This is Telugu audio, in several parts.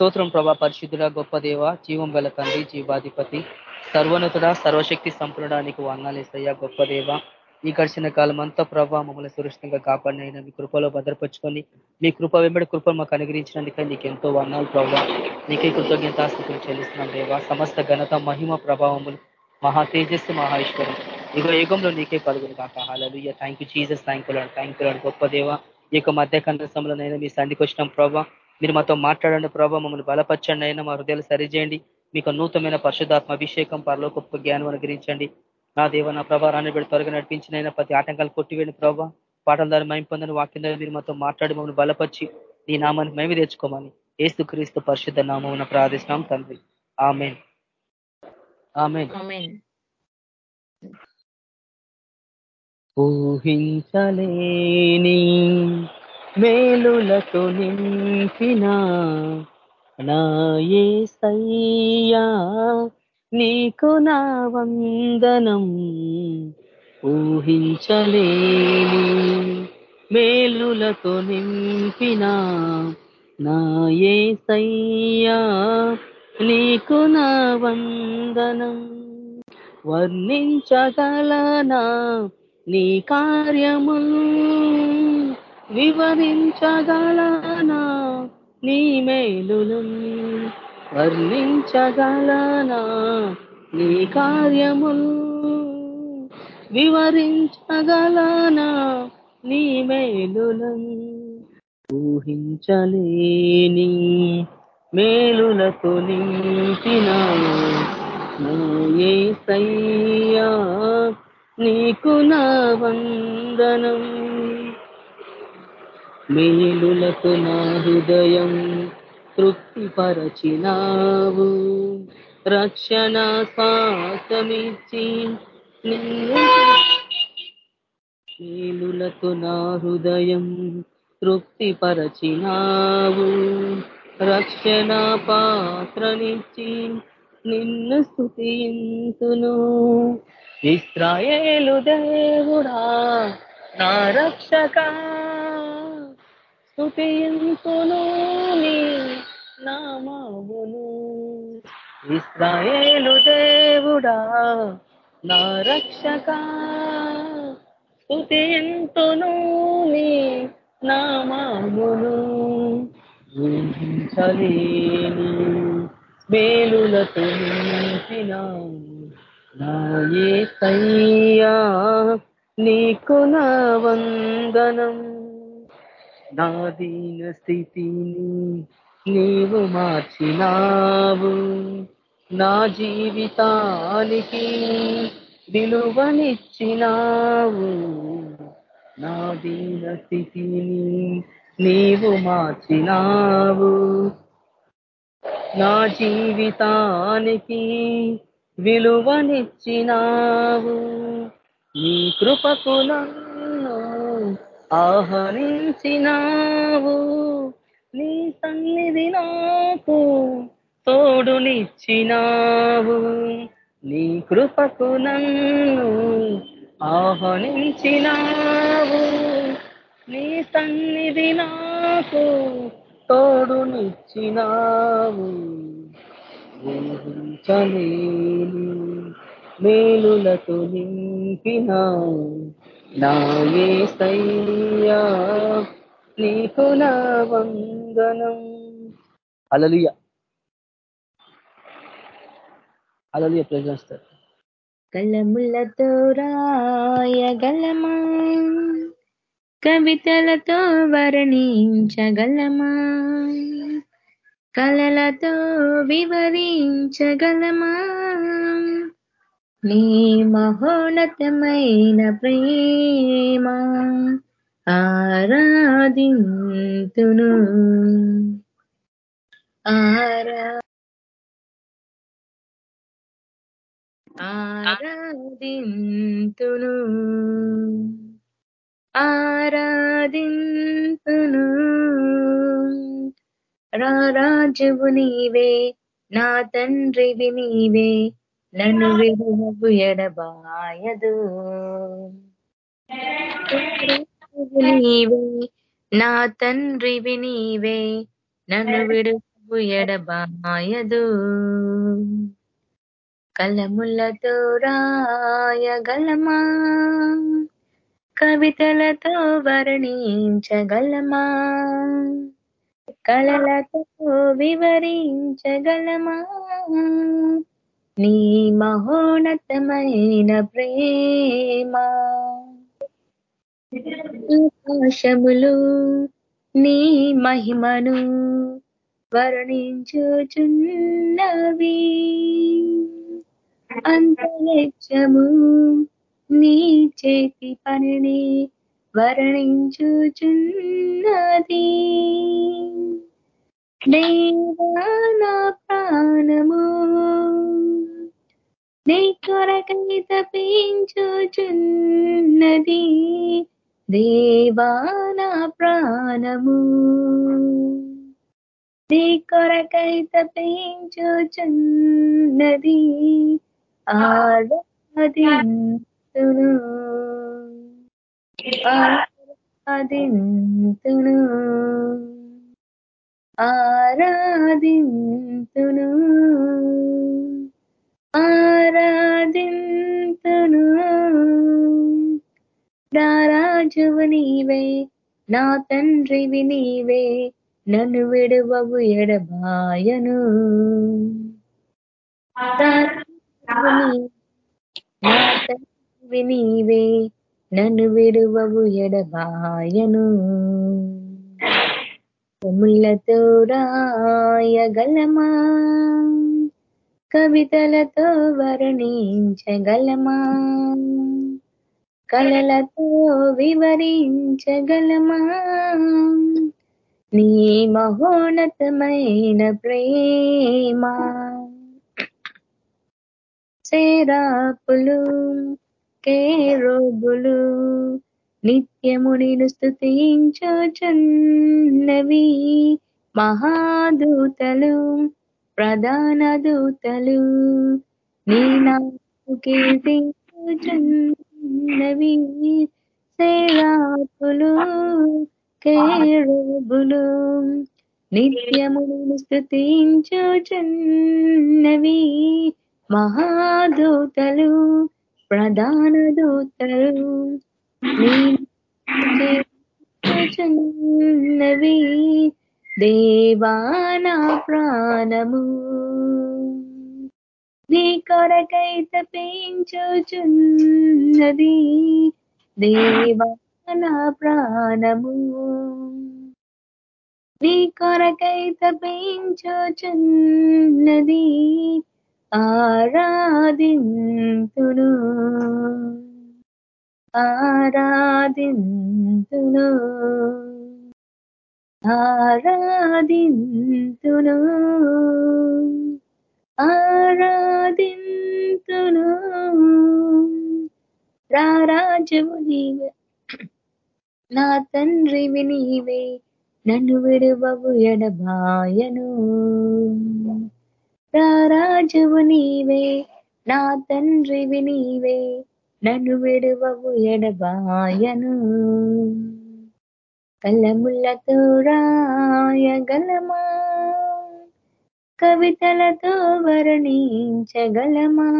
స్తోత్రం ప్రభా పరిశుద్ధుడ గొప్ప దేవ జీవం గల తండ్రి జీవాధిపతి సర్వనతుడ సర్వశక్తి సంపూర్ణానికి వందాలేసయ్యా గొప్ప దేవ. ఈ గడిచిన కాలం అంతా ప్రభావ మమ్మల్ని సురక్షితంగా కాపాడినైనా మీ కృపలో భద్రపరుచుకొని మీ కృప వెంబడి కృప మాకు అనుగ్రహించినందుకే నీకు ఎంతో వర్ణాలు ప్రభావ నీకే కృతజ్ఞతాస్థితులు చెల్లిస్తున్నాం దేవా. సమస్త ఘనత మహిమ ప్రభావములు మహా తేజస్సు మహా ఈశ్వరం యుగ యుగంలో నీకే కలుగును కాక హాలలు thank you Jesus thank you thank you గొప్ప దేవ ఈ యొక్క మధ్య కందసంలోనైనా మీ సంధికి వచ్చిన ప్రభావ మీరు మాతో మాట్లాడండి ప్రభావ మమ్మల్ని బలపరచండి. అయినా మా హృదయాలు సరిచేయండి. మీకు నూతనమైన పరిశుధాత్మ అభిషేకం పరలోకొప్ప జ్ఞానం అనుగ్రహించండి. నా దేవ నా ప్రభా రాని బిడ్డ త్వరగా నడిపించినైనా ప్రతి ఆటంకాలు కొట్టివేయండి ప్రభావ పాటల ద్వారా మేము పొందని వాక్యం ద్వారా మీరు మాతో మాట్లాడి మమ్మల్ని బలపరిచి నీ నామాన్ని మేము తెచ్చుకోమని ఏసు క్రీస్తు పరిశుద్ధ నామం ప్రార్థిస్తున్నాం తండ్రి. ఆమె ఆమె ఊహించలేని మేలులతో నింపిన నాయే సయ్యా నీకు నా వందనం ఊహించలేని. మేలులతో నింపిన నాయే సయ్యా నీకు నా వందనం వర్ణించగలనా నీ కార్యము? వివరించగలనా? నీ మేలులు వర్ణించగలనా? నీ కార్యములు వివరించగలనా? నీ మేలులు ఊహించలేని మేలులతో నింపిన నీకు నా వందనం. మేలులకు నా హృదయం తృప్తిపరచినావు రక్షణ శ్వాసమిచ్చి మేలులకు నా హృదయం తృప్తిపరచినావు రక్షణ పాత్రనిచ్చి నిన్ను స్థుతింతును ఇస్రాయేలు దేవుడా నా రక్షక. స్థుతింతును నీ నామమును? ఇస్రాయేలు దేవుడా నా రక్షక? స్థుతింతును నీ నామమును? ఊహించలేని మేలులతో నింపిన నా సయ్యా నీకు నా వందనం. నాదీన స్థితిని నీవు మార్చినావు. నా జీవితానికి విలువనిచ్చినావు. నా దీన స్థితిని నీవు మార్చినావు. నా జీవితానికి విలువనిచ్చినావు. నీ కృపకు ఆహరించినావు నీ సన్నిధి నాకు తోడునిచ్చినావు. నీ కృపకు నన్ను ఆహ్వానించినావు. నీ సన్నిధి నాకు తోడునిచ్చినావు. ఊహించలేని మేలులతో నింపినావు. నాయే సయ్యా నీకు నా వందనం. అలలియ అలలియ ప్రజాస్తారు కలములతో రాయగలమా కవితలతో వర్ణించగలమా? కలలతో వివరించగలమా? నీ మహోన్నతమైన ప్రేమ ఆరాధింతును. ఆరా ఆరాధింతును. ఆరాధింతును. రాజువు నీవే నా తండ్రివి నీవే నన్ను విడువకు ఎడబాయదు. నీవే నా తండ్రివి నీవే నన్ను విడువకు ఎడబాయదు. కలములతో రాయగలమా కవితలతో వర్ణించగలమా? కళలతో వివరించగలమా? నీ మహోన్నతమైన ప్రేమ. ఆకాశములు నీ మహిమను వర్ణించుచున్నవి. అంతరిక్షము నీ చేతి పనిని వర్ణించుచున్నది. దేవానా ప్రాణము నీ కొరకై తపించుచున్నది దేవానా ప్రాణము. నీ కొరకై తపించుచున్నది ఆరాధింతును. ఆరాధింతును. ఆరాధింతును. ఆరాధింతును. రారాజువు నీవే నా తండ్రివి నీవే నన్ను విడువవు ఎడబాయను. నా తండ్రివి నీవే నన్ను విడువవు ఎడబాయను. కొమ్ములతో రాయగలమా కవితలతో వర్ణించగలమా? కలలతో వివరించగలమా? నీ మహోన్నతమైన ప్రేమ. సేరాపులు కేరోబులు నిత్యము నేను స్థుతించుచున్నవి మహాదూతలు. ప్రధాన దూతలు. నీ నాకు కీర్తించుచున్నవి సేరాపులు కేరోబులు. నిత్యము స్థుతించుచున్నవి మహాదూతలు ప్రధాన దూతలు. నీ దేవానా ప్రాణము. నీ కొరకై తపించుచున్నది దేవానా ప్రాణము. నీ కొరకై తపించుచున్నది ఆరాధింతును. ఆరాధింతును. ఆరాధింతును. ఆరాధింతును. రారాజువు నీవే. నా తండ్రివి నీవే. నన్ను విడువవు ఎడబాయను. రారాజువు నీవే. నా తండ్రివి నీవే. నన్ను విడువవు ఎడబాయను. కలములతో రాయగలమా కవితలతో వర్ణించగలమా?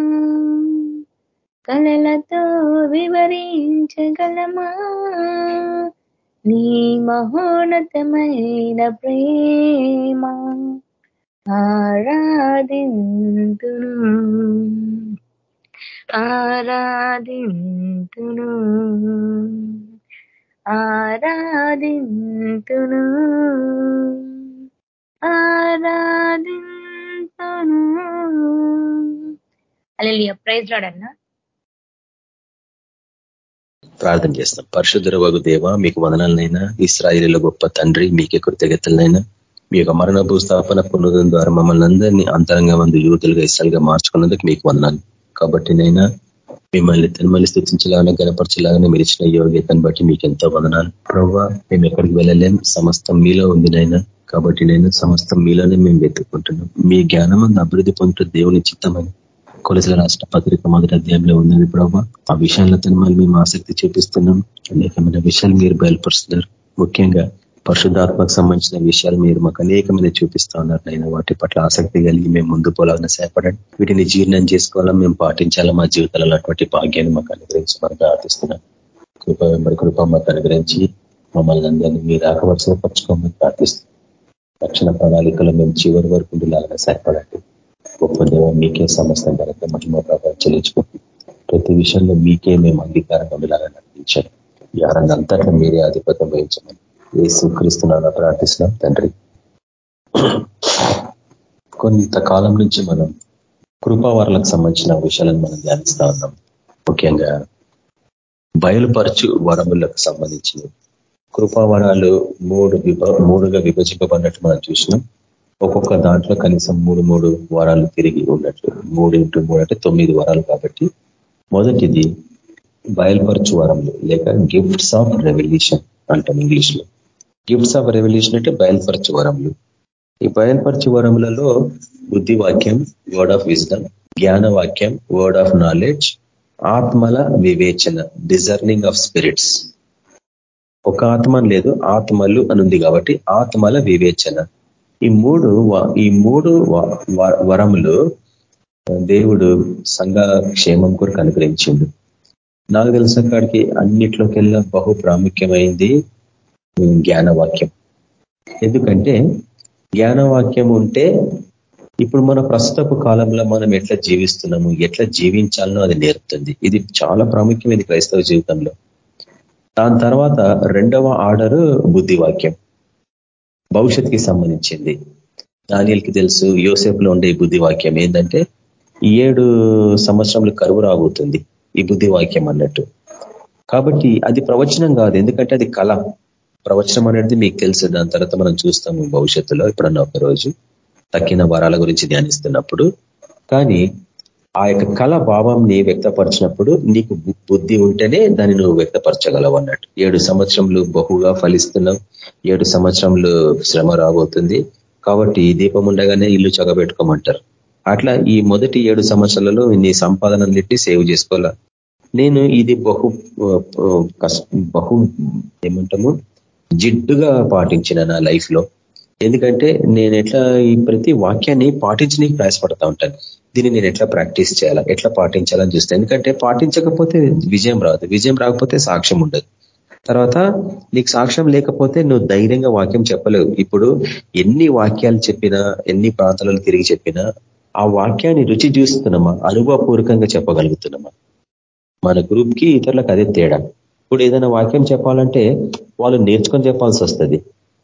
కలలతో వివరించగలమా? నీ మహోన్నతమైన ప్రేమ ఆరాధింతును. ఆరాధింతును. ఆరాధింతును. ఆరాధింతును. అలెలియ ప్రైజ్ రాడన్నా ప్రార్థన చేస్తాం. పరిశుద్ధ వగు దేవ మీకు వదనాలనైనా ఇస్రాయిలీల గొప్ప తండ్రి మీకే కృతజ్ఞతలనైనా మీ యొక్క మరణ భూస్థాపన పునరుదం ద్వారా మమ్మల్ని అందరినీ అంతరంగా మంది యువతులుగా ఇస్తాలుగా మార్చుకున్నందుకు మీకు వందనాలు. కాబట్టి నైనా మిమ్మల్ని తిరుమల స్థితించలాగానే గనపరచలాగానే మీరు ఇచ్చిన యోగ్యతను బట్టి మీకు ఎంతో వదనాలు. ప్రవ్వా మేము ఎక్కడికి వెళ్ళలేం. సమస్తం మీలో ఉంది నైనా కాబట్టి నేను సమస్తం మీలోనే మేము వెతుక్కుంటున్నాం. మీ జ్ఞానం అభివృద్ధి పొందుతూ దేవుని చిత్తమని. కొలసల రాష్ట్ర పత్రిక మొదటి అధ్యాయంలో ఉన్నది ప్రభావ ఆ విషయాలతో మళ్ళీ మేము ఆసక్తి చూపిస్తున్నాం. అనేకమైన విషయాలు మీరు బయలుపరుస్తున్నారు. ముఖ్యంగా పరిశుద్ధాత్మకు సంబంధించిన విషయాలు మీరు మాకు అనేకమైన చూపిస్తా ఉన్నారు నేను వాటి పట్ల ఆసక్తి కలిగి మేము ముందు పోలాలని సేపడండి వీటిని జీర్ణం చేసుకోవాలా మేము పాటించాలా మా జీవితాలలో అటువంటి భాగ్యాన్ని మాకు అనుగ్రహించి మనం ప్రార్థిస్తున్నాం. కృప మరి కృప మాకు అనుగ్రహించి మమ్మల్ని అందరినీ మీరు ఆకవలసిన పరచుకోమని ప్రార్థిస్తున్నాం. రక్షణ ప్రణాళికలో మేము చివరి వరకు ఉండేలాగా సహాయపడండి. గొప్ప దేవ మీకే సమస్తం కనుక మహిమ ప్రభావం చెల్లించుకుంటుంది ప్రతి విషయంలో మీకే మేము అంగీకారంగా ఉండేలాగా నడిపించాలి ఈ ఆరంగం మీరే ఆధిపత్యం వహించమని ఏ ప్రార్థిస్తున్నాం తండ్రి. కొంతకాలం నుంచి మనం కృపావారాలకు సంబంధించిన విషయాలను మనం ధ్యానిస్తా ఉన్నాం. ముఖ్యంగా బయలుపరచు వరములకు సంబంధించినవి కృపావరాలు మూడు విభ మూడుగా విభజింపబడినట్టు మనం చూసినాం. ఒక్కొక్క దాంట్లో కనీసం మూడు మూడు వారాలు తిరిగి ఉన్నట్లు మూడు ఇంటూ మూడు అంటే తొమ్మిది వారాలు కాబట్టి మొదటిది బయలుపరచు వరములు లేక గిఫ్ట్స్ ఆఫ్ రెవల్యూషన్ అంటాం ఇంగ్లీష్లో. గిఫ్ట్స్ ఆఫ్ రెవల్యూషన్ అంటే బయలుపరచు వరములు. ఈ బయలుపరచు వరములలో బుద్ధి వాక్యం వర్డ్ ఆఫ్ విజ్డమ్ జ్ఞాన వాక్యం వర్డ్ ఆఫ్ నాలెడ్జ్ ఆత్మల వివేచన డిజర్నింగ్ ఆఫ్ స్పిరిట్స్ ఒక ఆత్మ లేదు ఆత్మలు అనుంది కాబట్టి ఆత్మల వివేచన. ఈ మూడు ఈ మూడు వరములు దేవుడు సంఘ క్షేమం కొరకు అనుగ్రహించిండు. నాకు తెలిసిన కాడికి అన్నిట్లోకెల్లా బహు ప్రాముఖ్యమైంది జ్ఞానవాక్యం. ఎందుకంటే జ్ఞానవాక్యం ఉంటే ఇప్పుడు మన ప్రస్తుతపు కాలంలో మనం ఎట్లా జీవిస్తున్నాము ఎట్లా జీవించాలనో అది నేర్పుతుంది. ఇది చాలా ప్రాముఖ్యమైనది క్రైస్తవ జీవితంలో. దాని తర్వాత రెండవ ఆర్డరు బుద్ధివాక్యం. భవిష్యత్తుకి సంబంధించింది. దానియల్కి తెలుసు యోసేపులో ఉండే బుద్ధివాక్యం ఏంటంటే ఏడు సంవత్సరంలో కరువు రాబోతుంది ఈ బుద్ధివాక్యం అన్నట్టు. కాబట్టి అది ప్రవచనం కాదు ఎందుకంటే అది కళ. ప్రవచనం అనేది మీకు తెలుసు దాని తర్వాత మనం చూస్తాము భవిష్యత్తులో ఎప్పుడన్నా ఒక రోజు. తక్కిన వరాల గురించి ధ్యానిస్తున్నప్పుడు. కానీ ఆ యొక్క కళ భావంని వ్యక్తపరిచినప్పుడు నీకు బుద్ధి ఉంటేనే దాన్ని నువ్వు వ్యక్తపరచగలవు అన్నట్టు. ఏడు సంవత్సరంలో బహుగా ఫలిస్తున్నావు ఏడు సంవత్సరంలో శ్రమ రాబోతుంది. కాబట్టి దీపం ఉండగానే ఇల్లు చగబెట్టుకోమంటారు అట్లా ఈ మొదటి ఏడు సంవత్సరాలలో నీ సంపాదనలన్నింటినీ సేవ్ చేసుకోవాలా. నేను ఇది బహు బహు ఏమంటాము? జిడ్డుగా పాటించిన నా లైఫ్లో. ఎందుకంటే నేను ఎట్లా ఈ ప్రతి వాక్యాన్ని పాటించడానికి ప్రయాసపడతా ఉంటాను. దీన్ని నేను ఎట్లా ప్రాక్టీస్ చేయాలా ఎట్లా పాటించాలని చూస్తాను ఎందుకంటే పాటించకపోతే విజయం రాదు. విజయం రాకపోతే సాక్ష్యం ఉండదు. తర్వాత నీకు సాక్ష్యం లేకపోతే నువ్వు ధైర్యంగా వాక్యం చెప్పలేవు. ఇప్పుడు ఎన్ని వాక్యాలు చెప్పినా ఎన్ని ప్రాంతాలలో తిరిగి చెప్పినా ఆ వాక్యాన్ని రుచి చూస్తున్నామా? అనుభవపూర్వకంగా చెప్పగలుగుతున్నామా? మన గ్రూప్కి ఇతరులకు అదే తేడా. ఇప్పుడు ఏదైనా వాక్యం చెప్పాలంటే వాళ్ళు నేర్చుకొని చెప్పాల్సి వస్తుంది.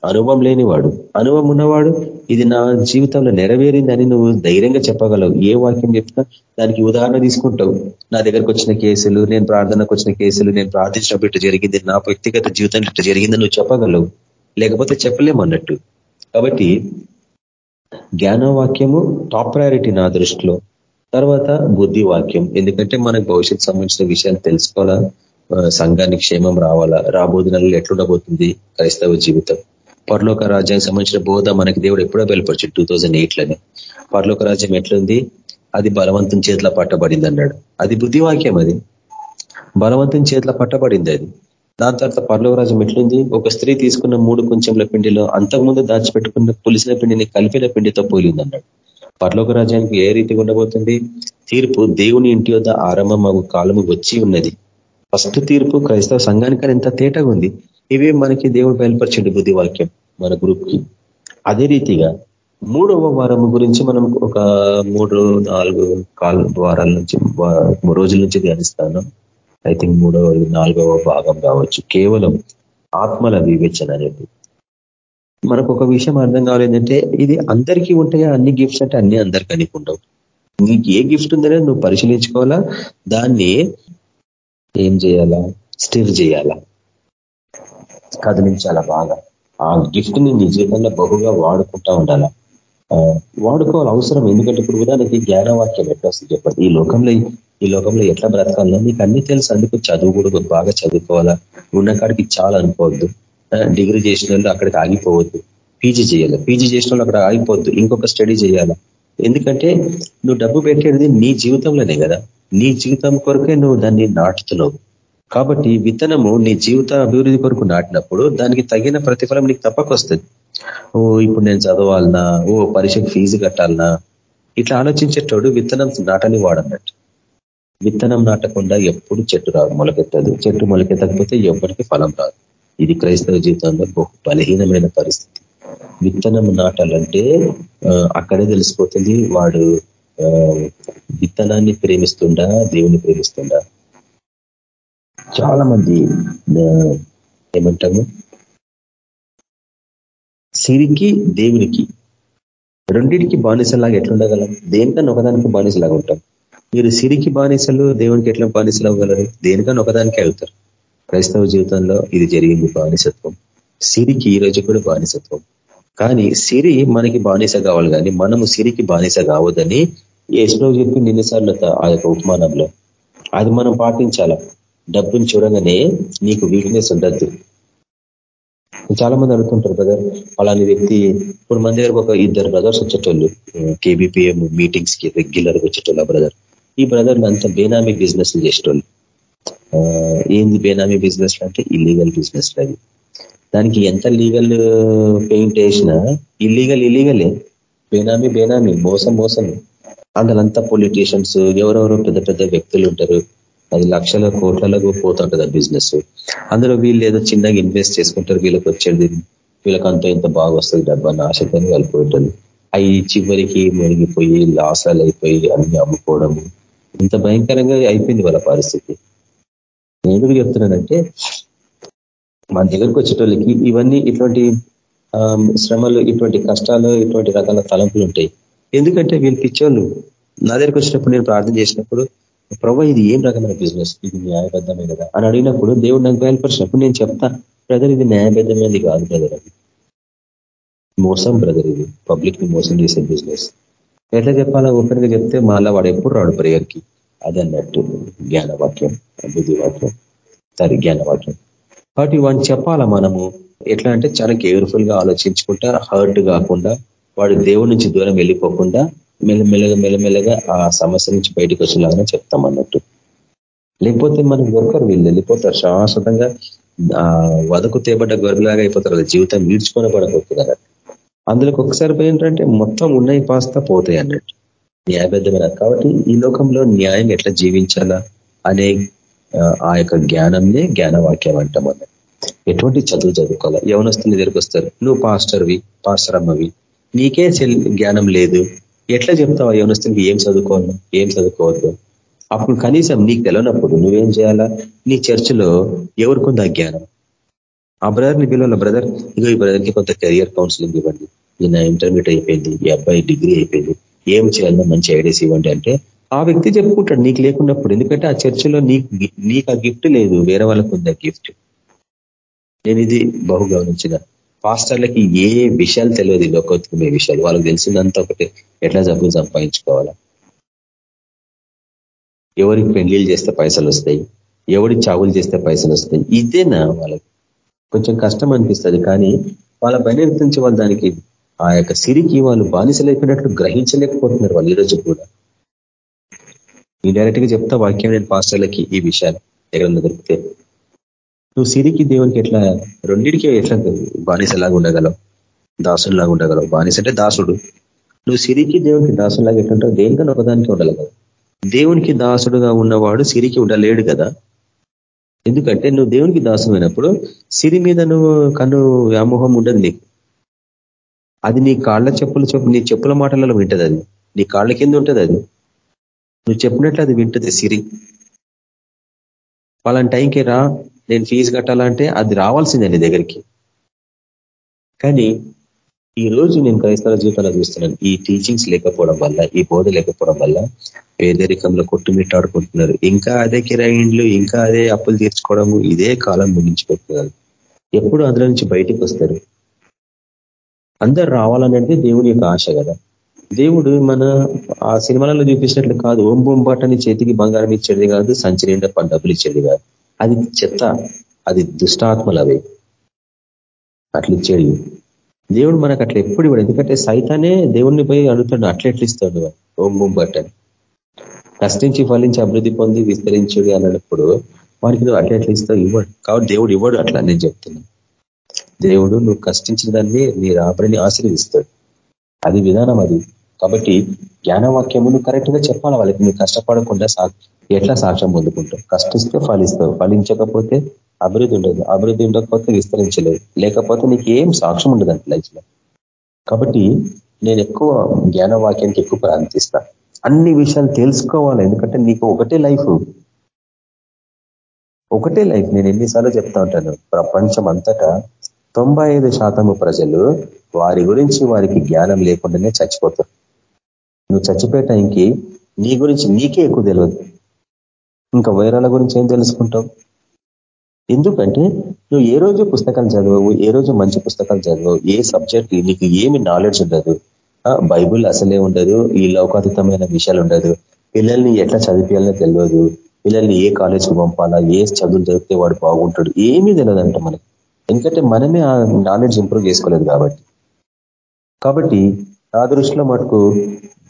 అనుభవం లేనివాడు. అనుభవం ఉన్నవాడు ఇది నా జీవితంలో నెరవేరిందని నువ్వు ధైర్యంగా చెప్పగలవు. ఏ వాక్యం చెప్పినా దానికి ఉదాహరణ తీసుకుంటావు. నా దగ్గరకు వచ్చిన కేసులు నేను ప్రార్థనకు వచ్చిన కేసులు నేను ప్రార్థించినప్పుడు ఇట్లా జరిగింది నా వ్యక్తిగత జీవితంలో ఇట్లా జరిగిందని నువ్వు చెప్పగలవు. లేకపోతే చెప్పలేమన్నట్టు కాబట్టి జ్ఞానవాక్యము టాప్ ప్రయారిటీ నా దృష్టిలో. తర్వాత బుద్ధి వాక్యం ఎందుకంటే మనకు భవిష్యత్ సంబంధించిన విషయాలు తెలుసుకోవాలా? సంఘానికి క్షేమం రావాలా రాబోదు నెలలు ఎట్లుండబోతుంది క్రైస్తవ జీవితం? పరలోక రాజ్యానికి సంబంధించిన బోధ మనకి దేవుడు ఎప్పుడో బయలుపరిచి టూ థౌజండ్ ఎయిట్లోనే. పరలోక రాజ్యం ఎట్లుంది? అది బలవంతం చేతిలో పట్టబడింది అన్నాడు. అది బుద్ధివాక్యం అది. బలవంతం చేతిలో పట్టబడింది అది. దాని తర్వాత పర్లోక రాజ్యం ఎట్లుంది? ఒక స్త్రీ తీసుకున్న మూడు కొంచెంల పిండిలో అంతకుముందు దాచిపెట్టుకున్న పులిసిన పిండిని కలిపిన పిండితో పోలింది అన్నాడు. పర్లోక రాజ్యానికి ఏ రీతిగా ఉండబోతుంది? తీర్పు దేవుని ఇంటి వద్ద ఆరంభం కాలము వచ్చి ఉన్నది. ఫస్ట్ తీర్పు క్రైస్తవ సంఘానికి ఎంత తేటగా ఉంది? ఇవే మనకి దేవుడు బయలుపరిచిండు బుద్ధివాక్యం మన గ్రూప్ అదే రీతిగా మూడవ వారం గురించి మనం ఒక మూడు నాలుగు కాల వారాల నుంచి రోజుల నుంచి ధ్యానిస్తాను. ఐ థింక్ మూడవ నాలుగవ భాగం కావచ్చు. కేవలం ఆత్మల వివేచన అనేది. మనకు ఒక విషయం అర్థం కావాలేంటంటే ఇది అందరికీ ఉంటాయా? అన్ని గిఫ్ట్స్ అంటే అన్ని అందరికీ ఉండవు. నీకు ఏ గిఫ్ట్ ఉందనే నువ్వు పరిశీలించుకోవాలా? దాన్ని ఏం చేయాలా? స్టిర్ చేయాలా? కదిలించాలా బాగా? ఆ గిఫ్ట్ని నీ జీవితంలో బహుగా వాడుకుంటా ఉండాలా? వాడుకోవాలి అవసరం. ఎందుకంటే ఇప్పుడు ఉదాహరణకి జ్ఞానవాక్యం ఎట్లా వస్తుంది చెప్పండి? ఈ లోకంలో ఈ లోకంలో ఎట్లా బ్రతకాలన్నా నీకు అన్ని తెలుసు. అందుకు చదువు కూడా బాగా చదువుకోవాలా? ఉన్న కాడికి చాలా అనుకోవద్దు. డిగ్రీ చేసిన వాళ్ళు అక్కడికి ఆగిపోవద్దు. పీజీ చేయాలి. పీజీ చేసిన వాళ్ళు అక్కడ ఆగిపోవద్దు. ఇంకొక స్టడీ చేయాలా? ఎందుకంటే నువ్వు డబ్బు పెట్టేది నీ జీవితంలోనే కదా. నీ జీవితం కొరకే నువ్వు దాన్ని నాటుతున్నావు. కాబట్టి విత్తనము నీ జీవిత అభివృద్ధి కొరకు నాటినప్పుడు దానికి తగిన ప్రతిఫలం నీకు తప్పకొస్తుంది. ఓ ఇప్పుడు నేను చదవాలనా? ఓ పరీక్షకు ఫీజు కట్టాలనా? ఇట్లా ఆలోచించేటోడు విత్తనం నాటని వాడన్నట్టు. విత్తనం నాటకుండా ఎప్పుడు చెట్టు రాదు మొలకెత్తదు. చెట్టు మొలకెత్తకపోతే ఎవరికి ఫలం రాదు. ఇది క్రైస్తవ జీవితంలో బహు బలహీనమైన పరిస్థితి. విత్తనం నాటాలంటే అక్కడే తెలిసిపోతుంది వాడు విత్తనాన్ని ప్రేమిస్తుండా దేవుని ప్రేమిస్తుండా? చాలా మంది ఏమంటాము? సిరికి దేవునికి. రెండింటికి బానిసలాగా ఎట్లుండగలం? దేనికన్నా ఒకదానికి బానిసలాగా ఉంటాం. మీరు సిరికి బానిసలు దేవునికి ఎట్లా బానిసలు అవ్వగలరు దేనికన్నా ఒకదానికే అవుతారు. క్రైస్తవ జీవితంలో ఇది జరిగింది బానిసత్వం. సిరికి ఈ రోజు కూడా బానిసత్వం. కానీ సిరి మనకి బానిస కావాలి కానీ మనము సిరికి బానిస కావద్దని ఎస్లో చెప్పింది ఎన్నిసార్లు ఆ యొక్క ఉపమానంలో. అది మనం పాటించాల. డబ్బుని చూడగానే నీకు వీక్నెస్ ఉండద్దు. చాలా మంది అడుగుతుంటారు బ్రదర్ అలాంటి వ్యక్తి ఇప్పుడు మన దగ్గర ఒక ఇద్దరు బ్రదర్స్ వచ్చేటోళ్ళు కేబిపిఎం మీటింగ్స్కి రెగ్యులర్గా వచ్చేటోళ్ళు బ్రదర్. ఈ బ్రదర్ అంతా బేనామీ బిజినెస్ చేసేటోళ్ళు. ఏంది బేనామీ బిజినెస్ అంటే ఇల్లీగల్ బిజినెస్ అవి. దానికి ఎంత లీగల్ పెయింట్ వేసినా ఇల్లీగల్ ఇల్లీగలే. బేనామీ బేనామీ మోసం మోసమే అందులంతా పొలిటీషియన్స్ ఎవరెవరో పెద్ద పెద్ద వ్యక్తులు ఉంటారు. అది లక్షల కోట్లలో పోతుంటది ఆ బిజినెస్ అందులో వీళ్ళు ఏదో చిన్నగా ఇన్వెస్ట్ చేసుకుంటారు వీళ్ళకి వచ్చేది వీళ్ళకి అంత ఇంత బాగా వస్తుంది డబ్బా ఆశతో వెళ్ళిపోతుంది అవి చివరికి మునిగిపోయి లాసాలు అయిపోయి అన్ని అమ్ముకోవడము ఇంత భయంకరంగా అయిపోయింది వాళ్ళ పరిస్థితి. ఎందుకు చెప్తున్నానంటే మన దగ్గరకు వచ్చేటోళ్ళకి ఇవన్నీ ఇటువంటి శ్రమలు ఇటువంటి కష్టాలు ఇటువంటి రకాల తలంపులు ఉంటాయి. ఎందుకంటే వీళ్ళు పిచ్చోళ్ళు నా దగ్గరికి వచ్చినప్పుడు నేను ప్రార్థన చేసినప్పుడు ప్రభు ఇది ఏం రకమైన బిజినెస్ ఇది న్యాయబద్ధమే కదా? అని అడిగినప్పుడు దేవుడు నాకు బయలుపరిచినప్పుడు నేను చెప్తా బ్రదర్ ఇది న్యాయబద్ధమైనది కాదు బ్రదర్ అది. మోసం బ్రదర్ ఇది. పబ్లిక్ని మోసం చేసే బిజినెస్ ఎట్లా చెప్పాలా? ఓపెన్ చెప్తే మళ్ళా వాడు ఎప్పుడు రాడు ప్రేయర్కి. అది అన్నట్టు జ్ఞానవాక్యం అభివృద్ధి వాక్యం సారీ జ్ఞానవాక్యం. కాబట్టి వాడిని చెప్పాలా మనము? ఎట్లా అంటే చాలా కేర్ఫుల్గా ఆలోచించుకుంటా హర్ట్ కాకుండా వాడు దేవుడి నుంచి దూరం వెళ్ళిపోకుండా మెల్లమెల్లగా మెల్లమెల్లగా ఆ సమస్య నుంచి బయటకు వచ్చేలాగానే చెప్తాం అన్నట్టు. లేకపోతే మనం దొరకరు వీళ్ళు. వెళ్ళిపోతారు శాశ్వతంగా వదకు తేబడ్డ గొర్రెలాగా అయిపోతారు జీవితం వీడ్చుకొని పడకపోతుంది అన్నట్టు అందులోకి ఒకసారి ఏంటంటే మొత్తం ఉన్నాయి పాస్తా పోతాయి అన్నట్టు. న్యాయబద్ధమైన కాబట్టి ఈ లోకంలో న్యాయం ఎట్లా జీవించాలా అనే ఆ యొక్క జ్ఞానంనే జ్ఞానవాక్యం అంటాం అన్నట్టు. ఎటువంటి చదువు చదువుకోవాలి? యవనస్తుని దగ్గరికి వస్తారు నువ్వు పాస్టర్వి పాస్టర్ అమ్మవి నీకే జ్ఞానం లేదు. ఎట్లా చెప్తావు? యవనస్తునికి ఏం చదువుకోవాలి ఏం చదువుకోవద్దు? అప్పుడు కనీసం నీకు తెలియనప్పుడు నువ్వేం చేయాలా? నీ చర్చిలో ఎవరికి ఆ జ్ఞానం? ఆ బ్రదర్ని పిల్లల బ్రదర్ ఇగో ఈ బ్రదర్కి కొంత కెరియర్ కౌన్సిలింగ్ ఇవ్వండి. ఈయన ఇంటర్మీడియట్ అయిపోయింది ఈ అబ్బాయి డిగ్రీ అయిపోయింది. ఏం చేయాలన్నా మంచి ఐడియాస్ ఇవ్వండి అంటే ఆ వ్యక్తి చెప్పుకుంటాడు నీకు లేకున్నప్పుడు. ఎందుకంటే ఆ చర్చిలో నీకు నీకు ఆ గిఫ్ట్ లేదు. వేరే వాళ్ళకు ఉంది ఆ గిఫ్ట్. నేను ఇది బహు గమనించిన. పాస్టర్లకి ఏ విషయాలు తెలియదు లోకోత్కమే విషయాలు. వాళ్ళకి తెలిసిందంతా ఒకటి ఎట్లా జబ్బులు సంపాదించుకోవాలా? ఎవరికి పెళ్ళిళ్ళు చేస్తే పైసలు వస్తాయి? ఎవరికి చావులు చేస్తే పైసలు వస్తాయి? ఇదేనా వాళ్ళకి. కొంచెం కష్టం అనిపిస్తుంది కానీ వాళ్ళ నుంచి వాళ్ళు దానికి ఆ యొక్క సిరికి వాళ్ళు బానిసలైపోయినట్లు గ్రహించలేకపోతున్నారు వాళ్ళు ఈరోజు కూడా. ఈ డైరెక్ట్గా చెప్తా వాక్యం నేను పాస్టర్లకి ఈ విషయాలు. ఎక్కడ దొరికితే నువ్వు సిరికి దేవునికి ఎట్లా రెండింటికి ఎట్లా బానిసలాగా ఉండగలవు? దాసులాగా ఉండగలవు? బానిస అంటే దాసుడు. నువ్వు సిరికి దేవునికి దాసులాగా ఎట్లుంటావు? దేనికన్నా ఒకదానికి ఉండగలవు. దేవునికి దాసుడుగా ఉన్నవాడు సిరికి ఉండలేడు కదా? ఎందుకంటే నువ్వు దేవునికి దాసమైనప్పుడు సిరి మీద నువ్వు కన్ను వ్యామోహం ఉండదు నీకు. అది నీ కాళ్ళ చెప్పులు చెప్పు నీ చెప్పుల మాటలలో వింటది అది. నీ కాళ్ళ కింద ఉంటుంది అది. నువ్వు చెప్పినట్లు అది వింటది సిరి. వాళ్ళని టైంకి రా నేను ఫీజు కట్టాలంటే అది రావాల్సిందే నీ దగ్గరికి. కానీ ఈ రోజు నేను క్రైస్తవ జీవితంలో చూస్తున్నాను ఈ టీచింగ్స్ లేకపోవడం వల్ల ఈ బోధ లేకపోవడం వల్ల పేదరికంలో కొట్టుమిట్టాడుకుంటున్నారు. ఇంకా అదే కిరాయిండ్లు ఇంకా అదే అప్పులు తీర్చుకోవడము ఇదే కాలం ముగించిపోతున్నారు ఎప్పుడు అందులో నుంచి బయటికి వస్తారు? అందరు రావాలనేది దేవుని యొక్క ఆశ కదా. దేవుడు మన ఆ సినిమాలలో చూపించినట్లు కాదు ఓం బొంబాటని చేతికి బంగారం ఇచ్చేది కాదు సంచి నిండా డబ్బులు ఇచ్చేది కాదు. అది చెత్త అది దుష్టాత్మలు అవి అట్లా ఇచ్చేది దేవుడు మనకు అట్లా ఎప్పుడు ఇవ్వడు. ఎందుకంటే సైతానే దేవుణ్ణి పోయి అడుగుతాడు అట్లా ఎట్లా ఇస్తాడు. ఓం బొంబాటని కష్టించి ఫలించి అభివృద్ధి పొంది విస్తరించుడు అన్నప్పుడు వారికి నువ్వు అట్లా ఎట్లా ఇస్తావు ఇవ్వడు. కాబట్టి దేవుడు ఇవ్వడు అట్లా నేను చెప్తున్నా. దేవుడు నువ్వు కష్టించిన దాన్ని నీ రాబడిని ఆశీర్వదిస్తాడు. అది విధానం అది. కాబట్టి జ్ఞానవాక్యమును కరెక్ట్గా చెప్పాలి? వాళ్ళకి నువ్వు కష్టపడకుండా ఎట్లా సాక్ష్యం పొందుకుంటావు? కష్టిస్తే ఫలిస్తావు. ఫలించకపోతే అభివృద్ధి ఉండదు. అభివృద్ధి ఉండకపోతే విస్తరించలేదు. లేకపోతే నీకు ఏం సాక్ష్యం ఉండదు అంత లైఫ్లో. కాబట్టి నేను ఎక్కువ జ్ఞానవాక్యానికి ఎక్కువ ప్రార్థిస్తా అన్ని విషయాలు తెలుసుకోవాలి. ఎందుకంటే నీకు ఒకటే లైఫ్. ఒకటే లైఫ్. నేను ఎన్నిసార్లు చెప్తా ఉంటాను. ప్రపంచం అంతటా తొంభై శాతము ప్రజలు వారి గురించి వారికి జ్ఞానం లేకుండానే చచ్చిపోతారు. నువ్వు చచ్చిపోయే టైంకి నీ గురించి నీకే ఎక్కువ తెలియదు ఇంకా వైరాల గురించి ఏం తెలుసుకుంటావు? ఎందుకంటే నువ్వు ఏ రోజు పుస్తకాలు చదవవు ఏ రోజు మంచి పుస్తకాలు చదవవు ఏ సబ్జెక్ట్ నీకు ఏమి నాలెడ్జ్ ఉండదు. బైబుల్ అసలే ఉండదు ఈ లౌకాతీతమైన విషయాలు ఉండదు. పిల్లల్ని ఎట్లా చదివించాలో తెలియదు పిల్లల్ని ఏ కాలేజ్కి పంపాలా ఏ చదువులు చదివితే వాడు బాగుంటాడు ఏమీ తెలియదంట మనకి. ఎందుకంటే మనమే ఆ నాలెడ్జ్ ఇంప్రూవ్ చేసుకోలేదు కాబట్టి. కాబట్టి నా దృష్టిలో మటుకు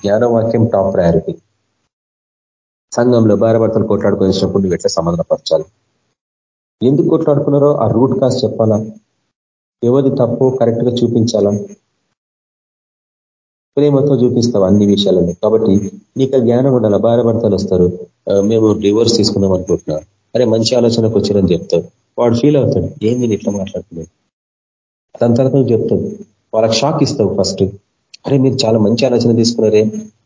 జ్ఞానవాక్యం టాప్ ప్రయారిటీ సంఘంలో భార్యభర్తలు కొట్లాడుకునేసినప్పుడు నువ్వు ఎట్లా సమాధానపరచాలి? ఎందుకు కొట్లాడుకున్నారో ఆ రూట్ కాస్ట్ చెప్పాలా? ఎవరి తప్పు కరెక్ట్గా చూపించాలా? ప్రేమతో చూపిస్తావు అన్ని విషయాలని కాబట్టి నీకు జ్ఞానం ఉండాలి? భార్యభర్తలు వస్తారు. మేము డివోర్స్ తీసుకుందాం అనుకుంటున్నాం అరే మంచి ఆలోచనకు వచ్చారని చెప్తావు. వాడు ఫీల్ అవుతాడు. ఏం నేను ఇట్లా మాట్లాడుతున్నాడు దాని తర్వాత చెప్తావు. వాళ్ళకి షాక్ ఇస్తావు ఫస్ట్ అరే మీరు చాలా మంచి ఆలోచన తీసుకున్నారే.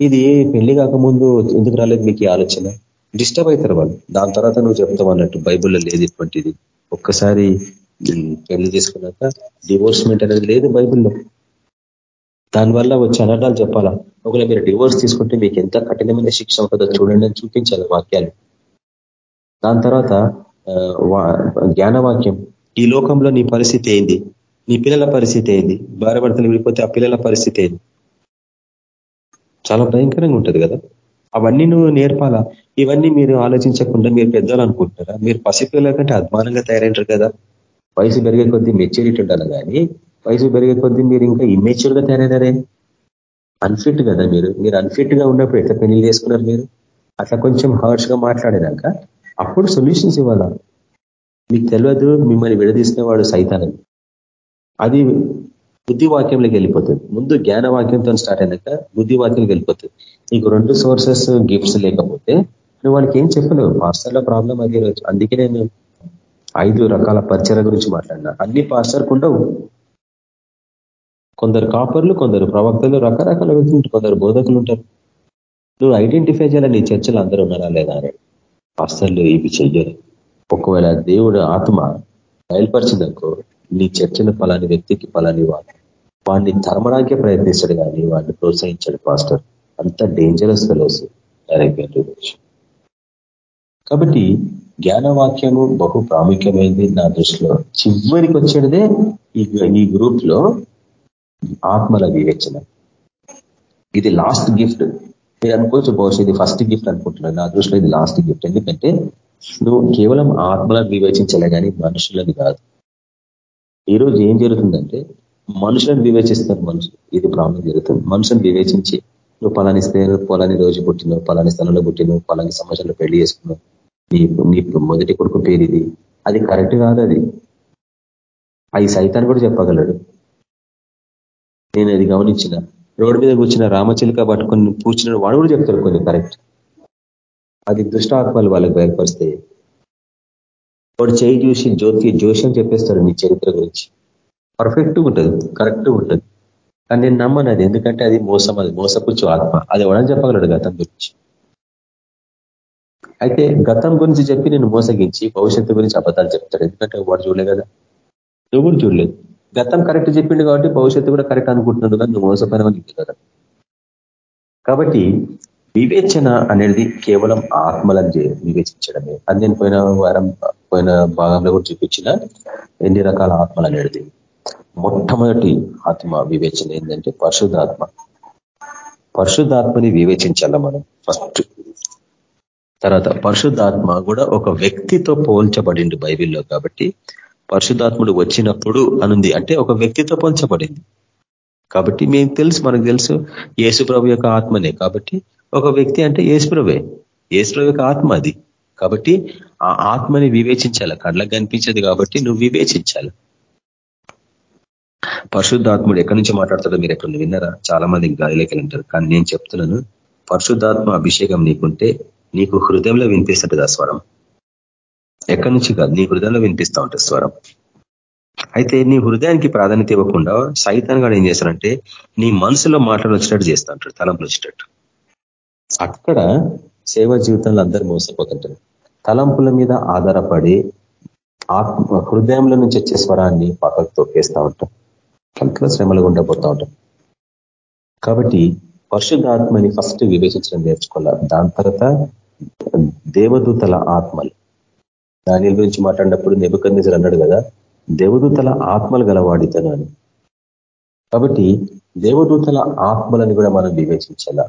ఇది పెళ్ళి కాకముందు ఎందుకు రాలేదు మీకు ఈ ఆలోచన? డిస్టర్బ్ అవుతారు వాళ్ళు. దాని తర్వాత నువ్వు చెప్తావు అన్నట్టు బైబుల్లో లేదు ఇటువంటిది. ఒక్కసారి పెళ్ళి చేసుకున్నాక డివోర్స్మెంట్ అనేది లేదు బైబుల్లో. దానివల్ల వచ్చే అనర్థాలు చెప్పాలా? ఒకవేళ మీరు డివోర్స్ తీసుకుంటే మీకు ఎంత కఠినమైన శిక్ష ఉంటుందో చూడండి అని చూపించాలి వాక్యాలు. దాని తర్వాత జ్ఞానవాక్యం. ఈ లోకంలో నీ పరిస్థితి ఏంది? నీ పిల్లల పరిస్థితి ఏంది? భార్యభర్తలు విడిపోతే ఆ పిల్లల పరిస్థితి ఏంది? చాలా భయంకరంగా ఉంటుంది కదా? అవన్నీ నువ్వు నేర్పాలా? ఇవన్నీ మీరు ఆలోచించకుండా మీరు పెద్దలు అనుకుంటున్నారా? మీరు పసిపిల్లల కంటే అద్మానంగా తయారైంటారు కదా? వయసు పెరిగే కొద్దీ మెచ్యూరిటీ ఉండాలి కానీ వయసు పెరిగే కొద్దీ మీరు ఇంకా ఇమ్మెచ్యూర్గా తయారైనారే? అన్ఫిట్ కదా మీరు. మీరు అన్ఫిట్గా ఉన్నప్పుడు ఎట్లా పెళ్ళి చేసుకున్నారు మీరు? అట్లా కొంచెం హార్ష్గా మాట్లాడినాక అప్పుడు సొల్యూషన్స్ ఇవ్వాలా? మీకు తెలియదు మిమ్మల్ని విడదీసిన వాడు సైతానని అది బుద్ధివాక్యంలోకి వెళ్ళిపోతుంది. ముందు జ్ఞానవాక్యంతో స్టార్ట్ అయినాక బుద్ధివాక్యంకి వెళ్ళిపోతుంది. నీకు రెండు సోర్సెస్ గిఫ్ట్స్ లేకపోతే నువ్వు వాళ్ళకి ఏం చెప్పలేవు. పాస్టర్ల ప్రాబ్లం అది అందుకే నేను ఐదు రకాల పరిచయ గురించి మాట్లాడినా. అన్ని పాస్టర్కు ఉండవు. కొందరు కాపర్లు కొందరు ప్రవక్తలు రకరకాల వ్యక్తులు కొందరు బోధకులు ఉంటారు. నువ్వు ఐడెంటిఫై చేయాలి నీ చర్చలు అందరూ ఉన్నారా లేదా అని. పాస్టర్లు ఇవి చెయ్యరు. ఒకవేళ దేవుడు ఆత్మ బయలుపరిచిందనుకో నీ చర్చను పలాని వ్యక్తికి పలాని వాడు వాడిని తరమడానికే ప్రయత్నిస్తాడు కానీ వాడిని ప్రోత్సహించాడు పాస్టర్. అంత డేంజరస్ ఫెలోస్ కాబట్టి జ్ఞానవాక్యము బహు ప్రాముఖ్యమైనది నా దృష్టిలో. చివరికి వచ్చేదే ఈ గ్రూప్లో ఆత్మల వివేచన. ఇది లాస్ట్ గిఫ్ట్ మీరు అనుకోవచ్చు బహుశా ఇది ఫస్ట్ గిఫ్ట్ అనుకుంటున్నాను. నా దృష్టిలో ఇది లాస్ట్ గిఫ్ట్ ఎందుకంటే నువ్వు కేవలం ఆత్మలను వివేచించలే కానీ మనుషులని కాదు. ఈరోజు ఏం జరుగుతుందంటే మనుషులను వివేచిస్తారు మనుషులు. ఇది ప్రాబ్లం జరుగుతుంది. మనుషులను వివేచించి నువ్వు పలాని పొలాని రోజు పుట్టినావు పలాని స్థలంలో పుట్టినావు పలాని సమాజంలో పెళ్ళి చేసుకున్నావు. నీ నీ మొదటి కొడుకు పేరు ఇది. అది కరెక్ట్ కాదు అది. అవి సైతాన్ని కూడా చెప్పగలడు. నేను అది గమనించిన. రోడ్డు మీద కూర్చున్న రామచిలుక పట్టుకొని కూర్చున్నాడు వాడు కూడా చెప్తాడు కొన్ని కరెక్ట్. అది దుష్టాత్మలు వాళ్ళకి బయలుపరుస్తాయి వాడు చేయి చూసి జ్యోతి జోషం చెప్పేస్తాడు నీ చరిత్ర గురించి. పర్ఫెక్ట్ ఉంటుంది కరెక్ట్ ఉంటుంది. కానీ నేను నమ్మను అది ఎందుకంటే అది మోసం అది మోసపుచ్చు ఆత్మ. అది ఎవడని చెప్పగలడు గతం గురించి? అయితే గతం గురించి చెప్పి నేను మోసగించి భవిష్యత్తు గురించి అబద్ధాలు చెప్తాడు. ఎందుకంటే వాడు చూడలే కదా. నువ్వు కూడా చూడలేదు. గతం కరెక్ట్ చెప్పిండు కాబట్టి భవిష్యత్తు కూడా కరెక్ట్ అనుకుంటున్నాడు కానీ నువ్వు మోసపోయినా నీకు కదా. కాబట్టి వివేచన అనేది కేవలం ఆత్మలను వివేచించడమే. అది నేను పోయిన వారం పోయిన భాగంలో కూడా చూపించిన ఎన్ని రకాల ఆత్మలు అనేది మొట్టమొదటి ఆత్మ వివేచన ఏంటంటే పరిశుద్ధాత్మ. పరిశుద్ధాత్మని వివేచించాల మనం ఫస్ట్ తర్వాత పరిశుద్ధాత్మ కూడా ఒక వ్యక్తితో పోల్చబడింది బైబిల్లో కాబట్టి పరిశుద్ధాత్ముడు వచ్చినప్పుడు అనుంది. అంటే ఒక వ్యక్తితో పోల్చబడింది. కాబట్టి మేము తెలుసు మనకు తెలుసు యేసు ప్రభు యొక్క ఆత్మనే. కాబట్టి ఒక వ్యక్తి అంటే ఏసుప్రభే. ఏసుప్రభు ఆత్మ అది. కాబట్టి ఆ ఆత్మని వివేచించాలి. కళ్ళకు కనిపించదు కాబట్టి నువ్వు వివేచించాలి. పరిశుద్ధాత్ముడు ఎక్కడి నుంచి మాట్లాడతాడో మీరు ఎక్కడ విన్నారా? చాలా మంది గాలిలోకి ఉంటారు కానీ నేను చెప్తున్నాను పరిశుద్ధాత్మ అభిషేకం నీకుంటే నీకు హృదయంలో వినిపిస్తుంటది ఆ స్వరం. ఎక్కడి నుంచి కాదు నీ హృదయంలో వినిపిస్తూ ఉంటుంది స్వరం. అయితే నీ హృదయానికి ప్రాధాన్యత ఇవ్వకుండా సైతాన్ గారు ఏం చేస్తాడంటే నీ మనసులో మాటలు వచ్చినట్టు చేస్తూ ఉంటాడు తలంపులు వచ్చేటట్టు. అక్కడ సేవ జీవితంలో అందరూ మోసపోతుంటారు. తలంపుల మీద ఆధారపడి ఆత్మ హృదయంలో నుంచి వచ్చే స్వరాన్ని పక్కకు తొక్కేస్తూ ఉంటాం. అంతలో శ్రమలు గుండా పోతా ఉంటాం. కాబట్టి పరిశుద్ధాత్మని ఫస్ట్ వివేచించడం నేర్చుకోవాలి. దాని తర్వాత దేవదూతల ఆత్మలు. దాని గురించి మాట్లాడినప్పుడు నెబుకందేశ్వరు అన్నాడు కదా దేవదూతల ఆత్మలు గలవాడితను అని కాబట్టి దేవదూతల ఆత్మలను కూడా మనం వివేచించాల?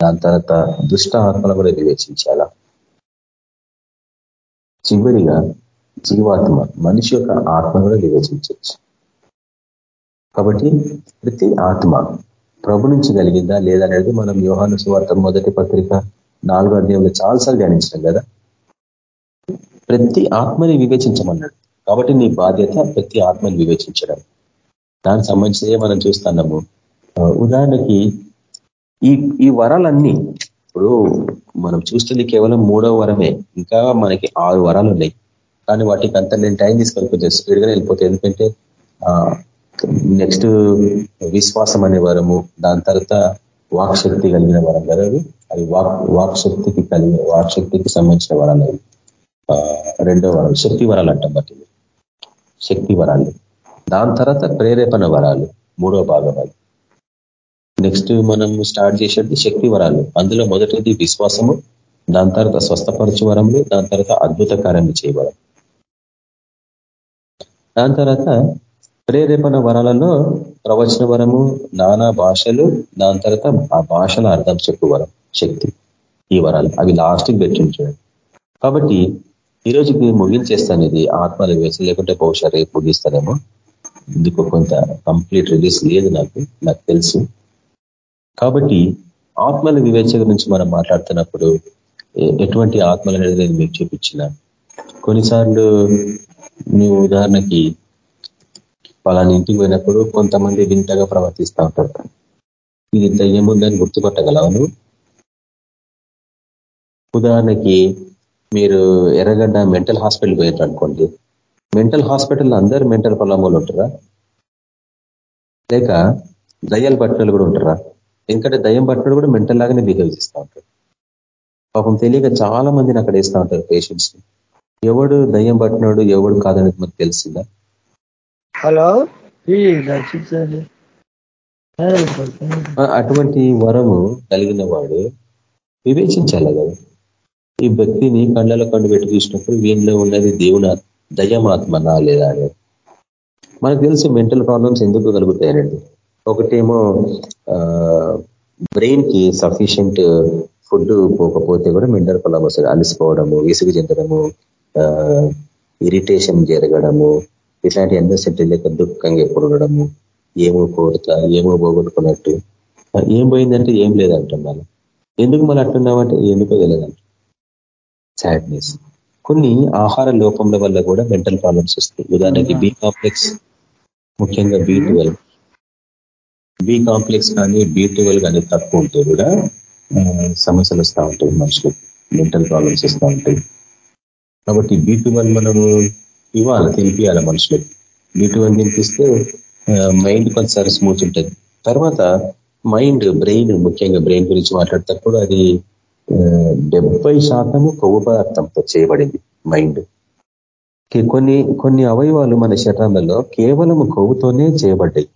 దాని తర్వాత దుష్ట ఆత్మను కూడా వివేచించాల చివరిగా జీవాత్మ మనిషి యొక్క ఆత్మ కూడా వివేచించవచ్చు కాబట్టి ప్రతి ఆత్మ ప్రభు నుంచి కలిగిందా లేదా అనేది మనం వ్యూహాను సువార్త మొదటి పత్రిక నాలుగో అధ్యాయంలో చాలాసార్లు ధ్యానించినాం కదా? ప్రతి ఆత్మని వివేచించమన్నాడు. కాబట్టి నీ బాధ్యత ప్రతి ఆత్మని వివేచించడం. దానికి సంబంధించి మనం చూస్తున్నాము. ఉదాహరణకి ఈ ఈ వరాలన్నీ ఇప్పుడు మనం చూస్తుంది కేవలం మూడవ వరమే. ఇంకా మనకి ఆరు వరాలు ఉన్నాయి. కానీ వాటికి అంత నేను టైం తీసుకొని కొంచెం స్పీడ్గా వెళ్ళిపోతే ఎందుకంటే నెక్స్ట్ విశ్వాసం అనే వరము దాని తర్వాత వాక్ శక్తి కలిగిన వరం. కదా అవి అవి వాక్ వాక్ శక్తికి కలిగిన వాక్ శక్తికి సంబంధించిన వరాలు అవి. రెండో వరాలు శక్తి వరాలు అంటాం బట్టి శక్తి వరాలు. దాని తర్వాత ప్రేరేపణ వరాలు మూడో భాగం అది. నెక్స్ట్ మనం స్టార్ట్ చేసేది శక్తి వరాలు. అందులో మొదటిది విశ్వాసము దాని తర్వాత స్వస్థపరచు వరములు దాని తర్వాత అద్భుత కార్యాలు చేయవరం దాని తర్వాత ప్రేరేపణ వరాలలో ప్రవచన వరము నానా భాషలు దాని తర్వాత ఆ భాషల అర్థం చెప్పు వరం శక్తి. ఈ వరాలు అవి లాస్ట్కి పెట్టించండి కాబట్టి ఈరోజు ముగించేస్తాను ఇది. ఆత్మలు వేసి లేకుంటే బహుశా రేపు ముగిస్తానేమో ఇందుకు కొంత కంప్లీట్ రిలీజ్ లేదు నాకు నాకు తెలుసు. కాబట్టి ఆత్మల వివేచన గురించి మనం మాట్లాడుతున్నప్పుడు ఎటువంటి ఆత్మలు అనేది నేను మీకు చూపించిన? కొన్నిసార్లు నువ్వు ఉదాహరణకి పలాని ఇంటికి పోయినప్పుడు కొంతమంది వింతగా ప్రవర్తిస్తూ ఉంటారు. ఇది ఏముందని గుర్తుపట్టగలవు నువ్వు? ఉదాహరణకి మీరు ఎర్రగడ్డ మెంటల్ హాస్పిటల్ పోయారు అనుకోండి. మెంటల్ హాస్పిటల్ అందరూ మెంటల్ పొలంలో ఉంటారా? లేక దయ్యాలు పట్టినలు కూడా ఉంటారా? ఎందుకంటే దయ్యం పట్టినడు కూడా మెంటల్ లాగానే బిహేవ్ చేస్తూ ఉంటారు పాపం తెలియక చాలా మందిని అక్కడ వేస్తూ ఉంటారు పేషెంట్స్ ఎవడు దయ్యం పట్టినాడు ఎవడు కాదనేది మనకు తెలిసిందా? హలో? అటువంటి వరము కలిగిన వాడు వివేచించాలి కదా. ఈ భక్తిని కళ్ళలో కండు పెట్టి చూసినప్పుడు వీళ్ళలో ఉన్నది దేవుని దయ్యమాత్మ నా లేదా అనేది. మనకు తెలుసు మెంటల్ ప్రాబ్లమ్స్ ఎందుకు కలుగుతాయనండి ఒకటేమో బ్రెయిన్కి సఫిషియంట్ ఫుడ్ పోకపోతే కూడా మెంటల్ పొలం వస్తుంది. అలసిపోవడము విసుగు చెందడము ఇరిటేషన్ జరగడము ఇట్లాంటి ఎన్నో లేక దుఃఖంగా ఎప్పుడు ఉండడము ఏమో కోరుతా ఏమో పోగొట్టుకున్నట్టు. ఏం పోయిందంటే ఏం లేదంటున్నాను ఎందుకు మనం అట్లున్నామంటే ఎందుకో తెలియదంట. సాడ్నెస్ కొన్ని ఆహార లోపంల వల్ల కూడా మెంటల్ ప్రాబ్లమ్స్ వస్తాయి. ఉదాహరణకి బీ కాంప్లెక్స్ ముఖ్యంగా బీ ట్వెల్వ్. బి కాంప్లెక్స్ కానీ బి ట్వెల్వ్ కానీ తక్కువ ఉంటే కూడా సమస్యలు వస్తూ ఉంటాయి మనుషులకు. మెంటల్ ప్రాబ్లమ్స్ వస్తూ ఉంటాయి. కాబట్టి బి ట్వెల్వ్ మనము ఇవ్వాలి తెలిపియాలి మనుషులకు. బి ట్వెల్వ్ తినిపిస్తే మైండ్ కొంచెం స్మూత్ ఉంటుంది. తర్వాత మైండ్ బ్రెయిన్ ముఖ్యంగా బ్రెయిన్ గురించి మాట్లాడేటప్పుడు అది డెబ్బై శాతము కొవ్వు పదార్థంతో చేయబడింది మైండ్ కొన్ని కొన్ని అవయవాలు మన శరీరంలో కేవలం కొవ్వుతోనే చేయబడ్డాయి.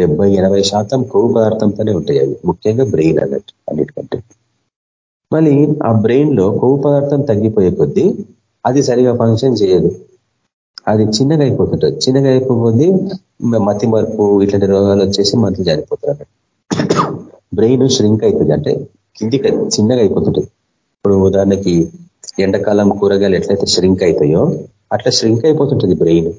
డెబ్బై ఎనభై శాతం కొవ్వు పదార్థంతోనే ఉంటాయి అవి. ముఖ్యంగా బ్రెయిన్ అన్నట్టు అన్నిటికంటే. మళ్ళీ ఆ బ్రెయిన్లో కొవ్వు పదార్థం తగ్గిపోయే కొద్దీ అది సరిగా ఫంక్షన్ చేయదు. అది చిన్నగా అయిపోతుంటుంది. చిన్నగా అయిపోతుంది మతి మరుపు ఇట్లాంటి రోగాలు వచ్చేసి మంత్రులు చనిపోతారు బ్రెయిన్ ష్రింక్ అవుతుంది అంటే కిందికి చిన్నగా అయిపోతుంటుంది. ఇప్పుడు ఉదాహరణకి ఎండాకాలం కూరగాయలు ఎట్లయితే ష్రింక్ అవుతాయో అట్లా ష్రింక్ అయిపోతుంటుంది బ్రెయిన్.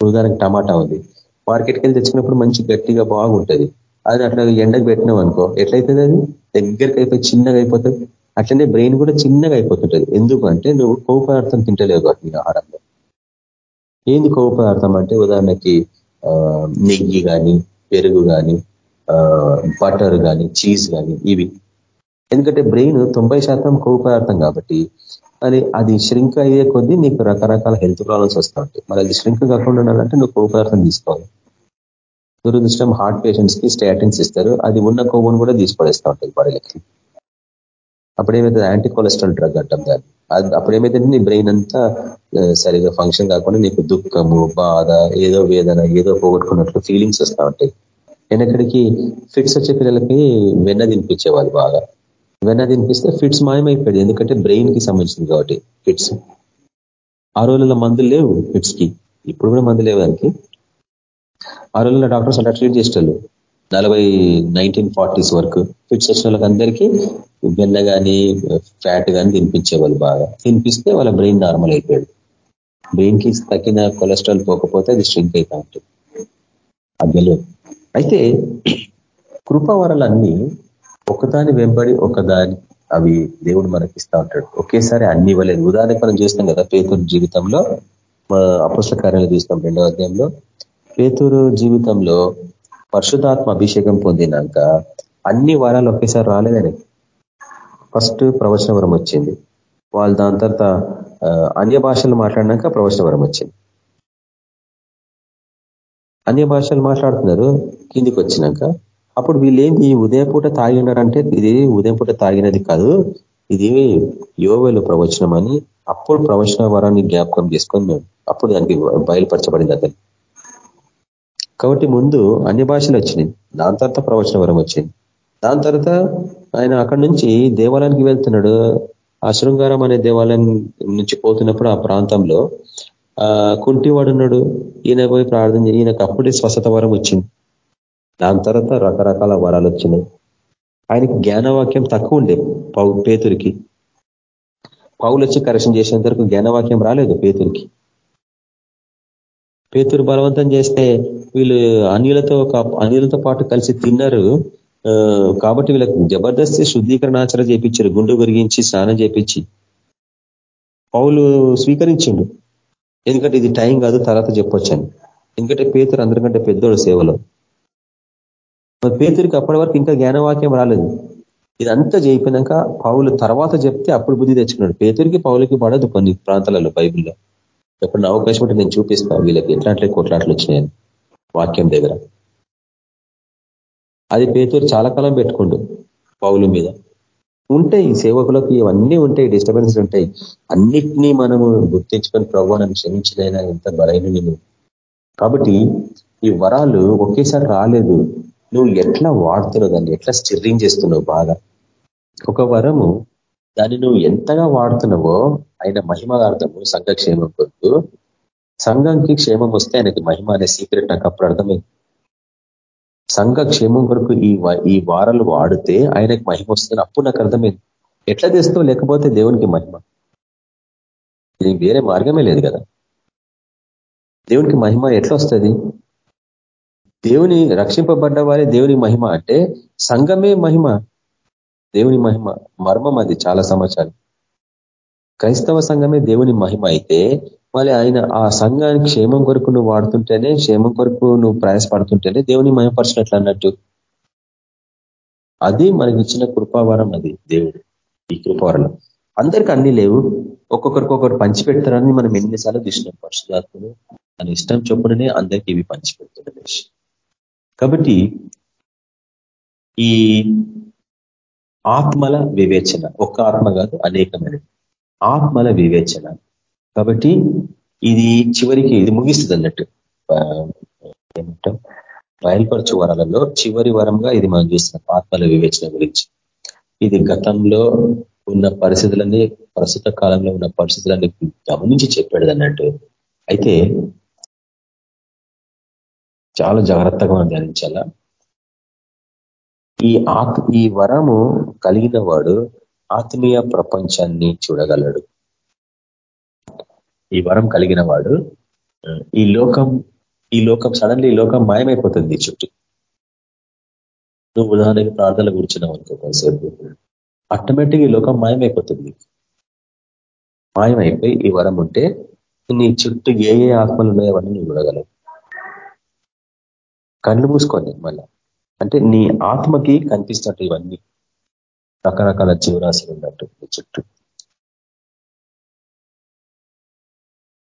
ఉదాహరణకి టమాటా ఉంది. మార్కెట్కి వెళ్ళి తెచ్చుకున్నప్పుడు మంచి గట్టిగా బాగుంటుంది. అది అట్లా ఎండకు పెట్టినాం అనుకో ఎట్లయితుంది అది? దగ్గరికి అయిపోయి చిన్నగా అయిపోతుంది. అట్లనే బ్రెయిన్ కూడా చిన్నగా అయిపోతుంటది. ఎందుకు అంటే నువ్వు కొవ్వు పదార్థం తింటలేవు కాబట్టి నీ ఆహారంలో. ఏంది కొవ్వు పదార్థం అంటే ఉదాహరణకి నెయ్యి కానీ పెరుగు కానీ బటర్ కానీ చీజ్ కానీ ఇవి. ఎందుకంటే బ్రెయిన్ తొంభై శాతం కొవ్వు పదార్థం కాబట్టి అది అది శ్రింక్ అయ్యే కొద్దీ నీకు రకరకాల హెల్త్ ప్రాబ్లమ్స్ వస్తూ ఉంటాయి మరి అది శ్రింక్ కాకుండా ఉండాలంటే నువ్వు కొవ్వు పదార్థం తీసుకోవాలి. దురదృష్టం హార్ట్ పేషెంట్స్కి స్టాటిన్స్ ఇస్తారు. అది ఉన్న కొవ్వును కూడా తీసుకోలేస్తూ ఉంటుంది బాడీలకి. అప్పుడేమైతే యాంటీ కొలెస్ట్రాల్ డ్రగ్ అంటాం దాన్ని అప్పుడేమైతే నీ బ్రెయిన్ అంతా సరిగా ఫంక్షన్ కాకుండా నీకు దుఃఖము బాధ ఏదో వేదన ఏదో పోగొట్టుకున్నట్లు ఫీలింగ్స్ వస్తూ ఉంటాయి వెనకడికి ఫిట్స్ వచ్చే పిల్లలకి వెన్న తినిపించేవాళ్ళు బాగా. వెన్న తినిపిస్తే ఫిట్స్ మాయమైపోయాడు ఎందుకంటే బ్రెయిన్కి సంబంధించింది కాబట్టి ఫిట్స్ ఆ రోజుల్లో మందులు లేవు ఫిట్స్కి ఇప్పుడు కూడా మందు లేవు దానికి. ఆ రోజుల్లో డాక్టర్స్ అలా ట్రీట్ చేసేవాళ్ళు నలభై నైన్టీన్ ఫార్టీస్ వరకు ఫిట్స్ వచ్చిన వాళ్ళకి అందరికీ వెన్న కానీ ఫ్యాట్ కానీ తినిపించేవాళ్ళు బాగా. తినిపిస్తే వాళ్ళ బ్రెయిన్ నార్మల్ అయిపోయాడు బ్రెయిన్కి తగ్గిన కొలెస్ట్రాల్ పోకపోతే అది స్ట్రింక్ అవుతా ఉంటుంది. అది అయితే కృపవరలన్నీ ఒకదాని వెంబడి ఒకదాని అవి దేవుడు మనకి ఇస్తా ఉంటాడు. ఒకేసారి అన్ని ఇవ్వలేదు. ఉదాహరణకు మనం చూస్తాం కదా పేతురు జీవితంలో అపుష్ట కార్యాలు చూస్తాం రెండవ అధ్యాయంలో. పేతురు జీవితంలో పరిశుధాత్మ అభిషేకం పొందినాక అన్ని వారాలు ఒకేసారి రాలేదని. ఫస్ట్ ప్రవచన వరం వచ్చింది. వాళ్ళు దాని తర్వాత అన్య భాషలు మాట్లాడినాక ప్రవచన వరం వచ్చింది. అన్య భాషలు మాట్లాడుతున్నారు కిందికి వచ్చినాక అప్పుడు వీళ్ళేంది ఉదయపూట తాగి ఉన్నారంటే ఇది ఉదయపూట తాగినది కాదు. ఇది యోవేలు ప్రవచనం అని అప్పుడు ప్రవచన వరాన్ని జ్ఞాపకం చేసుకొని మేము అప్పుడు దానికి బయలుపరచబడింది అతను. కాబట్టి ముందు అన్ని భాషలు వచ్చినాయి. దాని తర్వాత ప్రవచన వరం వచ్చింది. దాని తర్వాత ఆయన అక్కడి నుంచి దేవాలయానికి వెళ్తున్నాడు. ఆ శృంగారం అనే దేవాలయం నుంచి పోతున్నప్పుడు ఆ ప్రాంతంలో ఆ కుంటివాడున్నాడు ఈయన పోయి ప్రార్థన ఈయనకు అప్పుడే స్వస్థత వరం వచ్చింది. దాని తర్వాత రకరకాల వరాలు వచ్చినాయి. ఆయనకి జ్ఞానవాక్యం తక్కువ ఉండే పేతురికి. పౌలు వచ్చి కరెక్షన్ చేసేంత వరకు జ్ఞానవాక్యం రాలేదు పేతురికి. పేతురు బలవంతం చేస్తే వీళ్ళు అన్యులతో అన్యులతో పాటు కలిసి తిన్నారు. కాబట్టి వీళ్ళకి జబర్దస్తి శుద్ధీకరణ ఆచరణ చేయించారు గుండు గురిగించి స్నానం చేపించి. పౌలు స్వీకరించిండు. ఎందుకంటే ఇది టైం కాదు తర్వాత చెప్పొచ్చని. ఎందుకంటే పేతురు అందరికంటే పెద్దోడు సేవలో. పేతురికి అప్పటి వరకు ఇంకా జ్ఞానవాక్యం రాలేదు. ఇదంతా చేయిపోయినాక పౌలు తర్వాత చెప్తే అప్పుడు బుద్ధి తెచ్చుకున్నాడు. పేతురికి పౌలకి పడదు కొన్ని ప్రాంతాలలో బైబిల్లో. ఎప్పుడు అవకాశం ఉంటే నేను చూపిస్తాను వీళ్ళకి. ఎట్లాంటి కొట్లాట్లు వచ్చినాయని వాక్యం దగ్గర. అది పేతురు చాలా కాలం పెట్టుకుండు పౌలు మీద. ఉంటాయి సేవకులకు ఇవన్నీ ఉంటాయి డిస్టర్బెన్స్ ఉంటాయి. అన్నిటినీ మనము గుర్తించుకొని ప్రభావ నన్ను క్షమించలేనా? ఎంత బలైన నేను కాబట్టి ఈ వరాలు ఒకేసారి రాలేదు. నువ్వు ఎట్లా వాడుతున్నావు దాన్ని? ఎట్లా స్టిర్రింగ్ చేస్తున్నావు బాగా? ఒక వరము దాన్ని నువ్వు ఎంతగా వాడుతున్నావో ఆయన మహిమార్థము సంఘక్షేమం కొరకు. సంఘంకి క్షేమం వస్తే ఆయనకి మహిమ అనే సీక్రెట్ నాకు అప్పుడు అర్థమైంది. సంఘ క్షేమం కొరకు ఈ ఈ వారాలు వాడితే ఆయనకి మహిమ వస్తుంది అప్పుడు నాకు అర్థమైంది. ఎట్లా తెస్తావు? లేకపోతే దేవునికి మహిమ? ఇది వేరే మార్గమే లేదు కదా. దేవునికి మహిమ ఎట్లా వస్తుంది? దేవుని రక్షింపబడ్డ వారే దేవుని మహిమ అంటే సంఘమే మహిమ. దేవుని మహిమ మర్మం అది చాలా సమాచారం క్రైస్తవ సంఘమే దేవుని మహిమ అయితే మళ్ళీ ఆయన ఆ సంఘానికి క్షేమం కొరకు నువ్వు వాడుతుంటేనే క్షేమం కొరకు నువ్వు ప్రయాసపడుతుంటేనే దేవుని మహిమపరిచినట్లు అన్నట్టు. అది మనకి ఇచ్చిన కృపావరం అది దేవుడు ఈ కృపావరం అందరికి అన్ని లేవు. ఒక్కొక్కరికి ఒకరు పంచిపెడతారని మనం ఎన్నిసార్లు చూసినాం. పరిశుధాత్మను తన ఇష్టం చొప్పుననే అందరికీ ఇవి పంచిపెడుతున్నాడు కాబట్టి ఈ ఆత్మల వివేచన ఒక్క ఆత్మ కాదు అనేకమైనది ఆత్మల వివేచన. కాబట్టి ఇది చివరికి ఇది ముగిస్తుంది అన్నట్టు. ఏమంటాం? బయలుపరచు వరాలలో చివరి వరంగా ఇది మనం చూస్తున్నాం ఆత్మల వివేచన గురించి. ఇది గతంలో ఉన్న పరిస్థితులన్నీ ప్రస్తుత కాలంలో ఉన్న పరిస్థితులన్నీ గమనించి చెప్పాడు అన్నట్టు. అయితే చాలా జాగ్రత్తగా మనం ధ్యానించాలా? ఈ ఆత్ ఈ వరము కలిగిన వాడు ఆత్మీయ ప్రపంచాన్ని చూడగలడు. ఈ వరం కలిగిన వాడు ఈ లోకం ఈ లోకం సడన్లీ ఈ లోకం మాయమైపోతుంది చుట్టూ. నువ్వు ఉదాహరణకి ప్రార్థనలు కూర్చున్నావు అనుకో కొంతసేపు. ఆటోమేటిక్ ఈ లోకం మాయమైపోతుంది. మాయమైపోయి ఈ వరం ఉంటే నీ చుట్టూ ఏ ఏ ఆత్మలు ఉన్నాయో అవన్నీ నువ్వు చూడగలవు. కళ్ళు మూసుకోండి మళ్ళా. అంటే నీ ఆత్మకి కనిపిస్తున్నట్టు ఇవన్నీ. రకరకాల జీవరాశులు ఉన్నట్టు నీ చుట్టూ.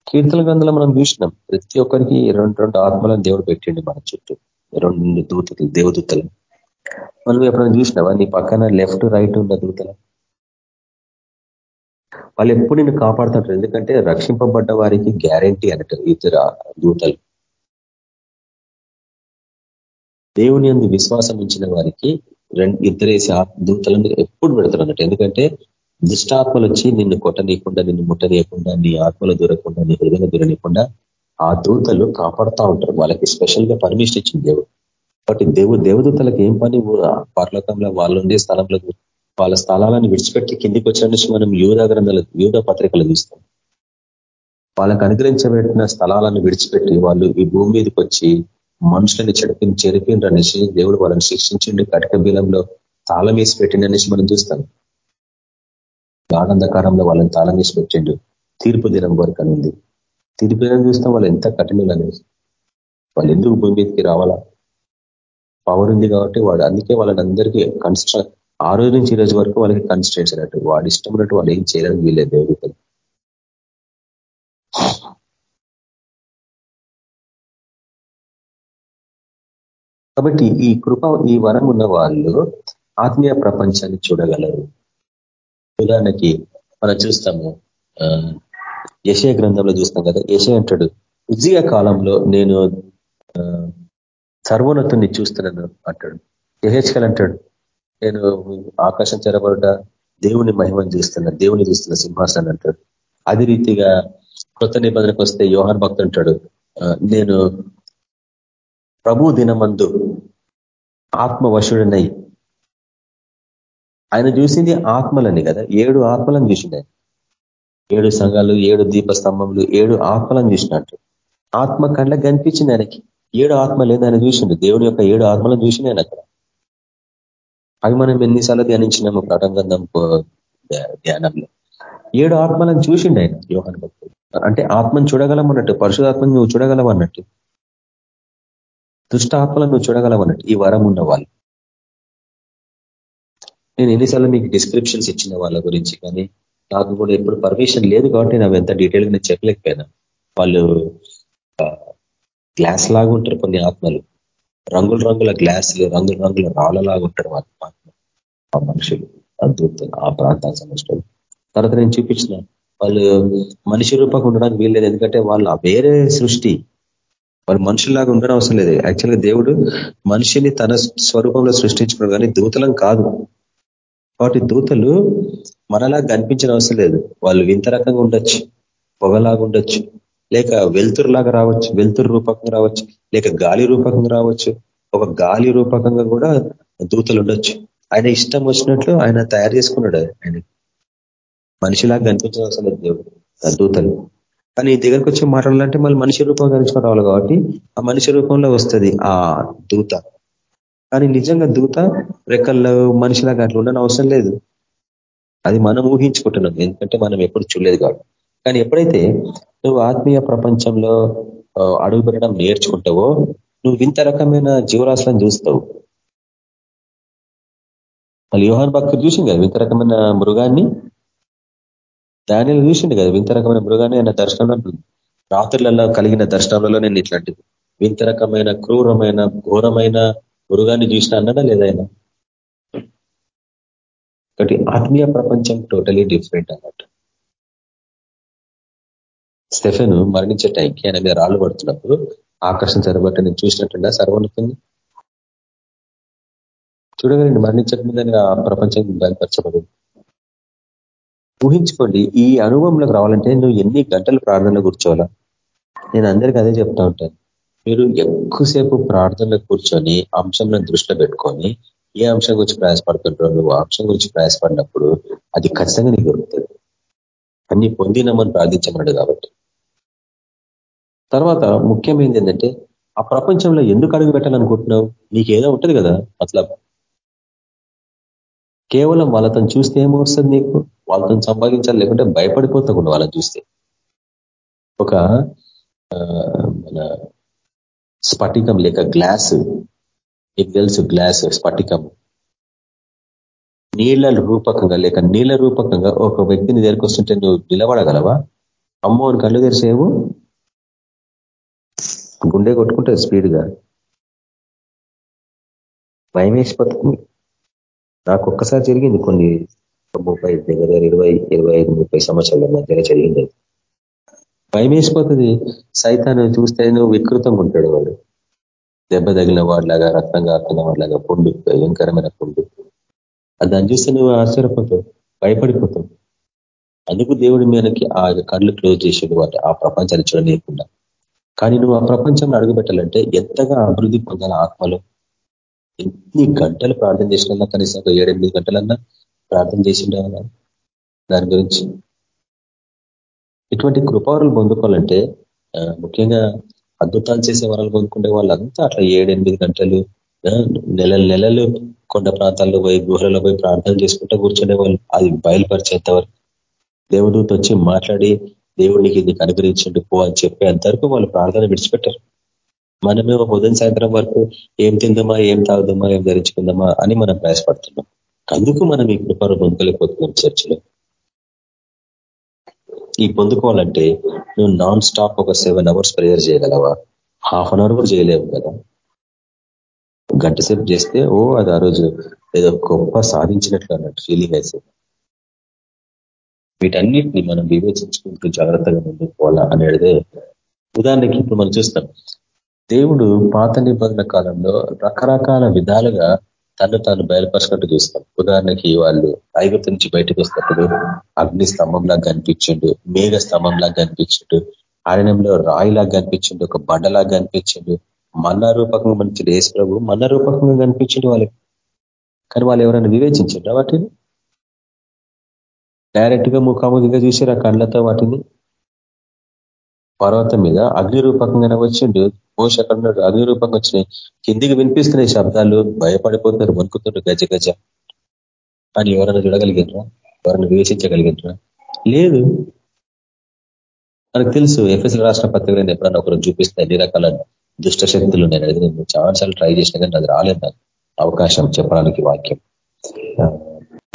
కీర్తన గ్రంథంలో మనం చూసినాం ప్రతి ఒక్కరికి రెండు రెండు ఆత్మలను దేవుడు పెట్టిండి మన చుట్టూ. రెండు దూతలు దేవదూతలు. మనం ఎప్పుడైనా చూసినావా? నీ పక్కన లెఫ్ట్ రైట్ ఉన్న దూతల. వాళ్ళు ఎప్పుడు నిన్ను కాపాడుతుంటారు? ఎందుకంటే రక్షింపబడ్డ వారికి గ్యారంటీ అంటారు ఇతర దూతలు. దేవుని అందు విశ్వాసం ఉంచిన వారికి ఇద్దరేసి దూతలను ఎప్పుడు పెడతారు అన్నట్టు ఎందుకంటే దుష్టాత్మలు వచ్చి నిన్ను కొట్టనీయకుండా నిన్ను ముట్టనీయకుండా నీ ఆత్మలు దూరకుండా నీ హృదయం దూరనీయకుండా ఆ దూతలు కాపాడుతూ ఉంటారు. వాళ్ళకి స్పెషల్గా పర్మిషన్ ఇచ్చింది దేవుడు. కాబట్టి దేవు దేవదూతలకు ఏం పని? పరలోకంలో వాళ్ళు ఉండే స్థలంలో వాళ్ళ స్థలాలను విడిచిపెట్టి కిందికి వచ్చిన నుంచి మనం యూధ గ్రంథాలు యూధ పత్రికలు చూస్తాం. వాళ్ళకు అనుగ్రహించబెట్టిన స్థలాలను విడిచిపెట్టి వాళ్ళు ఈ భూమి మీదకి వచ్చి మనుషులని చెడిపి చెరిపిండ్రు అనేసి దేవుడు వాళ్ళని శిక్షించిండు. కటక బీలంలో తాళం వేసి పెట్టిండనేసి మనం చూస్తాం. గాఢంధకారంలో వాళ్ళని తాళం వేసి పెట్టిండు. తీర్పు దినం వరకు అని ఉంది తీర్పు దినం చూస్తాం వాళ్ళు ఎంత కఠినలు అనేసి వాళ్ళు ఎందుకు భూమి మీదకి రావాలా? పవర్ ఉంది కాబట్టి వాడు అందుకే వాళ్ళని అందరికీ కన్స్ట్రక్ట్ ఆ రోజు నుంచి ఈ రోజు వరకు వాళ్ళకి కన్స్ట్రక్ట్ అన్నట్టు వాడు ఇష్టం ఉన్నట్టు వాళ్ళు ఏం చేయడానికి వీళ్ళే దేవుడికి. కాబట్టి ఈ కృప ఈ వరం ఉన్న వాళ్ళు ఆత్మీయ ప్రపంచాన్ని చూడగలరు. ఉదాహరణకి మనం చూస్తాము యశయ గ్రంథంలో చూస్తాం కదా యశయ అంటాడు ఉజ్జయ కాలంలో నేను సర్వోన్నతుని చూస్తున్నాను అంటాడు. యహెచ్కల్ అంటాడు నేను ఆకాశం చెరబడట దేవుని మహిమను చూస్తున్నా దేవుని చూస్తున్న సింహాసనం అంటాడు. అదే రీతిగా కొత్త నిబంధనకు వస్తే యోహన్ భక్తు అంటాడు నేను ప్రభు దినమందు ఆత్మవశుడనై. ఆయన చూసింది ఆత్మలని కదా ఏడు ఆత్మలను చూసింది ఏడు సంఘాలు ఏడు దీపస్తంభములు ఏడు ఆత్మలను చూసినట్టు. ఆత్మ కళ్ళకి కనిపించింది ఆయనకి. ఏడు ఆత్మ లేదు ఆయన చూసిండు. దేవుని యొక్క ఏడు ఆత్మలను చూసింది ఆయన అక్కడ. అవి మనం ఎన్నిసార్లు ధ్యానించినాము ప్రటంగంధం ధ్యానంలో. ఏడు ఆత్మలను చూసిండు ఆయన యోహన్ భక్తుడు. అంటే ఆత్మను చూడగలం అన్నట్టు పరిశుధాత్మను నువ్వు చూడగలవు అన్నట్టు దుష్ట ఆత్మలను నువ్వు చూడగలవన్నట్టు ఈ వరం ఉన్న వాళ్ళు. నేను ఎన్నిసార్లు మీకు డిస్క్రిప్షన్స్ ఇచ్చిన వాళ్ళ గురించి కానీ నాకు కూడా ఎప్పుడు పర్మిషన్ లేదు కాబట్టి నేను ఎంత డీటెయిల్గా నేను చెప్పలేకపోయినా. వాళ్ళు గ్లాస్ లాగా ఉంటారు కొన్ని ఆత్మలు. రంగుల రంగుల గ్లాసులు రంగుల రంగుల రాళ్ళలాగా ఉంటారు ఆత్మ ఆ మనుషులు అద్భుతం ఆ ప్రాంతానికి సంబంధించిన తర్వాత నేను చూపించిన వాళ్ళు మనిషి రూపంగా ఉండడానికి వీల్లేదు. ఎందుకంటే వాళ్ళు వేరే సృష్టి వాళ్ళు మనుషుల్లాగా ఉండడం అవసరం లేదు. యాక్చువల్గా దేవుడు మనిషిని తన స్వరూపంలో సృష్టించుకున్నాడు కానీ దూతలం కాదు. కాబట్టి దూతలు మనలా కనిపించిన అవసరం లేదు. వాళ్ళు వింత రకంగా ఉండొచ్చు పొగలాగా ఉండొచ్చు లేక వెలుతురులాగా రావచ్చు వెలుతురు రూపకంగా రావచ్చు లేక గాలి రూపకంగా రావచ్చు. ఒక గాలి రూపకంగా కూడా దూతలు ఉండొచ్చు. ఆయన ఇష్టం వచ్చినట్లు ఆయన తయారు చేసుకున్నాడు ఆయన. మనిషిలాగా కనిపించిన అవసరం లేదు దేవుడు దూతలు. కానీ దగ్గరకు వచ్చి మాట్లాడాలంటే మళ్ళీ మనిషి రూపం ధరించుకొని రావాలి కాబట్టి ఆ మనిషి రూపంలో వస్తుంది ఆ దూత. కానీ నిజంగా దూత రెక్కల్లో మనిషిలాగా అట్లా ఉండని అవసరం లేదు. అది మనం ఊహించుకుంటున్నాం. ఎందుకంటే మనం ఎప్పుడు చూడలేదు కాబట్టి. కానీ ఎప్పుడైతే నువ్వు ఆత్మీయ ప్రపంచంలో అడుగు పెట్టడం నేర్చుకుంటావో నువ్వు ఇంత రకమైన జీవరాశులను చూస్తావు. మళ్ళీ యోహాన్ భక్తులు చూసింది కదా ఇంత రకమైన మృగాన్ని? దానిని చూసిండు కదా వింత రకమైన మృగాన్ని ఆయన దర్శనంలో రాత్రులలో కలిగిన దర్శనంలో నేను ఇట్లాంటిది. వింత రకమైన క్రూరమైన ఘోరమైన మృగాన్ని చూసిన అన్నదా లేదా ఆయన ఒకటి ఆత్మీయ ప్రపంచం టోటలీ డిఫరెంట్ అన్నట్టు స్టెఫెన్ మరణించే టైంకి ఆయన మీద రాళ్ళు పడుతున్నప్పుడు ఆకర్షణ జరగబట్టి నేను చూసినట్టుండ సర్వోన్నతుంది చూడగలండి మరణించక ముందని ఆ ప్రపంచం బయలుపరచబడింది. ఊహించుకోండి ఈ అనుభవంలోకి రావాలంటే నువ్వు ఎన్ని గంటలు ప్రార్థనలో కూర్చోవాలా? నేను అందరికీ అదే చెప్తా ఉంటాను. మీరు ఎక్కువసేపు ప్రార్థనలో కూర్చొని అంశంలో దృష్టిలో పెట్టుకొని ఏ అంశం గురించి ప్రయాసపడుతుంటారో నువ్వు అంశం గురించి ప్రయాసపడినప్పుడు అది ఖచ్చితంగా నీకు దొరుకుతుంది. అన్ని పొందినామని ప్రార్థించమన్నాడు కాబట్టి. తర్వాత ముఖ్యమైనది ఏంటంటే ఆ ప్రపంచంలో ఎందుకు అడుగు పెట్టాలనుకుంటున్నావు? నీకు ఏదో ఉంటుంది కదా అట్లా కేవలం వాళ్ళతో చూస్తే ఏమొస్తుంది నీకు? వాళ్ళతో సంపాదించాలి లేకుంటే భయపడిపోతాకుండా వాళ్ళని చూస్తే. ఒక మన స్ఫటికం లేక గ్లాస్ నీకు తెలుసు గ్లాస్ స్ఫటికం. నీళ్ళ రూపకంగా లేక నీళ్ళ రూపకంగా ఒక వ్యక్తిని దగ్గరికి వస్తుంటే నువ్వు నిలబడగలవా? అమ్మో అని కళ్ళు తెరిసేవు గుండె కొట్టుకుంటే స్పీడ్గా. భయం వేసిపోతుంది నాకు ఒక్కసారి జరిగింది కొన్ని ముప్పై దగ్గర ఇరవై ఇరవై ఐదు ముప్పై సంవత్సరాల మధ్యలో జరిగింది. భయం వేసిపోతుంది. సైతాన్ని చూస్తే నువ్వు వికృతంగా ఉంటాడు వాడు. దెబ్బ తగిలిన వాడిలాగా రక్తం కాకున్న వాడిలాగా పుండు భయంకరమైన పుండు. దాన్ని చూస్తే నువ్వు ఆశ్చర్యపోతావు భయపడిపోతావు. అందుకు దేవుడు మీదకి ఆ కళ్ళు క్లోజ్ చేసేది వాటి ఆ ప్రపంచాన్ని చూడలేకుండా కానీ నువ్వు ఆ ప్రపంచంలో అడుగుపెట్టాలంటే ఎంతగా అభివృద్ధి పొందాలి ఆత్మలో? ఎన్ని గంటలు ప్రార్థన చేసినా కనీసం ఒక ఏడెనిమిది గంటలన్నా ప్రార్థన చేసిండే దాని గురించి ఇటువంటి కృపారులు పొందుకోవాలంటే ముఖ్యంగా అద్భుతాలు చేసే వరాలు పొందుకునే వాళ్ళంతా అట్లా ఏడెనిమిది గంటలు నెలలు నెలలు కొండ ప్రాంతాల్లో పోయి గుహలలో పోయి ప్రార్థన చేసుకుంటూ కూర్చునే వాళ్ళు అది బయలుపరిచేంత వరకు. దేవుడితో వచ్చి మాట్లాడి దేవుడికి నీకు అనుగ్రహించండి పో అని చెప్పేంతవరకు వాళ్ళు ప్రార్థన విడిచిపెట్టారు. మనమే ఉదయం సాయంత్రం వరకు ఏం తిందామా ఏం తాగుదామా ఏం ధరించుకుందామా అని మనం ప్రయాసపడుతున్నాం. అందుకు మనం ఈ కృపను పొందుకోలేకపోతున్నాం చర్చిలో. ఈ పొందుకోవాలంటే నువ్వు నాన్ స్టాప్ ఒక సెవెన్ అవర్స్ ప్రేయర్ చేయగలవా? హాఫ్ అన్ అవర్ కూడా చేయలేవు కదా. గంట సేపు చేస్తే ఓ అది ఆ రోజు ఏదో గొప్ప సాధించినట్లు అన్నట్టు ఫీలింగ్ అయితే వీటన్నిటిని మనం వివేచించుకుంటూ జాగ్రత్తగా ముందుకు పోవాలా అనేదే ఉదాహరణకి ఇప్పుడు మనం చూస్తాం. దేవుడు పాత నిబంధన కాలంలో రకరకాల విధాలుగా తను తాను బయలుపరచినట్టు చూస్తాం ఉదాహరణకి వాళ్ళు ఐగుప్తు నుంచి బయటకు వస్తున్నప్పుడు అగ్ని స్తంభంలాగా కనిపించిండు మేఘ స్తంభంలాగా కనిపించిండు అరణ్యంలో రాయిలాగా కనిపించిండు ఒక బండలాగా కనిపించిండు మన్న రూపకంగా మంచి రేసు ప్రభు మన్న రూపకంగా కనిపించిండు వాళ్ళకి. కానీ వాళ్ళు ఎవరైనా వివేచించారు వాటిని? డైరెక్ట్గా ముఖాముఖిగా చూసారు ఆ కళ్ళతో వాటిని? పర్వతం మీద అగ్ని రూపకంగానే వచ్చిండు. మోస అక్కడ అగ్ని రూపంగా వచ్చినాయి. కిందికి వినిపిస్తున్నాయి శబ్దాలు భయపడిపోతున్నారు వణుకుతున్నారు గజ గజ. అని ఎవరైనా చూడగలిగినరా? ఎవరైనా వివేచించగలిగినరా లేదు. మనకు తెలుసు ఎఫ్ఎస్ఎల్ రాష్ట్ర పత్రికలను ఎప్పుడన్నా ఒకరు చూపిస్తే అన్ని రకాల దుష్ట శక్తులు ఉన్నాయి. అది నేను చాలాసార్లు ట్రై చేసిన కానీ అది రాలేదు నాకు. అవకాశం చెప్పడానికి వాక్యం.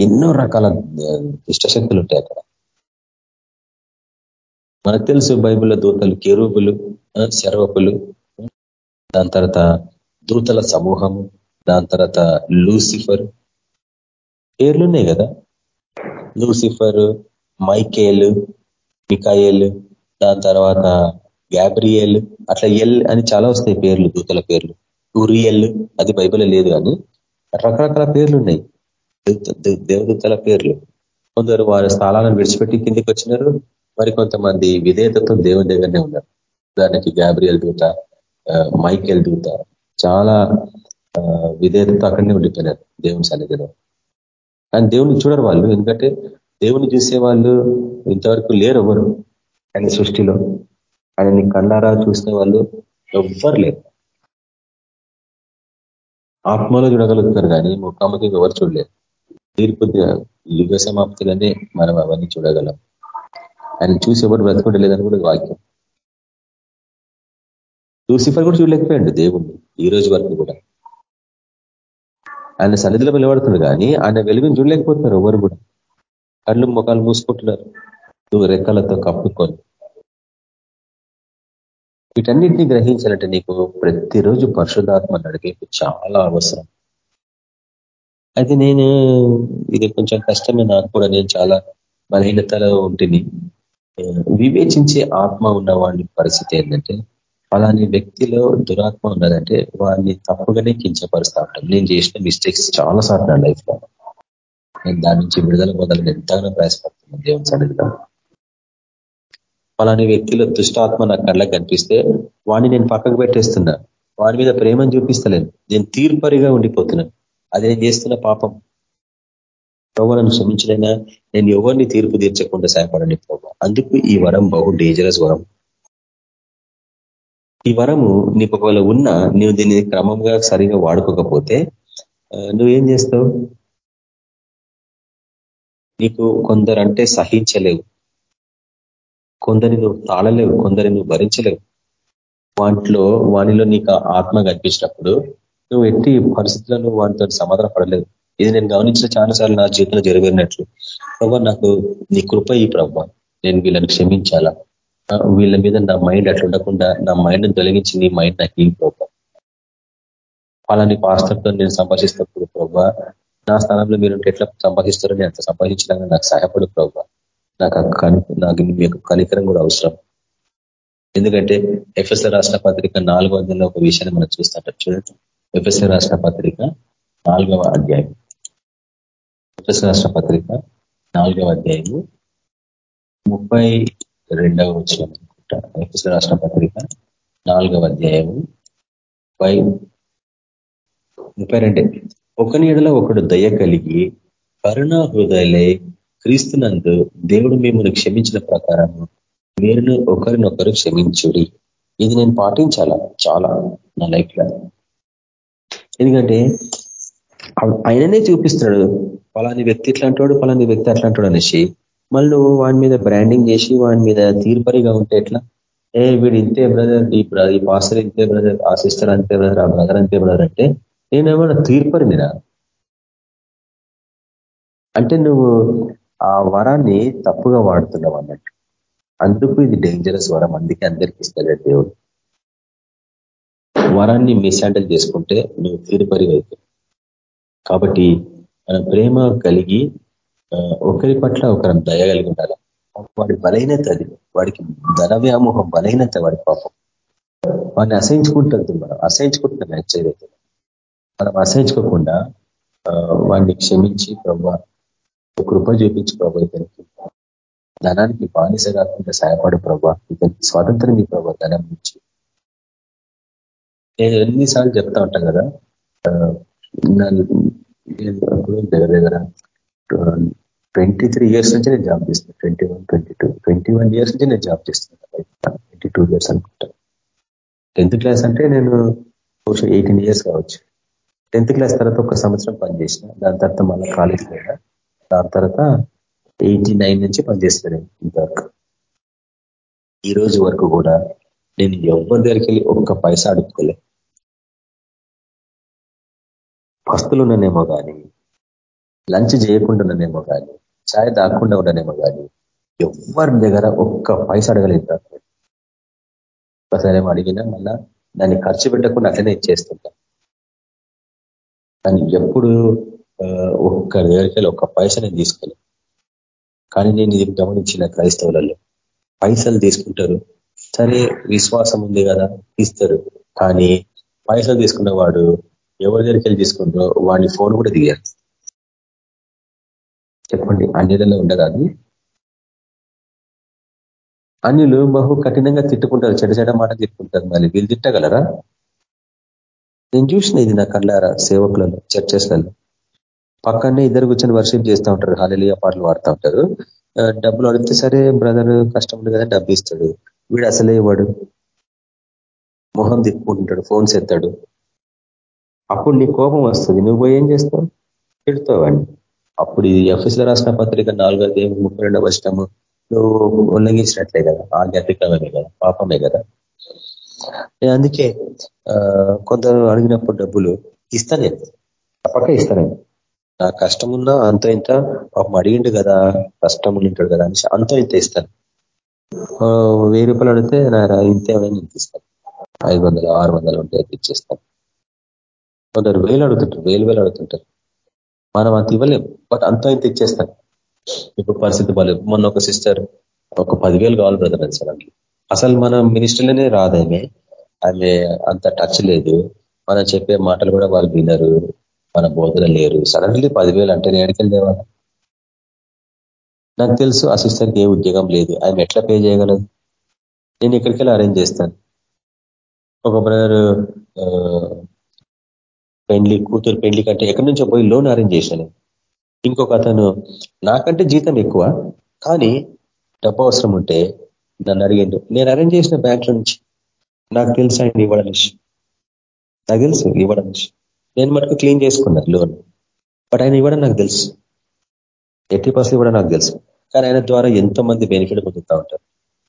ఎన్నో రకాల దుష్ట శక్తులు ఉంటాయి అక్కడ. మనకు తెలుసు బైబిల్లో దూతలు కెరూపులు శరవపులు దాని తర్వాత దూతల సమూహము దాని తర్వాత లూసిఫర్. పేర్లున్నాయి కదా? లూసిఫర్ మైకేల్ మికాయేల్ దాని తర్వాత గ్యాబ్రియల్ అట్లా ఎల్ అని చాలా వస్తాయి పేర్లు దూతల పేర్లు. ఉరియల్ అది బైబిల్ లేదు కానీ రకరకాల పేర్లు ఉన్నాయి దేవదూతల పేర్లు. కొందరు వారి స్థలాలను విడిచిపెట్టి కిందికి వచ్చినారు. మరి కొంతమంది విధేయతతో దేవుని దగ్గరనే ఉన్నారు. దానికి గ్యాబ్రియల్ దూత మైకేల్ దూత చాలా విధేయతతో అక్కడనే ఉండిపోయినారు దేవుని సన్నిధిలో. కానీ దేవుని చూడరు వాళ్ళు ఎందుకంటే దేవుని చూసే వాళ్ళు ఇంతవరకు లేరు ఎవరు ఆయన సృష్టిలో. ఆయనని కళ్ళారా చూసిన వాళ్ళు ఎవ్వరు లేరు. ఆత్మలో చూడగలుగుతారు కానీ ముఖాముఖి ఎవరు చూడలేరు. తీర్పు యుగ సమాప్తిలోనే మనం అవన్నీ చూడగలం. ఆయన చూసి ఎవరు బ్రతుకుంటే లేదని కూడా వాక్యం. లూసిఫర్ కూడా చూడలేకపోయాడు దేవుణ్ణి ఈ రోజు వరకు కూడా. ఆయన సన్నిధిలో వెలువడుతున్నాడు కానీ ఆయన వెలుగుని చూడలేకపోతున్నారు ఎవరు కూడా. కళ్ళు ముఖాలు మూసుకుంటున్నారు. నువ్వు రెక్కలతో కప్పుకొని. వీటన్నిటిని గ్రహించాలంటే నీకు ప్రతిరోజు పరిశుధాత్మ నడిపేపు చాలా అవసరం. అయితే నేను ఇది కొంచెం కష్టమే నాకు కూడా నేను చాలా బలహీనతలో ఉంటుంది వివేచించే ఆత్మ ఉన్న వాడి పరిస్థితి ఏంటంటే అలాంటి వ్యక్తిలో దురాత్మ ఉన్నదంటే వాడిని తప్పుగానే కించపరుస్తూ ఉంటాం నేను చేసిన మిస్టేక్స్ చాలా సార్లు నా లైఫ్లో. నేను దాని నుంచి విడుదల పొందాలని ఎంతగానో ప్రయాసపడుతున్నాను దేవుని సన్నిధిలో. పలాని వ్యక్తిలో దుష్టాత్మ నా కళ్ళకు కనిపిస్తే వాడిని నేను పక్కకు పెట్టేస్తున్నా. వాడి మీద ప్రేమను చూపిస్తలేను. నేను తీర్పరిగా ఉండిపోతున్నాను. అది నేను చేస్తున్న పాపం? ప్రభు నన్ను నేను ఎవరిని తీర్పు తీర్చకుండా సహాయపడండి ప్రభు. అందుకు ఈ వరం బహు డేంజరస్ వరం. ఈ వరము నీకు ఒకవేళ ఉన్నా నువ్వు దీన్ని క్రమంగా సరిగా వాడుకోకపోతే నువ్వేం చేస్తావు? నీకు కొందరంటే సహించలేవు. కొందరి నువ్వు తాళలేవు కొందరి నువ్వు భరించలేవు. వాటిలో వానిలో నీకు ఆత్మ కనిపించినప్పుడు నువ్వు ఎట్టి పరిస్థితులను వాటితో సమాధాన పడలేవు ఇది నేను గమనించిన చాలాసార్లు నా జీవితంలో జరిగినట్లు. ప్రభావ నాకు నీ కృప ఈ ప్రభావ నేను వీళ్ళని క్షమించాలా? వీళ్ళ మీద నా మైండ్ అట్లా ఉండకుండా నా మైండ్ తొలగించి నీ మైండ్ నాకు ఈ ప్రభావ వాళ్ళని పాస్టర్తో నేను సంభాషిస్తున్నప్పుడు ప్రభావ నా స్థానంలో మీరు ఎట్లా సంభాషిస్తారో నేను అంత సంభాషించడానికి నాకు సహాయపడు ప్రభావ నాకు నాకు మీ యొక్క కనికరం కూడా అవసరం. ఎందుకంటే ఎఫ్ఎస్ఆర్ రాష్ట్ర పత్రిక నాలుగో అధ్యాయంలో ఒక విషయాన్ని మనం చూస్తుంటాం. చూడండి. ఎఫ్ఎస్ఆర్ రాష్ట్ర పత్రిక నాలుగవ అధ్యాయం. ఎఫ్ఎస్ఆర్ రాష్ట్ర పత్రిక నాలుగవ అధ్యాయము ముప్పై రెండవ వచ్చిన అనుకుంటా రాష్ట్ర పత్రిక నాలుగవ అధ్యాయము పై ముప్పై రెండే. ఒకని ఎడల ఒకడు దయ కలిగి కరుణా హృదయలే క్రీస్తునందు దేవుడు మిమ్మల్ని క్షమించిన ప్రకారము మీరును ఒకరినొకరు క్షమించుడి. ఇది నేను పాటించాలా? చాలా. నా లైఫ్లో. ఎందుకంటే ఆయననే చూపిస్తున్నాడు. పలాని వ్యక్తి ఇట్లా అంటాడు పలాని వ్యక్తి అట్లా అంటాడు అనేసి మళ్ళీ నువ్వు వాడి మీద బ్రాండింగ్ చేసి వాడి మీద తీర్పరిగా ఉంటే ఎట్లా? ఏ వీడు ఇంతే బ్రదర్ ఈ ఈ పాస్టర్ ఇంతే బ్రదర్ ఆ సిస్టర్ అంతే బ్రదర్ ఆ బ్రదర్ అంతే బ్రదర్ అంటే నేనేమన్నా తీర్పరినిరా? అంటే నువ్వు ఆ వరాన్ని తప్పుగా వాడుతున్నావు అన్నట్టు. అందుకు ఇది డేంజరస్ వరం. అందుకే అందరికి ఇస్తాడు దేవుడు. వరాన్ని మిస్హ్యాండిల్ చేసుకుంటే నువ్వు తీరుపరి అవుతావు. కాబట్టి మన ప్రేమ కలిగి ఒకరి పట్ల ఒకరి దయ కలిగి ఉండాలి వాడి బలహీనత అది. వాడికి ధన వ్యామోహం బలహీనత వాడి పాపం. వాడిని అసహించుకుంటుంది మనం. అసహించుకుంటున్నాం యాక్చువల్ అయితే మనం అసహించుకోకుండా వాడిని క్షమించి ప్రభావ కృప చూపించి ప్రభావ ఇతనికి. ధనానికి బానిస కాకుండా సహాయపడు ప్రభా. ఇతనికి స్వాతంత్రం ఈ ప్రభావ ధనం నుంచి. నేను ఎన్నిసార్లు చెప్తా ఉంటాను కదా ఇప్పుడు దగ్గర దగ్గర ట్వంటీ త్రీ ఇయర్స్ నుంచి నేను జాబ్ చేస్తాను twenty one twenty two twenty one years నుంచి నేను జాబ్ చేస్తున్నాను ట్వంటీ టూ ఇయర్స్ అనుకుంటా. టెన్త్ క్లాస్ అంటే నేను ఎయిటీన్ ఇయర్స్ కావచ్చు. టెన్త్ క్లాస్ తర్వాత ఒక సంవత్సరం పనిచేసిన. దాని తర్వాత మళ్ళీ కాలేజ్ లేదా దాని తర్వాత ఎయిటీ నైన్ నుంచి పనిచేస్తాను ఇంతవరకు. ఈ రోజు వరకు కూడా నేను ఎవరి దగ్గరికి వెళ్ళి ఒక్క పైసా అడుపుకోలే పస్తులు ఉన్నానేమో కానీ లంచ్ చేయకుండా ఉండనేమో కానీ ఛాయ్ దాక్కుండా ఉండనేమో కానీ ఎవరి దగ్గర ఒక్క పైస అడగలేదు ఒకసారి అడిగినా మళ్ళా దాన్ని ఖర్చు పెట్టకుండా అట్లనే ఇచ్చేస్తుంటా. కానీ ఎప్పుడు ఒక్క దగ్గరికి వెళ్ళి ఒక్క పైస నేను తీసుకోలేదు. కానీ నేను ఇది గమనించిన క్రైస్తవులలో పైసలు తీసుకుంటారు. సరే విశ్వాసం ఉంది కదా ఇస్తారు. కానీ పైసలు తీసుకున్న వాడు ఎవరి దగ్గరికి వెళ్ళి తీసుకుంటారో వాడిని ఫోన్ కూడా దిగారు చెప్పండి అన్యులలో ఉండదు అది? అన్యులు బహు కఠినంగా తిట్టుకుంటారు చెడ చెడ మాట తిట్టుకుంటారు మళ్ళీ వీళ్ళు తిట్టగలరా? నేను చూసిన ఇది నా కళ్ళారా సేవకులలో చర్చస్లలో. పక్కనే ఇద్దరు కూర్చొని వర్షిప్ చేస్తూ ఉంటారు హాలిలియా పాటలు వాడుతూ ఉంటారు. డబ్బులు అడిగితే సరే బ్రదర్ కష్టం ఉంది కదా డబ్బు ఇస్తాడు. వీడు అసలే ఇవ్వడు మొహం తిప్పుకుంటుంటాడు ఫోన్స్ ఎత్తాడు. అప్పుడు నీ కోపం వస్తుంది నువ్వు పోయి ఏం చేస్తావు? తిడతావు అని అప్పుడు ఇది ఎఫ్ఎస్లో రాసిన పత్రిక నాలుగో దేవు ముప్పై రెండవ వర్షము నువ్వు ఉల్లంఘించినట్లే కదా? ఆధ్యాత్మికమే కదా? పాపమే కదా? అందుకే కొందరు అడిగినప్పుడు డబ్బులు ఇస్తానే తప్పక ఇస్తానే నా కష్టం ఉన్నా అంత ఇంత పాపం అడిగిండు కదా కష్టం ఉంటాడు కదా అని అంత ఇంత ఇస్తాను. వెయ్యి రూపాయలు అడిగితే నా ఇంతే ఇంత ఇస్తాను ఐదు వందలు ఆరు వందలు ఉంటే ఇచ్చేస్తాను కొందరు వేలు అడుగుతుంటారు వేలు వేలు అడుగుతుంటారు. మనం అంత ఇవ్వలేం బట్ అంత ఇంత తెచ్చేస్తాను ఇప్పుడు పరిస్థితి బాగాలేదు మొన్న ఒక సిస్టర్ ఒక పదివేలు కావాలి బ్రదర్ అని అసలు మన మినిస్టర్లోనే రాదేమే. ఆమె అంత టచ్ లేదు. మనం చెప్పే మాటలు కూడా వాళ్ళు వినరు. మన బోధన లేరు. సడన్లీ పదివేలు అంటే నేను ఎక్కడికి నాకు తెలుసు ఆ సిస్టర్కి ఏ ఉద్యోగం లేదు. ఆయన ఎట్లా పే చేయగలదు? నేను ఎక్కడికి అరేంజ్ చేస్తాను? ఒక బ్రదర్ పెండ్లి కూతురు పెండ్లి కంటే ఎక్కడి నుంచో పోయి లోన్ అరేంజ్ చేశాను. ఇంకొక అతను నాకంటే జీతం ఎక్కువ కానీ డబ్బు అవసరం ఉంటే నన్ను అడిగిండు నేను అరేంజ్ చేసిన బ్యాంక్ నుంచి. నాకు తెలుసు ఆయన ఇవ్వడం నాకు తెలుసు ఇవ్వడం నేను మటుకు క్లీన్ చేసుకున్నా లోన్. బట్ ఆయన ఇవ్వడం నాకు తెలుసు. ఎట్టి పర్సెంట్ ఇవ్వడం నాకు తెలుసు. కానీ ఆయన ద్వారా ఎంతో మంది బెనిఫిట్ పొందుతూ ఉంటారు.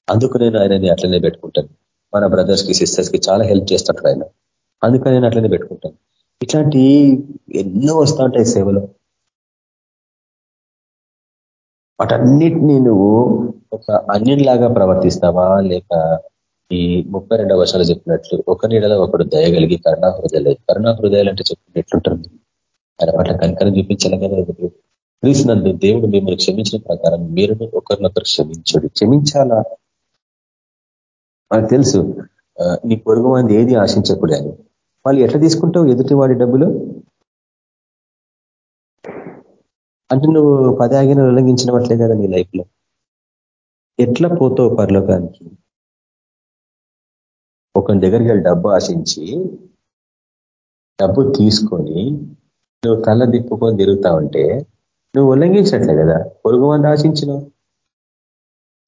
అందుకు నేను ఆయనని అట్లనే పెట్టుకుంటాను. మన బ్రదర్స్కి సిస్టర్స్కి చాలా హెల్ప్ చేస్తాడు ఆయన. అందుకని నేను అట్లనే పెట్టుకుంటాను. ఇట్లాంటి ఎన్నో వస్తూ ఉంటాయి సేవలో. వాటన్నిటినీ నువ్వు ఒక అన్యంలాగా ప్రవర్తిస్తావా? లేక ఈ ముప్పై రెండవ వర్షాలు చెప్పినట్లు ఒక నీడలో ఒకడు దయగలిగి కరుణా హృదయాలు కరుణా హృదయాలు అంటే చెప్పినట్లుంటుంది ఆయన పట్ల కనికరం చూపించాలి కదా క్రీస్తునందు దేవుడు మిమ్మల్ని క్షమించిన ప్రకారం మీరు ఒకరినొకరు క్షమించడు. క్షమించాలా? మనకు తెలుసు నీ పొరుగు మంది ఏది ఆశించకూడదు వాళ్ళు ఎట్లా తీసుకుంటావు? ఎదుటి వాడి డబ్బులు? అంటే నువ్వు పది ఆగిన ఉల్లంఘించినట్లే కదా నీ లైఫ్లో ఎట్లా పోతావు పరలోకానికి? ఒకరి దగ్గరికి వెళ్ళి డబ్బు ఆశించి డబ్బు తీసుకొని నువ్వు తల దిప్పుకొని తిరుగుతా ఉంటే నువ్వు ఉల్లంఘించినట్లే కదా. పొరుగు మంది ఆశించినావు.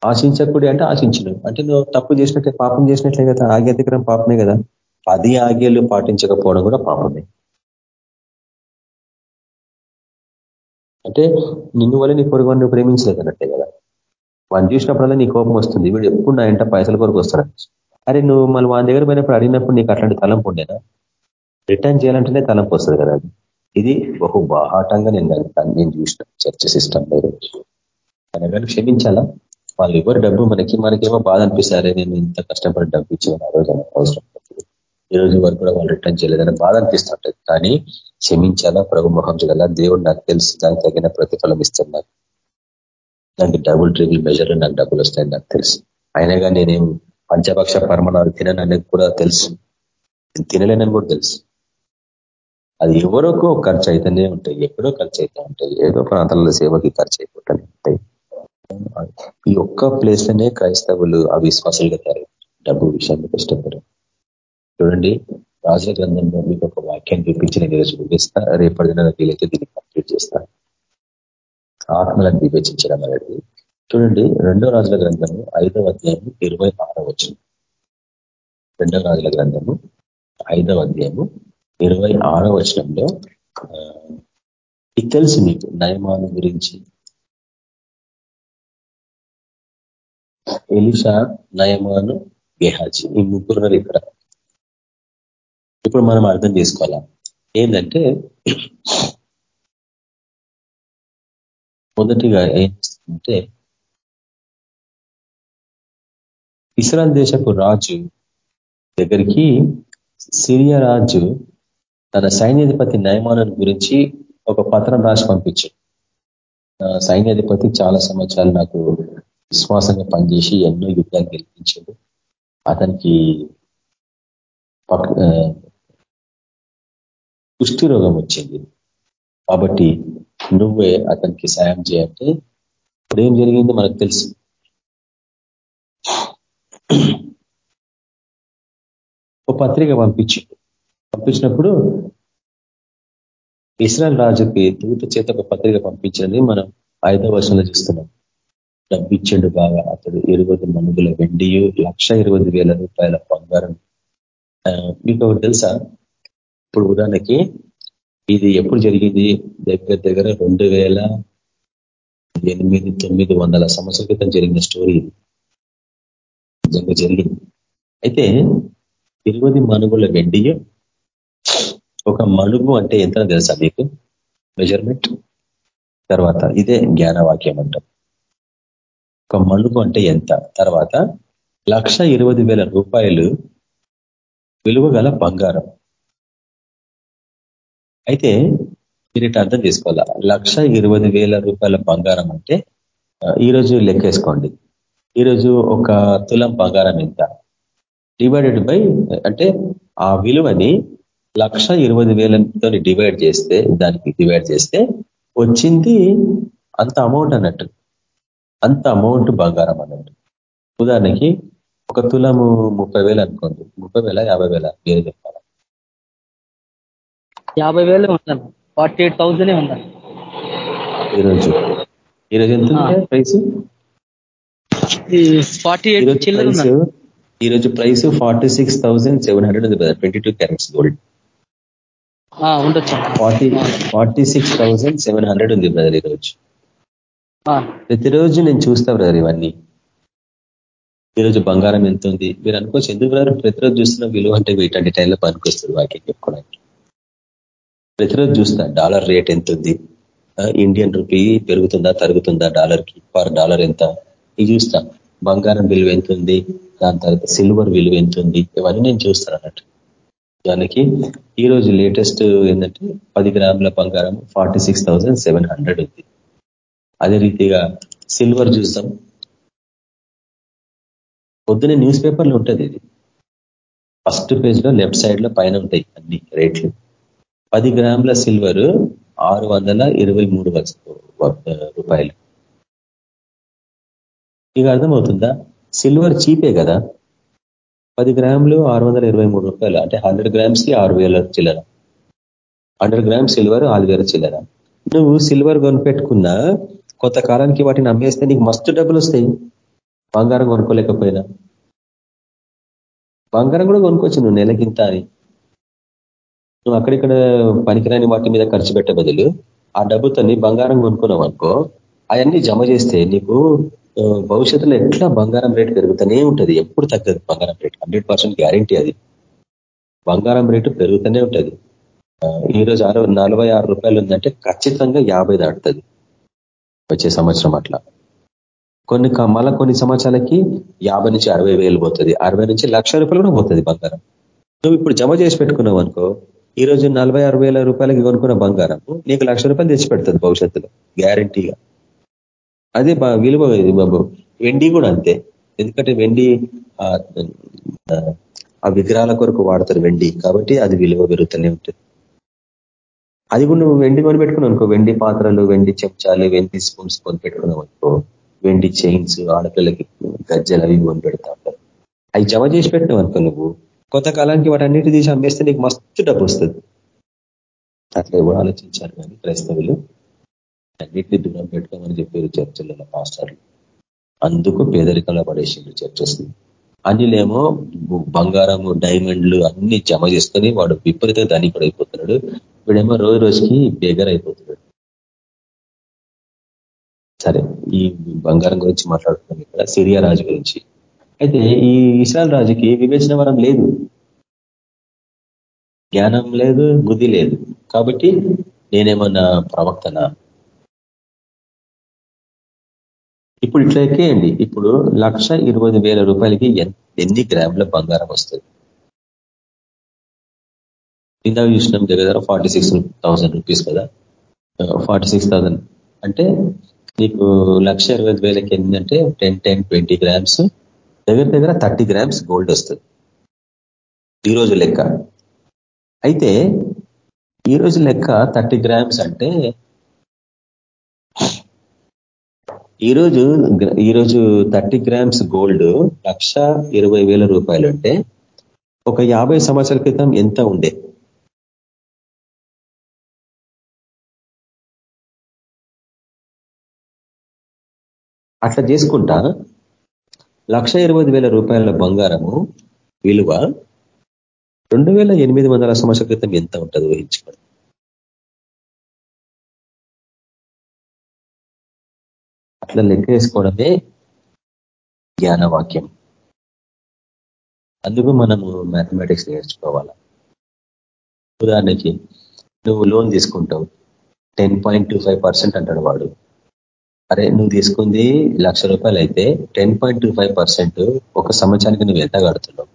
ఆశించకూడదు అంటే ఆశించను అంటే నువ్వు తప్పు చేసినట్టే పాపం చేసినట్లే కదా. ఆజ్ఞ దగ్గర పాపమే కదా. పది ఆజ్ఞలు పాటించకపోవడం కూడా పాపమే. అంటే నిన్ను వల్ల నీ పొరుగు నువ్వు ప్రేమించలేదు అన్నట్టే కదా. వాడిని చూసినప్పుడల్లా నీ కోపం వస్తుంది. వీడు ఎప్పుడు నా ఇంట పైసల కొరకు వస్తాడు అరే నువ్వు మళ్ళీ వాని దగ్గర పోయినప్పుడు అడిగినప్పుడు నీకు అట్లాంటి తలంపు ఉండేనా? రిటర్న్ చేయాలంటేనే తలంపు వస్తుంది కదా అది. ఇది బహు బాహాటంగా నేను నేను చూసిన చర్చ సిస్టమ్ అనగానే క్షమించాలా? వాళ్ళు ఎవరు డబ్బు మనకి మనకేమో బాధ అనిపిస్తారే నేను ఇంత కష్టపడి డబ్బు ఇచ్చిన ఆ రోజు అవసరం. ఈ రోజు వరకు కూడా వాళ్ళు రిటర్న్ చేయలేదని బాధ అనిపిస్తుంటది. కానీ క్షమించాలా ప్రభు మొహం చూడాలా? దేవుడు నాకు తెలుసు దానికి తగిన ప్రతిఫలం ఇస్తున్నారు దానికి డబుల్ ట్రిపుల్ మెజర్ నాకు డబ్బులు వస్తాయని నాకు తెలుసు. అయినగా నేనేం పంచపక్ష పరమణాలు తినననేది కూడా తెలుసు. తినలేనని కూడా తెలుసు. అది ఎవరికో ఖర్చు అయితేనే ఉంటాయి ఎక్కడో ఖర్చు అయితే ఉంటాయి. ఏదో ప్రాంతాలలో సేవకి ఖర్చు అయిపోతూనే ఉంటాయి. ఈ ఒక్క ప్లేస్లోనే క్రైస్తవులు అవిశ్వాసులుగా తయారు డబ్బు విషయాన్ని కష్టపడరు చూడండి. రాజుల గ్రంథంలో మీకు ఒక వాక్యాన్ని చూపించి నేను ఈరోజు ముగిస్తా. రేపటి దిన వీలైతే దీన్ని కంప్లీట్ చేస్తా. ఆత్మలను వివేచించడం అనేది. చూడండి రెండో రాజుల గ్రంథము ఐదవ అధ్యాయము ఇరవై ఆరో వచ్చిన రెండవ రాజుల గ్రంథము ఐదవ అధ్యాయము ఇరవై ఆరో వచనంలో ఇది తెలుసు మీకు నయమాను గురించి. ఎలిషా నయమాను గెహాజీ ఈ ముగ్గురున్నారు ఇక్కడ. ఇప్పుడు మనం అర్థం చేసుకోవాలా? ఏంటంటే మొదటిగా ఏం ఇస్రాయల్ దేశపు రాజు దగ్గరికి సిరియా రాజు తన సైన్యాధిపతి నయమానం గురించి ఒక పత్రం రాసి పంపించాడు. సైన్యాధిపతి చాలా సంవత్సరాలు నాకు విశ్వాసంగా పనిచేసి ఎన్నో యుద్ధాలు గెలిపించాడు. అతనికి కుష్టి రోగం వచ్చింది. కాబట్టి నువ్వే అతనికి సాయం చేయంటే ఇప్పుడు ఏం జరిగిందో మనకు తెలుసు. ఓ పత్రిక పంపించి పంపించినప్పుడు ఇస్రాయల్ రాజుకి దూత చేత ఒక పత్రిక పంపించింది. మనం ఐదో వర్షంలో చూస్తున్నాం. డబ్బిచ్చిండు బాగా అతడు ఇరవై మనుగుల వెండి లక్ష ఇరవై వేల రూపాయల బంగారం. మీకు ఒకటి తెలుసా? ఇప్పుడు ఉదాహరణకి ఇది ఎప్పుడు జరిగింది? దగ్గర దగ్గర రెండు వేల ఎనిమిది తొమ్మిది వందల సంవత్సరాల క్రితం జరిగిన స్టోరీ. నిజంగా జరిగింది. అయితే ఇరవై మనుగుల వెండి ఒక మనుగు అంటే ఎంత తెలుసా మీకు? మెజర్మెంట్ తర్వాత ఇదే జ్ఞానవాక్యం అంటాం. ఒక మనుగు అంటే ఎంత? తర్వాత లక్ష వేల రూపాయలు విలువ గల బంగారం. అయితే మీరు ఇట్లా అర్థం చేసుకోవాలా? లక్ష వేల రూపాయల బంగారం అంటే ఈరోజు లెక్కేసుకోండి. ఈరోజు ఒక తులం బంగారం ఎంత? డివైడెడ్ బై అంటే ఆ విలువని లక్ష ఇరవై వేలతో డివైడ్ చేస్తే దానికి డివైడ్ చేస్తే వచ్చింది అంత అమౌంట్ అన్నట్టు. అంత అమౌంట్ బంగారం అన్నట్టు. ఉదాహరణకి ఒక తులము ముప్పై వేలు అనుకోండి. ముప్పై వేల యాభై వేల వేరే చెప్పాలి? యాభై వేలు ఉందన్న ఫార్టీ ఎయిట్ థౌసండ్ ఉందండి ఈరోజు. ఈరోజు ఎంత ప్రైస్? ఫార్టీ ఎయిట్ ప్రైస్ ఈరోజు price forty six thousand seven hundred ఉంది కదా ట్వంటీ టూ క్యారెట్స్ గోల్డ్. ఉండొచ్చు. Forty forty six thousand seven hundred ఉంది బ్రదర్ ఈరోజు. ప్రతిరోజు నేను చూస్తా బ్రదర్ ఇవన్నీ. ఈరోజు బంగారం ఎంత ఉంది? మీరు అనుకోవచ్చు ఎందుకు బ్రదర్? ప్రతిరోజు చూస్తున్న విలువ అంటే ఇట్లాంటి టైంలో పనికొస్తుంది వాక్యం చెప్పుకోవడానికి. ప్రతిరోజు చూస్తా డాలర్ రేట్ ఎంత ఉంది ఇండియన్ రూపీ పెరుగుతుందా తరుగుతుందా డాలర్కి పర్ డాలర్ ఎంత? ఇది చూస్తా. బంగారం విలువ ఎంత ఉంది దాని తర్వాత సిల్వర్ విలువ ఎంత ఉంది ఇవన్నీ నేను చూస్తాను అన్నట్టు. దానికి ఈరోజు లేటెస్ట్ ఏంటంటే పది గ్రాముల బంగారం ఫార్టీ ఉంది. అదే రీతిగా సిల్వర్ చూస్తాం. పొద్దునే న్యూస్ పేపర్లో ఉంటుంది ఇది. ఫస్ట్ పేజ్లో లెఫ్ట్ సైడ్లో పైన ఉంటాయి అన్ని రేట్లు. పది గ్రాముల సిల్వర్ ఆరు వందల ఇరవై మూడు రూపాయలు. ఇక అర్థమవుతుందా? సిల్వర్ చీపే కదా? పది గ్రాములు ఆరు వందల ఇరవై మూడు రూపాయలు. అంటే హండ్రెడ్ గ్రామ్స్కి ఆరు వేల చిల్లర. హండ్రెడ్ గ్రామ్స్ సిల్వర్ ఆరు వేల చిల్లర. నువ్వు సిల్వర్ కొనిపెట్టుకున్నా కొంతకాలానికి వాటిని అమ్మేస్తే నీకు మస్తు డబ్బులు వస్తాయి బంగారం కొనుక్కోలేకపోయినా. బంగారం కూడా కొనుక్కోవచ్చు నువ్వు నెలకింత అని. నువ్వు అక్కడిక్కడ పనికిరాని వాటి మీద ఖర్చు పెట్ట బదులు ఆ డబ్బుతో బంగారం కొనుక్కున్నావు అనుకో అవన్నీ జమ చేస్తే నీకు భవిష్యత్తులో ఎట్లా బంగారం రేటు పెరుగుతూనే ఉంటుంది? ఎప్పుడు తగ్గదు బంగారం రేటు. హండ్రెడ్ పర్సెంట్ గ్యారంటీ అది. బంగారం రేటు పెరుగుతూనే ఉంటుంది. ఈ రోజు నలభై ఆరు రూపాయలు ఉందంటే ఖచ్చితంగా యాభై దాటుతుంది వచ్చే సంవత్సరం అట్లా. కొన్ని మళ్ళా కొన్ని సంవత్సరాలకి యాభై నుంచి అరవై వేలు పోతుంది. అరవై నుంచి లక్ష రూపాయలు కూడా పోతుంది బంగారం. నువ్వు ఇప్పుడు జమ చేసి పెట్టుకున్నావు అనుకో ఈ రోజు నలభై అరవై వేల రూపాయలకి కొనుక్కున్న బంగారం నీకు లక్ష రూపాయలు తెచ్చి పెడుతుంది భవిష్యత్తులో గ్యారంటీగా అదే బా- విలువ ఇది బాబు. వెండి కూడా అంతే. ఎందుకంటే వెండి ఆ ఆ విగ్రహాల కొరకు వాడతారు వెండి. కాబట్టి అది విలువ పెరుగుతూనే ఉంటుంది. అది కూడా నువ్వు వెండి కొని పెట్టుకున్నావు అనుకో. వెండి పాత్రలు వెండి చెంచాలు వెండి స్పూన్స్ కొని పెట్టుకున్నావు అనుకో. వెండి చైన్స్ ఆడపిల్లకి గజ్జలు అవి కొని పెడతా ఉంటారు. అవి జమ చేసి పెట్టినావు అనుకో నువ్వు. కొంతకాలానికి వాటి అన్నిటి తీసి అమ్మేస్తే నీకు మస్తు డబ్బు వస్తుంది అట్లా ఎవరు ఆలోచించారు కానీ క్రైస్తవులు? అన్నిటిని దూరం పెట్టుకోమని చెప్పారు చర్చలలో మాస్టర్లు అందుకు పేదరికంలో పడేసిండు చర్చస్. అన్నిలేమో బంగారము డైమండ్లు అన్ని జమ చేసుకొని వాడు విపరీత ధనికుడు అయిపోతున్నాడు. వీడేమో రోజు రోజుకి బేగర్ అయిపోతున్నాడు. సరే ఈ బంగారం గురించి మాట్లాడుతున్నాం ఇక్కడ. సిరియా రాజు గురించి. అయితే ఈ ఇస్రాయల్ రాజుకి వివేచన వరం లేదు. జ్ఞానం లేదు బుద్ధి లేదు. కాబట్టి నేనేమన్నా ప్రవక్తన? ఇప్పుడు ఇట్లా ఎక్కేయండి. ఇప్పుడు లక్ష ఇరవై వేల రూపాయలకి ఎన్ని గ్రాముల బంగారం వస్తుంది? ఇందాక చూసినాం దగ్గర ఫార్టీ సిక్స్ థౌసండ్ రూపీస్ కదా. ఫార్టీ సిక్స్ థౌసండ్ అంటే నీకు లక్ష ఇరవై వేలకి ఏంటంటే టెన్ టెన్ ట్వంటీ గ్రామ్స్ దగ్గర దగ్గర థర్టీ గ్రామ్స్ గోల్డ్ వస్తుంది. ఈరోజు లెక్క. అయితే ఈరోజు లెక్క థర్టీ గ్రామ్స్ అంటే ఈరోజు ఈరోజు థర్టీ గ్రామ్స్ గోల్డ్ లక్ష ఇరవై వేల రూపాయలు అంటే ఒక యాభై సంవత్సరాల క్రితం ఎంత ఉండే? అట్లా చేసుకుంటా లక్ష ఇరవై వేల రూపాయల బంగారము విలువ రెండు వేల ఎనిమిది వందల సంవత్సరాల క్రితం ఎంత ఉంటుంది ఊహించుకోండి. అట్లా లెక్క వేసుకోవడమే జ్ఞానవాక్యం. అందుకు మనము మ్యాథమెటిక్స్ నేర్చుకోవాలా? ఉదాహరణకి నువ్వు లోన్ తీసుకుంటావు ten point two five percent అంటాడు వాడు. అరే నువ్వు తీసుకుంది లక్ష రూపాయలు అయితే ten point two five percent ఒక సంవత్సరానికి నువ్వు ఎంత కడుతున్నావు?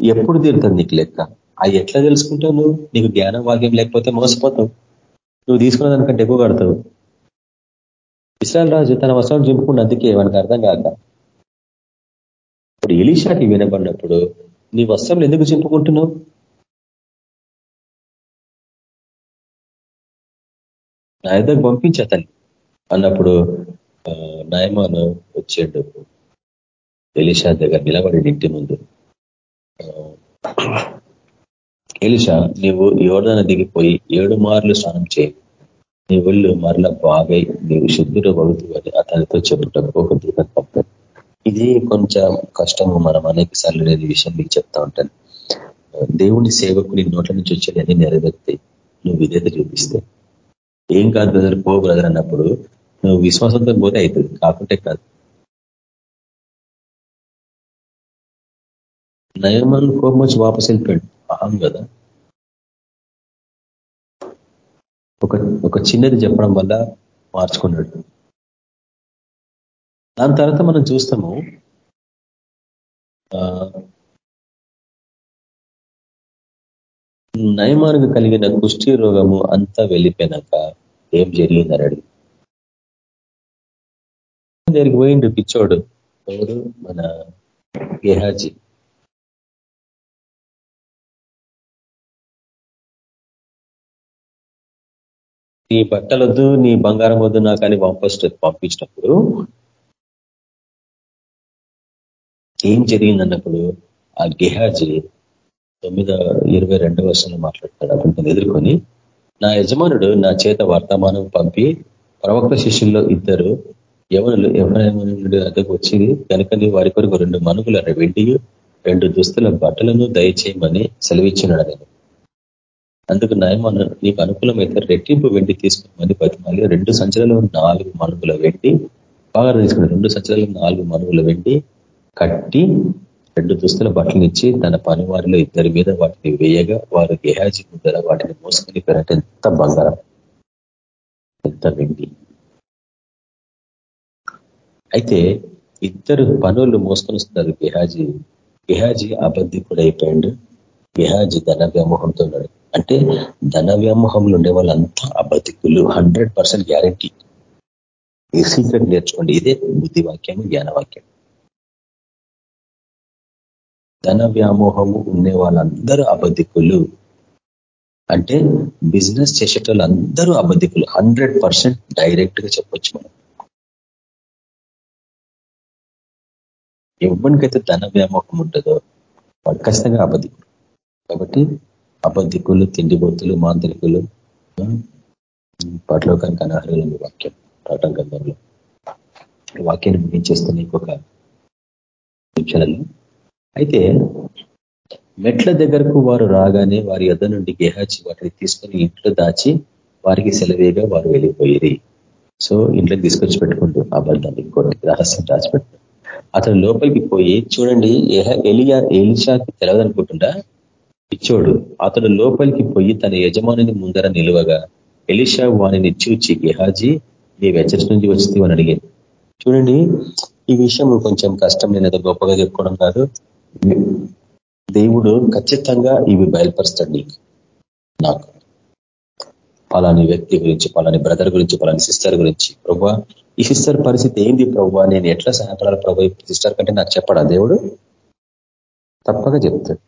ఎప్పుడు తీరుతుంది నీకు లెక్క? అవి ఎట్లా తెలుసుకుంటావు నువ్వు? నీకు జ్ఞానం వాక్యం లేకపోతే మోసపోతావు. నువ్వు తీసుకున్న దానికంటే ఎక్కువ కడతావు ఇస్రాయల్ రాజు తన వస్త్రాలు చింపుకున్న అందుకే వానికి అర్థం కాక. ఇప్పుడు ఎలీషాకి వినబడినప్పుడు నీ వస్త్రములు ఎందుకు చింపుకుంటున్నావు? నా ఇద్దరు పంపించా తల్లి అన్నప్పుడు నయమాను వచ్చేడు. ఎలిషా దగ్గర నిలబడి ఇంటి ముందు. ఎలిషా నీవు యోడన దిగిపోయి ఏడు మార్లు స్నానం చేయి. నీ ఒళ్ళు మరలా బాగై నీవు శుద్ధుడు అని అతనితో చెప్పుటకు ఒక దూరం పంపారు ఇది కొంచెం కష్టము మనం అనేక సార్లు లేని విషయం మీకు చెప్తా ఉంటాను. దేవుని సేవకుని నోట్ల నుంచి వచ్చేది అన్ని నెరవేరుతాయి నువ్వు విధేత చూపిస్తే ఏం కాదు బ్రదర్ పో బ్రదర్ అన్నప్పుడు నువ్వు విశ్వాసంతో పోతే అవుతుంది కాకుంటే కాదు. నయమన్ కోపం వచ్చి వాపస్ వెళ్ళిపోయాడు. అహం కదా. ఒక ఒక చిన్నది చెప్పడం వల్ల మార్చుకున్నాడు. దాని తర్వాత మనం చూస్తాము నయమానికి కలిగిన కుష్టి రోగము అంతా వెళ్ళిపోయినాక ఏం జరిగిందని అడిగి. దగ్గరికి పోయిండు పిచ్చోడు. ఎవరు? మన గేహాజీ. నీ బట్టలొద్దు నీ బంగారం వద్దు నాకు అని వాపస్ పంపించినప్పుడు ఏం జరిగిందన్నప్పుడు ఆ గెహాజీ తొమ్మిదో ఇరవై రెండవ వర్షంలో మాట్లాడతాడు. అతను ఎదుర్కొని నా యజమానుడు నా చేత వర్తమానం పంపి ప్రవక్త శిష్యుల్లో ఇద్దరు యవనులు ఎవరైనా అద్దకు వచ్చింది కనుక వారి కొరకు రెండు మనుగుల వెండి రెండు దుస్తుల బట్టలను దయచేయమని సెలవిచ్చినాడు నేను అందుకు నయమను నీకు అనుకూలమైతే రెట్టింపు వెండి తీసుకోమని బతిమాలి. రెండు సంచలలో నాలుగు మనుగుల వెండి బాగా తీసుకుని రెండు సంచలలో నాలుగు మనుగుల వెండి కట్టి రెండు దుస్తుల బట్టలు ఇచ్చి తన పని వారిలో ఇద్దరి మీద వాటిని వేయగా వారు గెహాజీ ముద్దర వాటిని మోసుకొని పెరట ఎంత బంగారం ఎంత వెండి. అయితే ఇద్దరు పనులు మోసుకొని వస్తున్నారు గెహాజీ. గెహాజీ అబద్ధికుడు అయిపోయాడు గెహాజీ ధన వ్యామోహంతో ఉన్నాడు. అంటే ధన వ్యామోహంలో ఉండే వాళ్ళంతా అబద్ధికులు హండ్రెడ్ పర్సెంట్ గ్యారంటీ. ఈ సీక్రెట్ నేర్చుకోండి. ఇదే బుద్ధివాక్యం జ్ఞానవాక్యం. ధన వ్యామోహము ఉండే వాళ్ళందరూ అబద్ధికులు. అంటే బిజినెస్ చేసేటోళ్ళు అందరూ అబద్ధికులు. హండ్రెడ్ పర్సెంట్ డైరెక్ట్గా చెప్పొచ్చు మనం. ఎవరికైతే ధన వ్యామోహం ఉంటుందో వాడు ఖచ్చితంగా అబద్ధికులు కాబట్టి అబద్ధికులు తిండిబొత్తులు మాంత్రికులు పట్లోకానికి అనర్హులు వాక్యం ప్రకటన గంధంలో వాక్యాన్ని ముగించేస్తున్న ఇంకొక నిమిషాలలో అయితే మెట్ల దగ్గరకు వారు రాగానే వారి యొద్ నుండి గేహాచి వాటిని తీసుకొని ఇంట్లో దాచి వారికి సెలవేగా వారు వెళ్ళిపోయేది సో ఇంట్లోకి తీసుకొచ్చి పెట్టుకుంటూ అబద్ధాన్ని ఇంకోటి రహస్యం దాచిపెట్టు అతను లోపలికి పోయి చూడండి ఎలియా ఎలిషాకి తెలవదనుకుంటుందా? పిచ్చోడు అతడు లోపలికి పోయి తన యజమానిని ముందర నిలువగా ఎలిషా వాణిని చూచి గెహాజీ నీ వెచ్చటి నుంచి వచ్చింది అని అడిగాను చూడండి ఈ విషయం కొంచెం కష్టం నేను ఏదో గొప్పగా చెప్పుకోవడం కాదు. దేవుడు ఖచ్చితంగా ఇవి బయలుపరుస్తాడు నీకు. నాకు. పలాని వ్యక్తి గురించి పలాని బ్రదర్ గురించి పలాని సిస్టర్ గురించి. ప్రభా ఈ సిస్టర్ పరిస్థితి ఏంది ప్రభా? నేను ఎట్లా సహాయపడాలి ప్రభా సిస్టర్ కంటే నాకు చెప్పడా దేవుడు? తప్పక చెప్తాడు.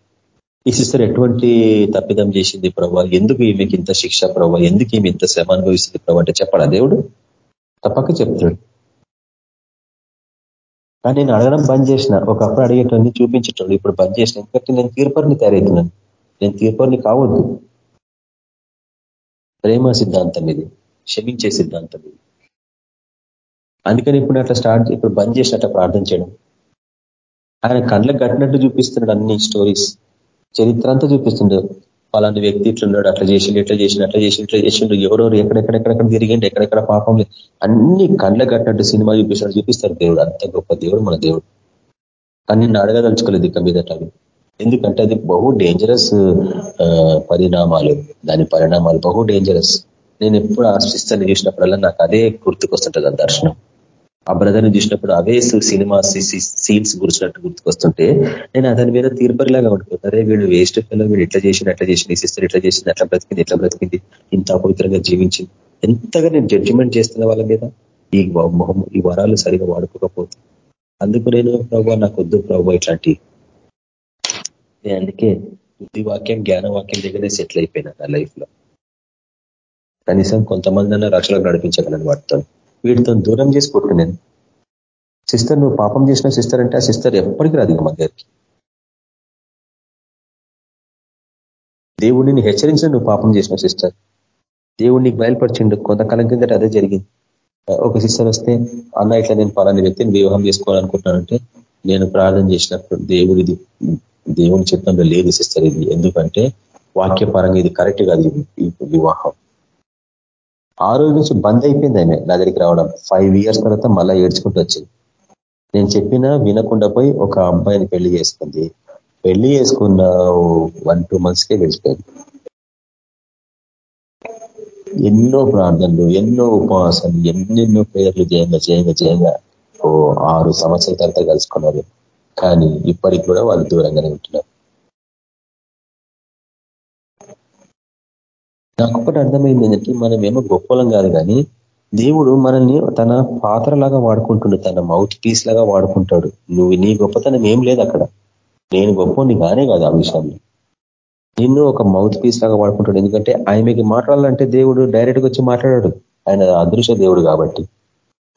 ఈ సిస్టర్ ఎటువంటి తప్పిదం చేసింది ప్రభా? ఎందుకు ఈమెకి ఇంత శిక్ష ప్రభా? ఎందుకు ఈమె ఇంత శ్రమ అనుభవిస్తుంది ప్రభా అంటే చెప్పడా దేవుడు? తప్పక చెప్తాడు. కానీ నేను అడగడం బంద్ చేసిన. ఒకప్పుడు అడిగేటన్ని చూపించేటోళ్ళు. ఇప్పుడు బంద్ చేసిన. ఎందుకంటే నేను తీర్పరిని తయారవుతున్నాను. నేను తీర్పరిని కావద్దు. ప్రేమ సిద్ధాంతం ఇది. క్షమించే సిద్ధాంతం ఇది. అందుకని ఇప్పుడు అట్లా స్టార్ట్ ఇప్పుడు బంద్ చేసినట్టు ప్రార్థన చేయడం. ఆయన కళ్ళకు కట్టినట్టు చూపిస్తున్నాడు అన్ని స్టోరీస్. చరిత్ర అంతా చూపిస్తుండే పలాంటి వ్యక్తి ఇట్లున్నాడు అట్లా చేసిండు ఇట్లా చేసిండు అట్లా చేసి ఇట్లా చేసిండు ఎవరెవరు ఎక్కడెక్కడెక్కడెక్కడ తిరిగిండు ఎక్కడెక్కడ పాపం అన్ని కళ్ళ కట్టినట్టు సినిమా చూపిస్తాడు చూపిస్తారు దేవుడు. అంత గొప్ప దేవుడు మన దేవుడు. కానీ నేను అడగదలుచుకోలేదు ఇక మీద ఎందుకంటే అది బహు డేంజరస్ పరిణామాలు. దాని పరిణామాలు బహు డేంజరస్ నేను ఎప్పుడు ఆశిస్తాను చూసినప్పుడల్లా నాకు అదే గుర్తుకొస్తుంటుంది ఆ దర్శనం. ఆ బ్రదర్ని చూసినప్పుడు అవే సినిమా సీన్స్ గురిచినట్టు గుర్తుకొస్తుంటే నేను అతని మీద తీర్పరిలాగా ఉండిపోతారే వీడు వేస్ట్ పిల్లలు వీడు ఇట్లా చేసింది అట్లా చేసింది సిస్టర్ ఇట్లా చేసింది అట్లా బ్రతికింది ఇట్లా బ్రతికింది ఇంత అపవిత్రంగా జీవించింది. ఎంతగా నేను జడ్జిమెంట్ చేస్తున్న వాళ్ళ మీద ఈ మొహం ఈ వరాలు సరిగా వాడుకోకపోతే. అందుకు నేను ప్రభావ నాకు వద్దు ప్రభావ ఇట్లాంటి నేను అందుకే బుద్ధి వాక్యం జ్ఞాన వాక్యం దగ్గరే సెటిల్ అయిపోయినా నా లైఫ్లో. కనీసం కొంతమంది అన్న రక్షణకు నడిపించగలను వాటితో వీటితో దూరం చేసుకుంటున్నాను నేను సిస్టర్ నువ్వు పాపం చేసిన సిస్టర్ అంటే ఆ సిస్టర్ ఎప్పటికీ రాదు మా దగ్గరికి. దేవుడిని హెచ్చరించిన నువ్వు పాపం చేసిన సిస్టర్. దేవుడిని బయలుపరిచిండు. కొంతకాలం కిందట అదే జరిగింది. ఒక సిస్టర్ వస్తే అన్న ఇట్లా నేను పలాని వ్యక్తిని వివాహం చేసుకోవాలనుకుంటున్నానంటే నేను ప్రార్థన చేసినప్పుడు దేవుడిది దేవుని చిత్తంలో లేదు సిస్టర్ ఇది. ఎందుకంటే వాక్యపరంగా ఇది కరెక్ట్ కాదు వివాహం. ఆ రోజు నుంచి బంద్ అయిపోయింది ఆమె నా దగ్గరికి రావడం. ఫైవ్ ఇయర్స్ తర్వాత మళ్ళీ ఏడ్చుకుంటూ వచ్చింది. నేను చెప్పినా వినకుండా పోయి ఒక అబ్బాయిని పెళ్ళి చేసుకుంది. పెళ్ళి చేసుకున్న వన్ టూ మంత్స్కే గడిచిపోయింది. ఎన్నో ప్రార్థనలు ఎన్నో ఉపవాసాలు ఎన్నెన్నో పేర్లు చేయంగా చేయంగా చేయంగా ఓ ఆరు సంవత్సరాల తర్వాత కలుసుకున్నారు. కానీ ఇప్పటికి కూడా వాళ్ళు దూరంగానే ఉంటున్నారు. నాకు ఒకటి అర్థమైంది ఏంటంటే మనం ఏమో గొప్పలం కాదు కానీ దేవుడు మనల్ని తన పాత్రలాగా వాడుకుంటుండు తన మౌత్ పీస్ లాగా వాడుకుంటాడు. నువ్వు నీ గొప్పతనం ఏం లేదు అక్కడ. నేను గొప్పని కానే కాదు ఆ విషయంలో. నిన్ను ఒక మౌత్ పీస్ లాగా వాడుకుంటాడు. ఎందుకంటే ఆయనకి మాట్లాడాలంటే దేవుడు డైరెక్ట్గా వచ్చి మాట్లాడాడు. ఆయన అదృశ్య దేవుడు కాబట్టి.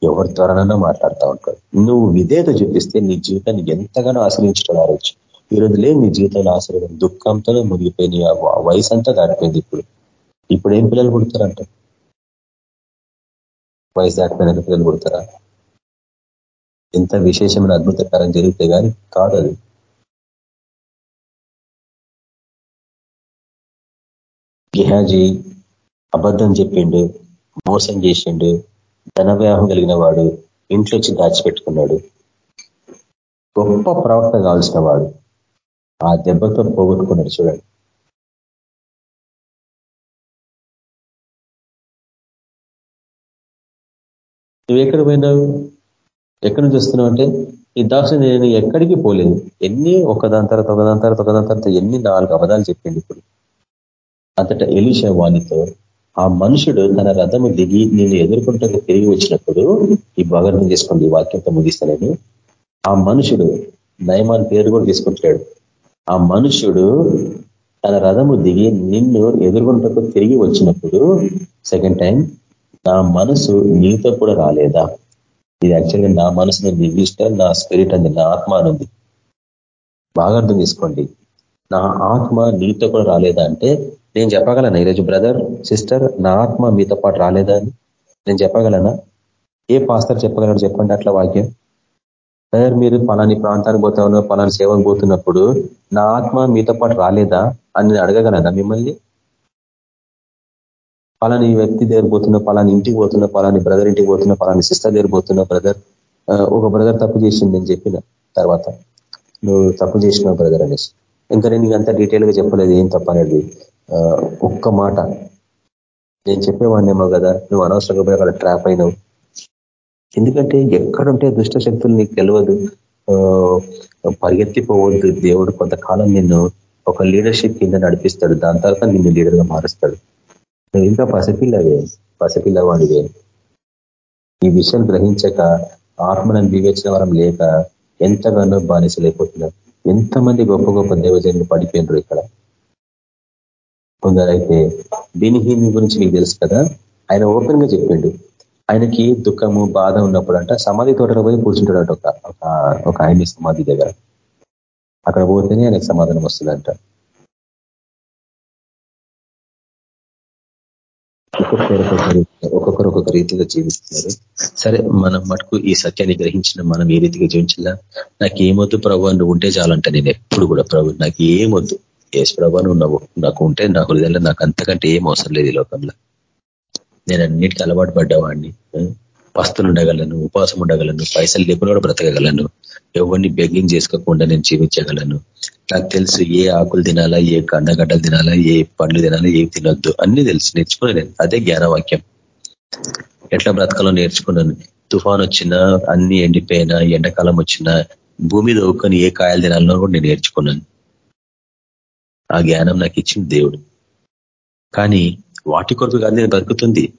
ఎవరి త్వరనైనా మాట్లాడుతూ ఉంటాడు. నువ్వు విధేయత చూపిస్తే నీ జీవితాన్ని ఎంతగానో ఆశ్రయించడం ఆరోజు ఈరోజు లేదు నీ జీవితంలో ఆశ్రయం. దుఃఖంతోనే మునిగిపోయింది ఆ వయసు అంతా దాటిపోయింది ఇప్పుడు. ఇప్పుడు ఏం పిల్లలు పుడతారంట? వయసు దాటిపోయినాక పిల్లలు పుడతారా? ఎంత విశేషమైన అద్భుతకరం జరిగితే కానీ కాదు అది. గిహాజీ అబద్ధం చెప్పిండు మోసం చేసిండు ధనవ్యాహం కలిగిన వాడు ఇంట్లో వచ్చి దాచిపెట్టుకున్నాడు. గొప్ప ప్రవక్త కావాల్సిన వాడు. ఆ దెబ్బతో పోగొట్టుకున్నాడు చూడండి. నువ్వు ఎక్కడ పోయినావు? ఎక్కడి నుంచి వస్తున్నావు అంటే ఈ దాక్ష నేను ఎక్కడికి పోలేదు. ఎన్ని ఒకదాని తర్వాత ఒకదాని తర్వాత ఒకదాని తర్వాత ఎన్ని నాలుగు అబద్ధాలు చెప్పింది ఇప్పుడు. అంతట ఎలిష వాణితో ఆ మనుషుడు తన రథము దిగి నేను ఎదుర్కొంటే తిరిగి వచ్చినప్పుడు ఈ భాగర్థం చేసుకోండి ఈ వాక్యంతో ముగిస్తానని ఆ మనుషుడు నయమాన్ పేరు కూడా తీసుకుంటాడు. ఆ మనుషుడు తన రథము దిగి నిన్ను ఎదుర్కొంటకు తిరిగి వచ్చినప్పుడు సెకండ్ టైం నా మనసు నీతో కూడా రాలేదా? ఇది యాక్చువల్గా నా మనసును నిర్దిష్ట నా స్పిరిట్ అంది నా ఆత్మ అనుంది బాగా అర్థం చేసుకోండి. నా ఆత్మ నీతో కూడా రాలేదా అంటే నేను చెప్పగలను ఈరోజు బ్రదర్ సిస్టర్ నా ఆత్మ మీతో పాటు రాలేదా అని? నేను చెప్పగలనా? ఏ పాస్తర్ చెప్పగలడు చెప్పండి అట్లా వాక్యం. బ్రదర్ మీరు పలాని ప్రాంతానికి పోతా ఉన్నా పలాని సేవకు పోతున్నప్పుడు నా ఆత్మ మీతో పాటు రాలేదా అని నేను అడగగలనా మిమ్మల్ని? పలాని వ్యక్తి దగ్గర పోతున్నా పలాని ఇంటికి పోతున్నా పలాని బ్రదర్ ఇంటికి పోతున్నా పలాని సిస్టర్ దగ్గర పోతున్నా బ్రదర్ ఒక బ్రదర్ తప్పు చేసింది నేను చెప్పిన తర్వాత నువ్వు తప్పు చేసినావు బ్రదర్ అనేసి. ఇంకా నేను అంత డీటెయిల్గా చెప్పలేదు ఏం తప్పనేది ఒక్క మాట. నేను చెప్పేవాడినేమో కదా నువ్వు అనవసరంగా పోయి అక్కడ ట్రాప్ అయినావు. ఎందుకంటే ఎక్కడుంటే దుష్ట శక్తులు నీకు తెలియదు పరిగెత్తిపోవద్దు. దేవుడు కొంతకాలం నిన్ను ఒక లీడర్షిప్ కింద నడిపిస్తాడు. దాని తర్వాత నిన్ను లీడర్గా మారుస్తాడు. నువ్వు ఇంకా పసిపిల్లవే పసిపిల్లవాడివే ఈ విషయం గ్రహించక ఆత్మలను వివేచన వరం లేక ఎంతగానో బానిసలైపోతున్నారు. ఎంతమంది గొప్ప గొప్ప దేవజనులు పడిపోయినారు ఇక్కడ? కొందరైతే దీనిహీని గురించి మీకు తెలుసు కదా ఆయన ఓపెన్గా చెప్పిండు. ఆయనకి దుఃఖము బాధ ఉన్నప్పుడు అంట సమాధి తోటలో పోయి కూర్చుంటాడు ఒక ఒక ఆయన సమాధి దగ్గర. అక్కడ పోతేనే ఆయనకు సమాధానం వస్తుందంట. ఒక్కొక్కరు ఒక్కొక్క ఒక్కొక్కరు ఒక్కొక్క రీతిగా జీవిస్తున్నారు. సరే మనం మటుకు ఈ సత్యాన్ని గ్రహించిన మనం ఏ రీతిగా జీవించాలా? నాకు ఏమొద్దు ప్రభు నువ్వు ఉంటే చాలంట నేను ఎప్పుడు కూడా ప్రభు నాకు ఏమొద్దు ఏసు ప్రభా నువ్వు నాకు ఉంటే నా హృదయంలో నాకు అంతకంటే ఏం అవసరం లేదు ఈ లోకంలో. నేను అన్నిటికీ అలవాటు పడ్డవాడిని పస్తులు ఉండగలను ఉపవాసం ఉండగలను పైసలు లేకుండా కూడా బ్రతకగలను. ఎవరిని బెగ్గింగ్ చేసుకోకుండా నేను జీవించగలను. నాకు తెలుసు ఏ ఆకులు తినాలా ఏ కండగడ్డలు తినాలా ఏ పండ్లు తినాలా ఏవి తినొద్దు. అన్ని తెలుసు నేర్చుకుని నేను. అదే జ్ఞానవాక్యం. ఎట్లా బ్రతకాలో నేర్చుకున్నాను. తుఫాన్ వచ్చినా అన్ని ఎండిపోయినా ఎండాకాలం వచ్చినా భూమి దొక్కుని ఏ కాయలు తినాలనో కూడా నేను నేర్చుకున్నాను. ఆ జ్ఞానం నాకు ఇచ్చింది దేవుడు. కానీ వాటి కొరకు కాదు నేను బతుకుతుంది.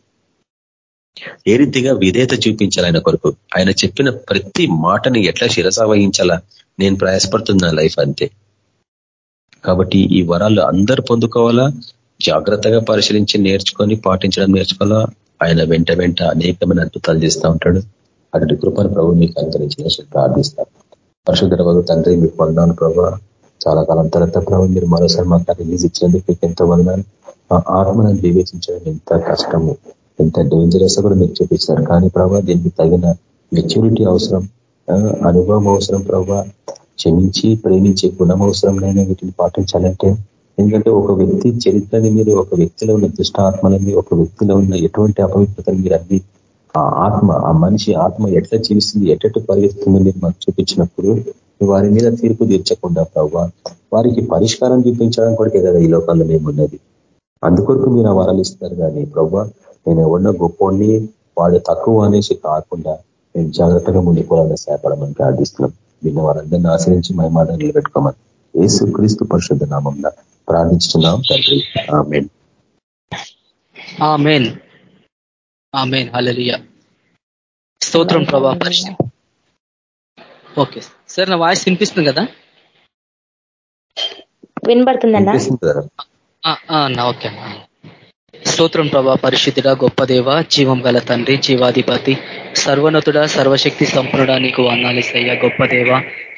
ఏ రీతిగా విధేయత చూపించాలి ఆయన కొరకు? ఆయన చెప్పిన ప్రతి మాటని ఎట్లా శిరసావహించాలా? నేను ప్రయాసపడుతున్నా లైఫ్ అంతే. కాబట్టి ఈ వరాలు అందరు పొందుకోవాలా? జాగ్రత్తగా పరిశీలించి నేర్చుకొని పాటించడం నేర్చుకోవాలా? ఆయన వెంట వెంట అనేకమైన అద్భుతాలు చేస్తూ ఉంటాడు. అటు కృపను ప్రభు మీకు అనుకరించిన ప్రార్థిస్తాం. పరిశుద్ధ తండ్రి మీకు పొందాను ప్రభావ చాలా కాలం తర్వాత ప్రభు మీరు మరోసారి మాకు రిలీజ్ ఇచ్చినందుకు మీకు ఎంతో వందాలు ఆ ఆత్మను వివేచించడం ఎంత కష్టము. ఎంత డేంజరస్ కూడా మీరు చూపిస్తారు. కానీ ప్రభావ దీనికి తగిన మెచ్యూరిటీ అవసరం అనుభవం అవసరం ప్రభా. క్షమించి ప్రేమించే గుణం అవసరం నేను వీటిని పాటించాలంటే ఎందుకంటే ఒక వ్యక్తి చరిత్రని మీరు ఒక వ్యక్తిలో ఉన్న దుష్ట ఆత్మలని ఒక వ్యక్తిలో ఉన్న ఎటువంటి అపవిత్రతను మీరు అన్ని ఆ ఆత్మ ఆ మనిషి ఆత్మ ఎట్లా జీవిస్తుంది ఎట్టు పరిగెత్తుంది మీరు మాకు చూపించినప్పుడు వారి మీద తీర్పు తీర్చకుండా ప్రభావ వారికి పరిష్కారం చూపించడం కూడా కదా ఈ లోకంలో మేము ఉన్నది అందుకొరకు మీరు ఆ వరాలు ఇస్తారు కానీ ప్రభావ నేను ఎవరిన గొప్పోడిని వాడు తక్కువ అనేసి కాకుండా మేము జాగ్రత్తగా ముందుకోవాలని సేపడమని ప్రార్థిస్తున్నాం. విన్న వారందరినీ ఆశ్రయించి మహిమాద నిలబెట్టుకోమని ఏసు క్రీస్తు పరిశుద్ధ నామం ప్రార్థించుతున్నాం తండ్రి. ఆమెన్. ఆమెన్. ఆమెన్. హలలియ స్తోత్రం ప్రభా పరిస్థితి ఓకే. సార్ నా వాయిస్ వినిపిస్తుంది కదా? వినబడుతుందన్నా? నా ఓకే స్తోత్రం ప్రభా పరిశుద్ధుడ గొప్ప దేవ జీవం గల తండ్రి జీవాధిపతి సర్వనతుడ సర్వశక్తి సంపూర్ణ నీకు వందాలిసయ్య గొప్ప దేవ.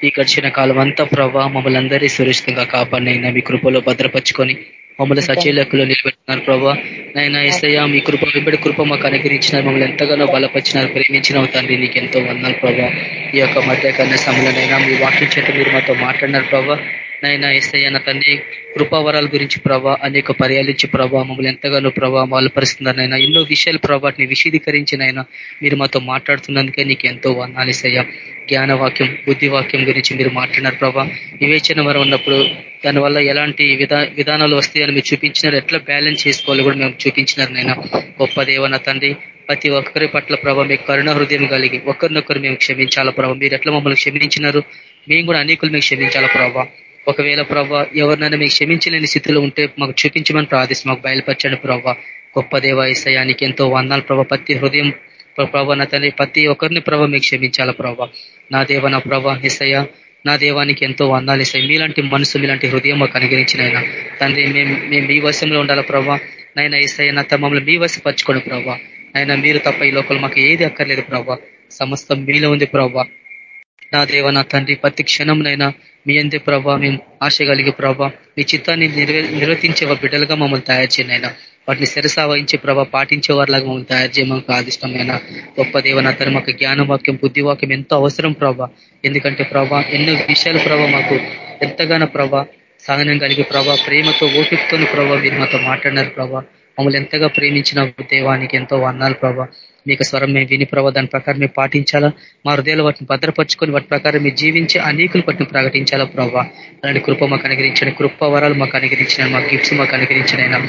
ఈ గడిచిన కాలం అంతా ప్రభా మమ్మల్ని అందరినీ సురక్షితంగా కాపాడినైనా మీ కృపలో భద్రపరుచుకొని మమ్మల్ని సచీలకులు నిలబెట్టినారు ప్రభా. నైనా ఇసయ్య మీ కృప వెంబడి కృప మాకు అనుగ్రహించినారు మమ్మల్ని ఎంతగానో బలపరిచినారు ప్రేమించినావు తండ్రి నీకు ఎంతో వందాలు ప్రభా. ఈ యొక్క మధ్యకన్న సమయంలోనైనా మీ వాక్యం చేత మీరు మాతో మాట్లాడినారు ప్రభా. నైనా ఎస్ఐ నా తండ్రి కృపావరాల గురించి ప్రభా అనేక పర్యాలించి ప్రభా మమ్మల్ని ఎంతగానో ప్రభా పరిస్తున్నారనైనా ఎన్నో విషయాలు ప్రభాటిని విశీదీకరించినైనా మీరు మాతో మాట్లాడుతున్నందుకే నీకు ఎంతో వందాలేసయ్యా జ్ఞానవాక్యం బుద్ధివాక్యం గురించి మీరు మాట్లాడినారు ప్రభా. వివేచన వరం ఉన్నప్పుడు దానివల్ల ఎలాంటి విధా విధానాలు వస్తాయని మీరు చూపించినారు ఎట్లా బ్యాలెన్స్ చేసుకోవాలి కూడా మేము చూపించినారు నైనా గొప్ప దేవన తండ్రి ప్రతి ఒక్కరి పట్ల ప్రభావ మీకు కరుణ హృదయం కలిగి ఒకరినొకరు మేము క్షమించాలా ప్రభావ మీరు ఎట్లా మమ్మల్ని క్షమించినారు? మేము కూడా అనేకులు మీకు క్షమించాలా ప్రభావ ఒకవేళ ప్రభావ ఎవరినైనా మీకు క్షమించలేని స్థితిలో ఉంటే మాకు చూపించమని ప్రార్థిస్తాం మాకు బయలుపరచండి ప్రభావ గొప్ప దేవాయసయానికి ఎంతో వందాలు ప్రభావ ప్రతి హృదయం ప్రభావ నా తల్లి ప్రతి ఒక్కరిని ప్రభావ మీకు క్షమించాల ప్రభావ నా దేవ నా ప్రభా ఇసయ నా దేవానికి ఎంతో వందాలు ఇస్తాయి మీలాంటి మనసు మీలాంటి హృదయం మాకు అనుగ్రహించినైనా. తండ్రి మేము మేము మీ వశంలో ఉండాల ప్రభా? నైనా ఇస్తాయి నా మమ్మల్ని మీ వశపరచుకోండి ప్రభా. అయినా మీరు తప్ప ఈ లోకల్ మాకు ఏది అక్కర్లేదు ప్రభా. సమస్తం మీలో ఉంది ప్రభా. నా దేవ నా తండ్రి ప్రతి క్షణంనైనా మీ అందే ప్రభా మేము ఆశ కలిగి ప్రభా మీ చిత్తాన్ని నిర్వర్తించే బిడ్డలుగా మమ్మల్ని తయారు చేయనైనా. వాటిని శిరస ప్రభా పాటించే వారిలాగా మమ్మల్ని తయారు చేయమని ఆదిష్టమైన గొప్ప దేవన తన మాకు జ్ఞానవాక్యం బుద్ధివాక్యం ఎంతో అవసరం ప్రభా. ఎందుకంటే ప్రభా ఎన్నో విషయాలు ప్రభా మాకు ఎంతగానో ప్రభా సహనం కలిగి ప్రభా ప్రేమతో ఓపికతోని ప్రభా మీరు మాతో మాట్లాడినారు ప్రభా. మమ్మల్ని ఎంతగా ప్రేమించిన దేవానికి ఎంతో వర్ణాలు ప్రభా. నీకు స్వరం మేము విని ప్రభావ దాని ప్రకారం మేము పాటించాలా? మా హృదయాలు వాటిని భద్రపరుచుకొని వాటి ప్రకారం మీరు జీవించి అనేకులు వాటిని ప్రకటించాలా ప్రభావ అలాంటి కృప మాకు అనుగ్రహించిన కృప వరాలు మాకు అనుగ్రహించిన మా గిఫ్ట్స్ మాకు అనుగ్రహించిన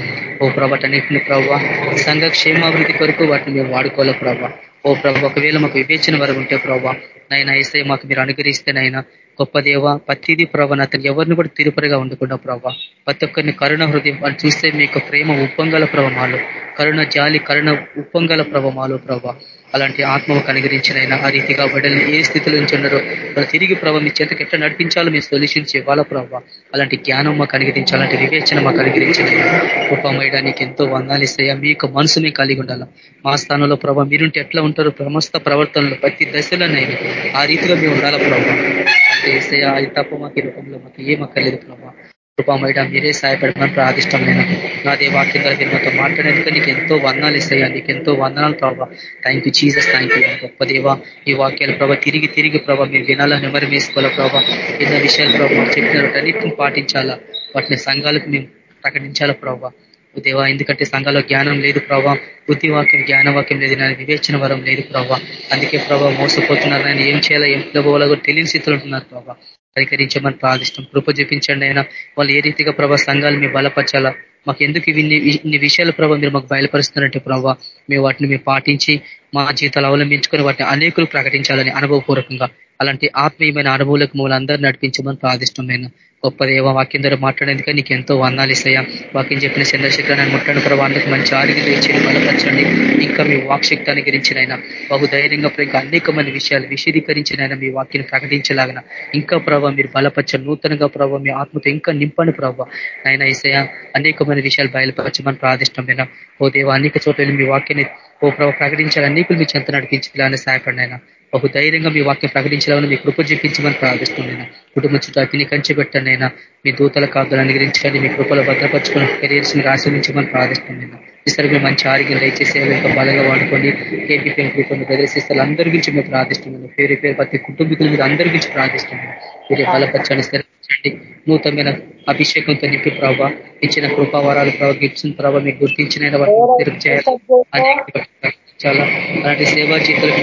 ఓ ప్రభావ అన్నింటిని ప్రభావ సంఘ క్షేమాభివృద్ధి కొరకు వాటిని మేము వాడుకోవాలా ప్రభావ ఓ ప్రభావ ఒకవేళ మాకు వివేచన వరకు ఉంటే ప్రభావ నైనా ఇస్తే మాకు మీరు అనుగ్రహిస్తేనైనా గొప్ప దేవ ప్రతిదీ ప్రభావ అతను ఎవరిని కూడా తిరుపరిగా ఉండకుండా ప్రభావ ప్రతి ఒక్కరిని కరుణ హృదయం వాళ్ళు చూస్తే మీకు ప్రేమ ఉప్పంగల ప్రభమాలు కరుణ జాలి కరుణ ఉప్పంగల ప్రభమాలు ప్రభా. అలాంటి ఆత్మకు కనుగరించినైనా ఆ రీతిగా బిడ్డలు ఏ స్థితిలో నుంచి ఉన్నారో వాళ్ళు తిరిగి ప్రభావ మీ చేతకి ఎట్లా నడిపించాలో మీ సొల్యూషన్స్ ఇవ్వాలా ప్రభావ అలాంటి జ్ఞానం మాకు అనుగ్రహించి అలాంటి వివేచన మాకు అనుగ్రహించినైనా. ఉపమయడానికి ఎంతో వందాలిస్తాయా మీకు మనసు మీకు కలిగి ఉండాలా. మా స్థానంలో ప్రభావ మీరుంటే ఎట్లా ఉంటారో సమస్త ప్రవర్తనలో ప్రతి దశలోనైనా ఆ రీతిగా మేము ఉండాలా ప్రభావ అంటే అది తప్ప మాకు ఈ రూపంలో మాకు ఏమక్కర్లేదు ప్రభావ కృపామయట మీరే సహాయపడమని ప్రార్థిష్టమైన నా దేవాక్యం గారు మీరు మాతో మాట్లాడేందుకు నీకు ఎంతో వందనాలు ఇస్తాయా. నీకు ఎంతో వందనాలు ప్రభావ thank you Jesus thank you గొప్ప దేవ ఈ వాక్యాలు ప్రభావ తిరిగి తిరిగి ప్రభావ మీరు వినాలా నెమరు వేసుకోవాలా ప్రభావ ఎన్నో విషయాలు ప్రభావ చెప్పినట్టు అన్నింటిని పాటించాలా. వాటిని సంఘాలకు మేము ప్రకటించాలా ప్రభావ దేవా ఎందుకంటే సంఘాల్లో జ్ఞానం లేదు ప్రభావ బుద్ధివాక్యం జ్ఞానవాక్యం లేదు నా వివేచన వరం లేదు ప్రభావ అందుకే ప్రభావ మోసపోతున్నారు ఆయన ఏం చేయాలో ఏం పోవాలో తెలియని స్థితిలో ఉంటున్నారు ప్రభావ పరికరించమని ప్రార్థిష్టం కృప చూపించండి ఆయన. వాళ్ళు ఏ రీతిగా ప్రభా సంఘాలు మీ బలపరచాలా? మాకు ఎందుకు ఇన్ని విషయాలు ప్రభావ మీరు మాకు బయలుపరుస్తున్నారంటే ప్రభావ మేము వాటిని మేము పాటించి మా జీవితాలు అవలంబించుకొని వాటిని అనేకులు ప్రకటించాలని అనుభవపూర్వకంగా. అలాంటి ఆత్మీయమైన అనుభవాలకు మమ్మల్ని అందరూ నడిపించమని ప్రార్థిష్టమైన గొప్ప దేవ వాక్యం ద్వారా మాట్లాడేందుకే నీకు ఎంతో వందాలు ఇస్తాయా? వాక్యం చెప్పిన చంద్రశేఖరాన్ని ముట్టండి ప్రభావ ప్రభావానికి మంచి ఆరోగ్యం ఇచ్చేది బలపరచండి. ఇంకా మీ వాక్శక్తి అనుగరించినైనా బహు ధైర్యంగా ఇంకా అనేక మంది విషయాలు విశదీకరించినైనా మీ వాక్యం ప్రకటించలాగిన. ఇంకా ప్రభావ మీరు బలపరచండి. నూతనంగా ప్రభావ మీ ఆత్మతో ఇంకా నింపండి ప్రభావ ఆయన ఇసయ అనేక మంది విషయాలు బయలుపరచమని ప్రాదిష్టమైన ఓ దేవ అనేక చోట్ల మీ వాక్యాన్ని ఓ ప్రభావ ప్రకటించాలి అనేకులు మీ చెంత నడిపించాలని సహాయపడినైనా బహు ధైర్యంగా మీ వాక్యం ప్రకటించాలని మీ కృప చూపించమని ప్రార్థిస్తున్నాను. కుటుంబ చుట్టూ అగ్ని కంచి పెట్టనైనా మీ దూతల కాపులను అనుగ్రహించండి మీ కృపలో భద్రపరచుకుని కెరియర్స్ మీరు ఆశ్రయించమని ప్రార్థిస్తున్నాను. ఈసారి మీ మంచి ఆరోగ్యం దయచేసి ఇంకా బలంగా వాడుకోండి. కేపీపీఎం కృపను ప్రదర్శిస్తారు. అందరి గురించి మేము ప్రార్థిస్తున్నాను పేరు పేరు ప్రతి కుటుంబీకులు మీరు అందరి గురించి ప్రార్థిస్తున్నాను మీరే బలపరచండి బలపరచండి నూతనమైన అభిషేకంతో నింపి ప్రభావ ఇచ్చిన కృపావరాలు ప్రభావ గిప్సిన ప్రభావ మీకు గుర్తించిన వారు చేయాలి. చాలా అలాంటి సేవా జీతాలకు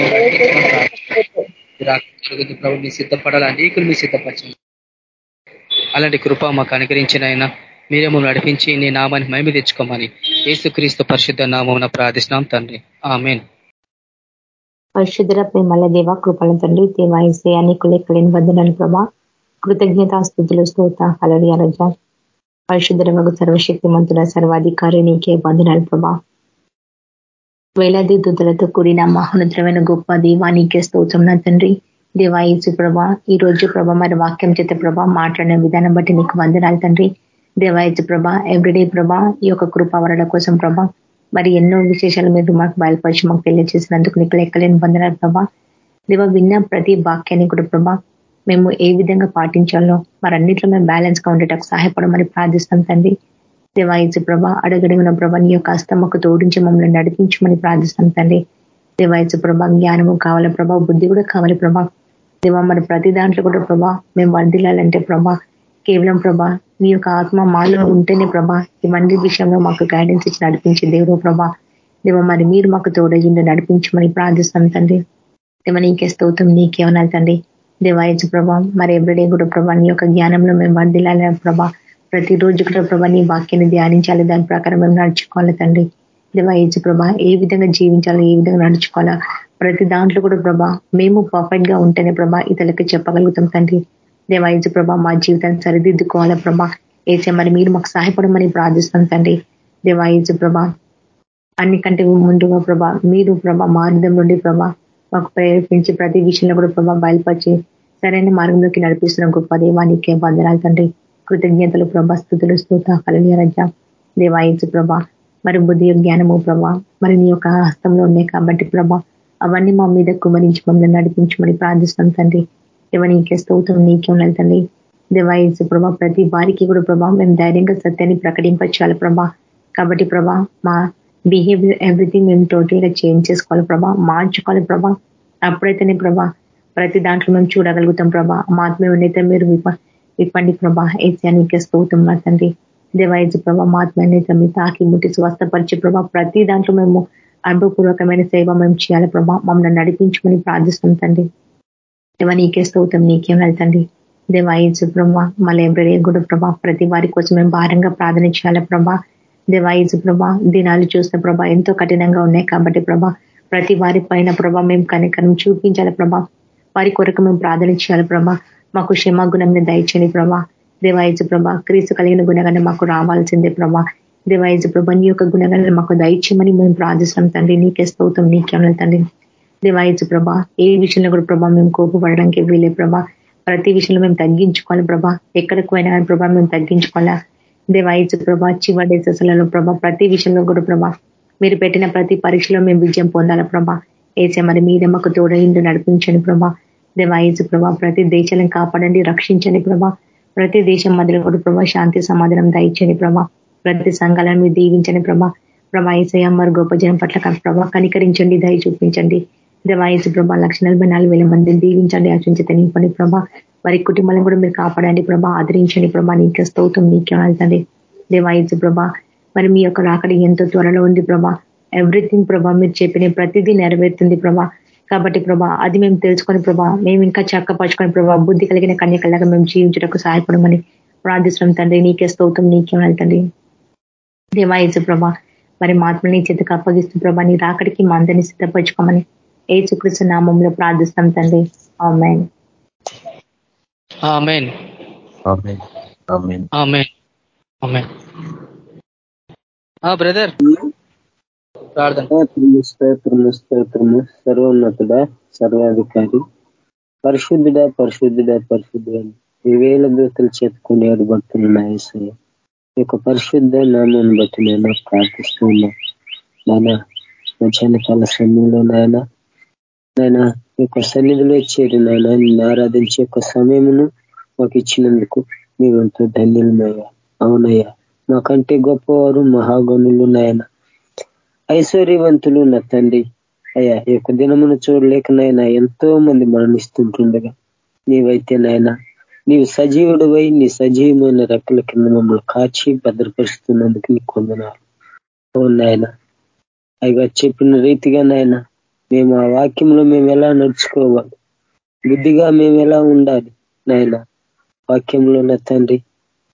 జరుగుతుంది ప్రభు మీ సిద్ధపడాలి. అనేకులు మీ సిద్ధపరచండి అలాంటి కృప మాకు అనుగ్రహించిన ఆయన మీరే మమ్మల్ని నడిపించి నీ నామాన్ని మేము తెచ్చుకోమని యేసుక్రీస్తు పరిశుద్ధ నామం ప్రార్థిస్తున్నాం తండ్రి. ఆమెన్. పరిశుద్ధ ప్రేమల దేవ కృపల తండ్రి దేవాయసే అనేకులు ఎక్కలేని వందనాలు ప్రభా. కృతజ్ఞత స్థుతులు స్తోత కలడి అరజ పరిశుద్ధ మగు సర్వశక్తి మంతుల సర్వాధికారి నీకే వందనాలు ప్రభా. వేలాది దుద్దులతో కూడిన మహోన్నతమైన గొప్ప దేవా స్తోత్రం నా తండ్రి. దేవాయసు ప్రభా ఈ రోజు ప్రభ మరి వాక్యం చేత ప్రభా మాట్లాడిన విధానం బట్టి నీకు వందనాలు తండ్రి. దేవాయసు ప్రభ ఎవ్రీడే ప్రభా ఈ యొక్క కృపావరణ కోసం ప్రభా మరి ఎన్నో విశేషాలు మీరు మాకు బయలుపరిచి మాకు తెలియజేసినందుకు నీకు లెక్కలేని వందనాలు ప్రభా. దేవ విన్న ప్రతి వాక్యాన్ని కూడా ప్రభా మేము ఏ విధంగా పాటించాలో మరి అన్నింటిలో మేము బ్యాలెన్స్గా ఉండేటకు సహాయపడమని ప్రార్థిస్తాం తండ్రి. దేవాయసు ప్రభ ఉన్న ప్రభ నీ యొక్క అస్తమ్మకు తోడించి మమ్మల్ని నడిపించమని ప్రార్థిస్తాం తండ్రి. దేవాయసు ప్రభ జ్ఞానము కావాలి ప్రభా బుద్ధి కూడా కావాలి ప్రభా. దేవా మరి ప్రతి దాంట్లో కూడా ప్రభా మేము వర్దిల్లాలంటే ప్రభా కేవలం ప్రభా మీ యొక్క ఆత్మ మాలో ఉంటేనే ప్రభా ఇవన్నీ విషయంలో మాకు గైడెన్స్ ఇచ్చి నడిపించే దేవుడు ప్రభా. దేవ మరి మీరు మాకు తోడయ్యిండి నడిపించమని ప్రార్థిస్తాం తండ్రి. దేవ నీకే స్తోత్రం నీకేమన్నా తండ్రి. దేవాయచు ప్రభా మరి ఎవ్రీడే కూడా ప్రభా నీ యొక్క జ్ఞానంలో మేము వర్దిలాలి ప్రభా ప్రతిరోజు కూడా ప్రభా నీ వాక్యాన్ని ధ్యానించాలి. దాని ప్రకారం మేము నడుచుకోవాలి తండ్రి. దేవాయచు ప్రభా ఏ విధంగా జీవించాలో ఏ విధంగా నడుచుకోవాలా ప్రతి దాంట్లో కూడా ప్రభా మేము పర్ఫెక్ట్గా ఉంటేనే ప్రభా ఇతరులకు చెప్పగలుగుతాం తండ్రి. దేవాయచు ప్రభా మా జీవితాన్ని సరిదిద్దుకోవాలా ప్రభా? ఏసే మరి మీరు మాకు సహాయపడమని ప్రార్థిస్తాం తండ్రి. దేవాయచు ప్రభా అన్నికంటే ముందుగా ప్రభా మీరు ప్రభా మార్గం నుండి ప్రభా మాకు ప్రేరేపించి ప్రతి విషయంలో కూడా ప్రభా బయలుపరిచి సరైన మార్గంలోకి నడిపిస్తున్న గొప్ప దేవానికి వందనాలు తండ్రి. కృతజ్ఞతలు ప్రభా స్థుతులు స్తోత కలనీయ రజ. దేవాయించు ప్రభా? మరి బుద్ధి జ్ఞానము ప్రభా మరి నీ యొక్క హస్తంలో ఉన్నాయి కాబట్టి ప్రభా అవన్నీ మా మీద కుమరించి మమ్మల్ని నడిపించమని ప్రార్థిస్తాం తండ్రి. దేవ నీకే స్తోత్రం నీకే ఉండాలి తండ్రి. దేవాయించు ప్రభా? ప్రతి వారికి కూడా ప్రభా మేము ధైర్యంగా సత్యాన్ని ప్రకటించాలి ప్రభా. కాబట్టి ప్రభా మా బిహేవియర్ ఎవ్రీథింగ్ మేము టోటల్గా చేంజ్ చేసుకోవాలి ప్రభా మార్చుకోవాలి ప్రభా. అప్పుడైతేనే ప్రభా ప్రతి దాంట్లో మేము చూడగలుగుతాం ప్రభా. మా ఆత్మీయ ఉన్నైతే మీరు విప్పండి ప్రభా ఏసానికి స్తోత్రం నా తండ్రి. దేవాయజు ప్రభా మాత్మనేత మీ తాకి ముట్టి స్వస్థపరిచే ప్రభా ప్రతి దాంట్లో మేము అనుభవపూర్వకమైన సేవ మేము చేయాలి ప్రభా మమ్మల్ని నడిపించుకొని ప్రార్థిస్తుంది తండ్రి. దేవ నీకే స్తోత్రం నీకేం వెళ్తండి దేవాయజు ప్రభా మా లైబ్రరీ కూడా ప్రభా ప్రతి వారి కోసం మేము భారంగా ప్రార్థన చేయాలి ప్రభా. దేవాయజు ప్రభా దినాలు చూస్తే ప్రభా ఎంతో కఠినంగా ఉన్నాయి కాబట్టి ప్రభా ప్రతి వారి పైన ప్రభా మేము కనికరం చూపించాలి ప్రభా. వారి కొరకు మేము ప్రార్థన చేయాలి ప్రభా. మాకు క్షమా గుణంని దయచని ప్రభా. దేవాయజు ప్రభా క్రీస్తు కలిగిన గుణగానే మాకు రావాల్సిందే ప్రభా. దేవాయజు ప్రభా నీ యొక్క గుణగానే మాకు దయచేయమని మేము ప్రార్థిస్తున్నాం తండ్రి. నీకే స్తోతం నీకేమన్నా తండ్రి. దేవాయజు ప్రభా ఏ విషయంలో కూడా ప్రభా మేము కోపపడడానికి వీలే ప్రభా. ప్రతి విషయంలో మేము తగ్గించుకోవాలి ప్రభా. ఎక్కడికి పోయినా ప్రభా మేము తగ్గించుకోవాలా? దేవాయజు ప్రభా చివరి దశలలో ప్రభా ప్రతి విషయంలో కూడా ప్రభా. మీరు పెట్టిన ప్రతి పరీక్షలో మేము విజయం పొందాల ప్రభా? ఏసే మరి మీద మాకు తోడైండు నడిపించండి ప్రభా. దేవాయజు ప్రభా ప్రతి దేశాలను కాపాడండి రక్షించండి ప్రభా. ప్రతి దేశం మధ్యలో కూడా ప్రభా శాంతి సమాధానం దయచండి ప్రభా. ప్రతి సంఘాలను మీరు దీవించండి ప్రభా. ప్రభా ఏసయ్య మరి గొప్ప జనం పట్ల ప్రభా కనికరించండి దయ చూపించండి. దేవాయసు ప్రభా లక్ష నలభై నాలుగు వేల మందిని దీవించండి ఆశించి నింపండి ప్రభా. వారి కుటుంబాలను కూడా మీరు కాపాడండి ప్రభా. ఆదరించండి ప్రభా. నీకే స్తోత్రం నీకే వెళ్తండి దేవాయసు ప్రభా మరి మీ యొక్క రాకడి ఎంతో త్వరలో ఉంది ప్రభా. ఎవ్రీథింగ్ ప్రభా మీరు చెప్పిన ప్రతిదీ నెరవేరుతుంది ప్రభా. కాబట్టి ప్రభా అది మేము తెలుసుకొని ప్రభా మేము ఇంకా చక్కపరచుకొని ప్రభా బుద్ధి కలిగిన కన్యకల్లాగా మేము జీవించడానికి సహాయపడమని ప్రార్థిస్తున్నాం తండ్రి. నీకే స్తోత్రం నీకే వెళ్తండి దేవాయసు ప్రభా మరి మాత్రం నీ చేతికి అప్పగిస్తూ ప్రభా నీ రాకడికి మా అందరినీ సిద్ధపరచుకోమని ఏ చుకృష్ణ నామంలో ప్రార్థిస్తాం తండ్రి. బ్రదర్. స్తోత్రము స్తోత్రము సర్వోన్నతుడ సర్వాధికారి పరిశుద్ధుడ పరిశుద్ధుడ పరిశుద్ధుడ ఈ వేల దోతలు చేతుకొని అడుగుతున్న ఈ యొక్క పరిశుద్ధ నామాన్ని బట్టి నేను ప్రార్థిస్తూ ఉన్నా నాయన మధ్యాహ్న కాల సమయంలో నాయన నాయన యొక్క సన్నిధిలో చేరి నాయన నిన్ను ఆరాధించే యొక్క సమయమును మాకు ఇచ్చినందుకు మేము ఎంతో ధన్యులమయ్యా. అవునయ్యా మాకంటే గొప్పవారు మహాగణులు నాయన. ఐశ్వర్యవంతులు నా తండ్రి. అయ్యా ఈ యొక్క దినమును చూడలేక నాయన ఎంతో మంది మరణిస్తుంటుండగా నీవైతే నాయన నీవు సజీవుడు వై నీ సజీవమైన రెక్కల కింద మమ్మల్ని కాచి భద్రపరుస్తున్నందుకు నీకు కొందనాలు ఓ నాయన అయ్యగా చెప్పిన రీతిగా నాయన మేము ఆ వాక్యంలో మేము ఎలా నడుచుకోవాలి? బుద్ధిగా మేము ఎలా ఉండాలి? నాయన వాక్యంలో నా తండ్రి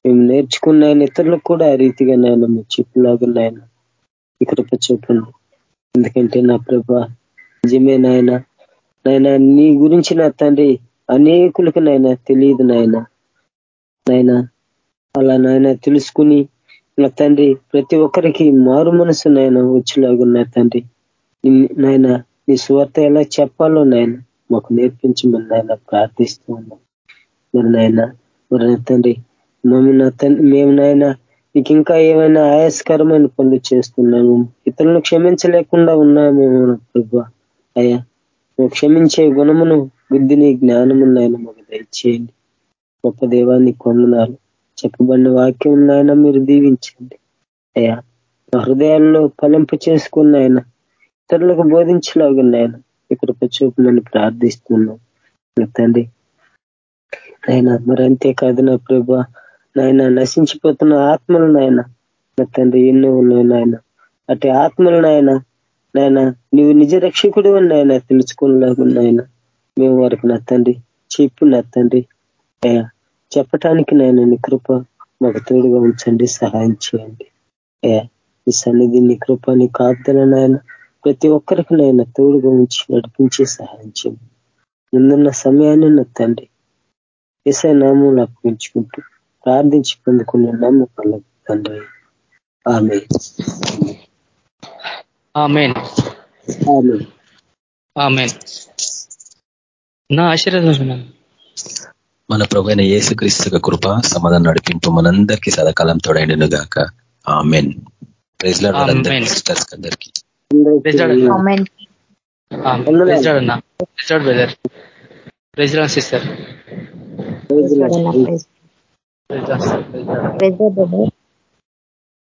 మేము నేర్చుకున్న ఇతరులకు కూడా ఆ రీతిగా నాయన మీరు చెప్పులాగా నాయన కృప చెప్పండి ఎందుకంటే నా ప్రభా నిజమే నాయన. నాయన నీ గురించి నా తండ్రి అనేకులకు నాయన తెలియదు నాయన. నాయన అలా నాయన తెలుసుకుని నా తండ్రి ప్రతి ఒక్కరికి మారు మనసు నాయన వచ్చేలాగున్నా తండ్రి. నాయన నీ స్వార్థ ఎలా చెప్పాలో నాయన మాకు నేర్పించమని నాయన ప్రార్థిస్తూ ఉన్నాం మరి నాయన మరి నా తండ్రి మమ్మల్ని నా తండ్రి మేము నాయన నీకు ఇంకా ఏమైనా ఆయాస్కరమైన పనులు చేస్తున్నాము. ఇతరులను క్షమించలేకుండా ఉన్నామేమో ప్రభు అయ్యా నువ్వు క్షమించే గుణమును బుద్ధిని జ్ఞానము నాయన మాకు దయచేయండి. గొప్ప దేవాన్ని కొందనాలు చెప్పబడిన వాక్యం నాయన మీరు దీవించండి. అయ్యా మా హృదయాల్లో ఫలింపు చేసుకున్న ఆయన ఇతరులకు బోధించలాగా ఆయన ఇక్కడ చూపమని ప్రార్థిస్తున్నాం. తండ్రి ఆయన మరి అంతేకాదు నా ప్రభా నాయన నశించిపోతున్న ఆత్మలు నాయన. నా తండ్రి ఎన్నో ఉన్నాయి నాయన. అటు ఆత్మలు నాయన. నాయన నువ్వు నిజ రక్షకుడు నాయన తెలుసుకునేలాగా నాయన. మేము వారికి నా తండ్రి చెప్పు నా తండ్రి. అయ్యా చెప్పటానికి నాయన నీ కృప మాకు తోడుగా ఉంచండి సహాయం చేయండి. అయ్యా ఈ సన్నిధి నీ కృప నీ కాపుదల నాయన ప్రతి ఒక్కరికి నాయన తోడుగా ఉంచి నడిపించి సహాయం చేయండి. ముందున్న సమయాన్ని నా తండ్రి ఎసై నామం అప్పగించుకుంటూ ప్రార్థించి పొందుకునే నమ్మకాల తండ్రి ఆమె ఆమెన్ ఆమె ఆమెన్ నా ఆశీర్వాదం మన ప్రభు అయిన యేసుక్రీస్తు కృప సమాధానం నడిపింపు మనందరికీ సదాకాలం తోడైండును గాక ఆమెన్ ప్రైజ్ Amen. సిస్టర్స్ అందరికీ. Amen. Praise sister praise praise. Praise brother.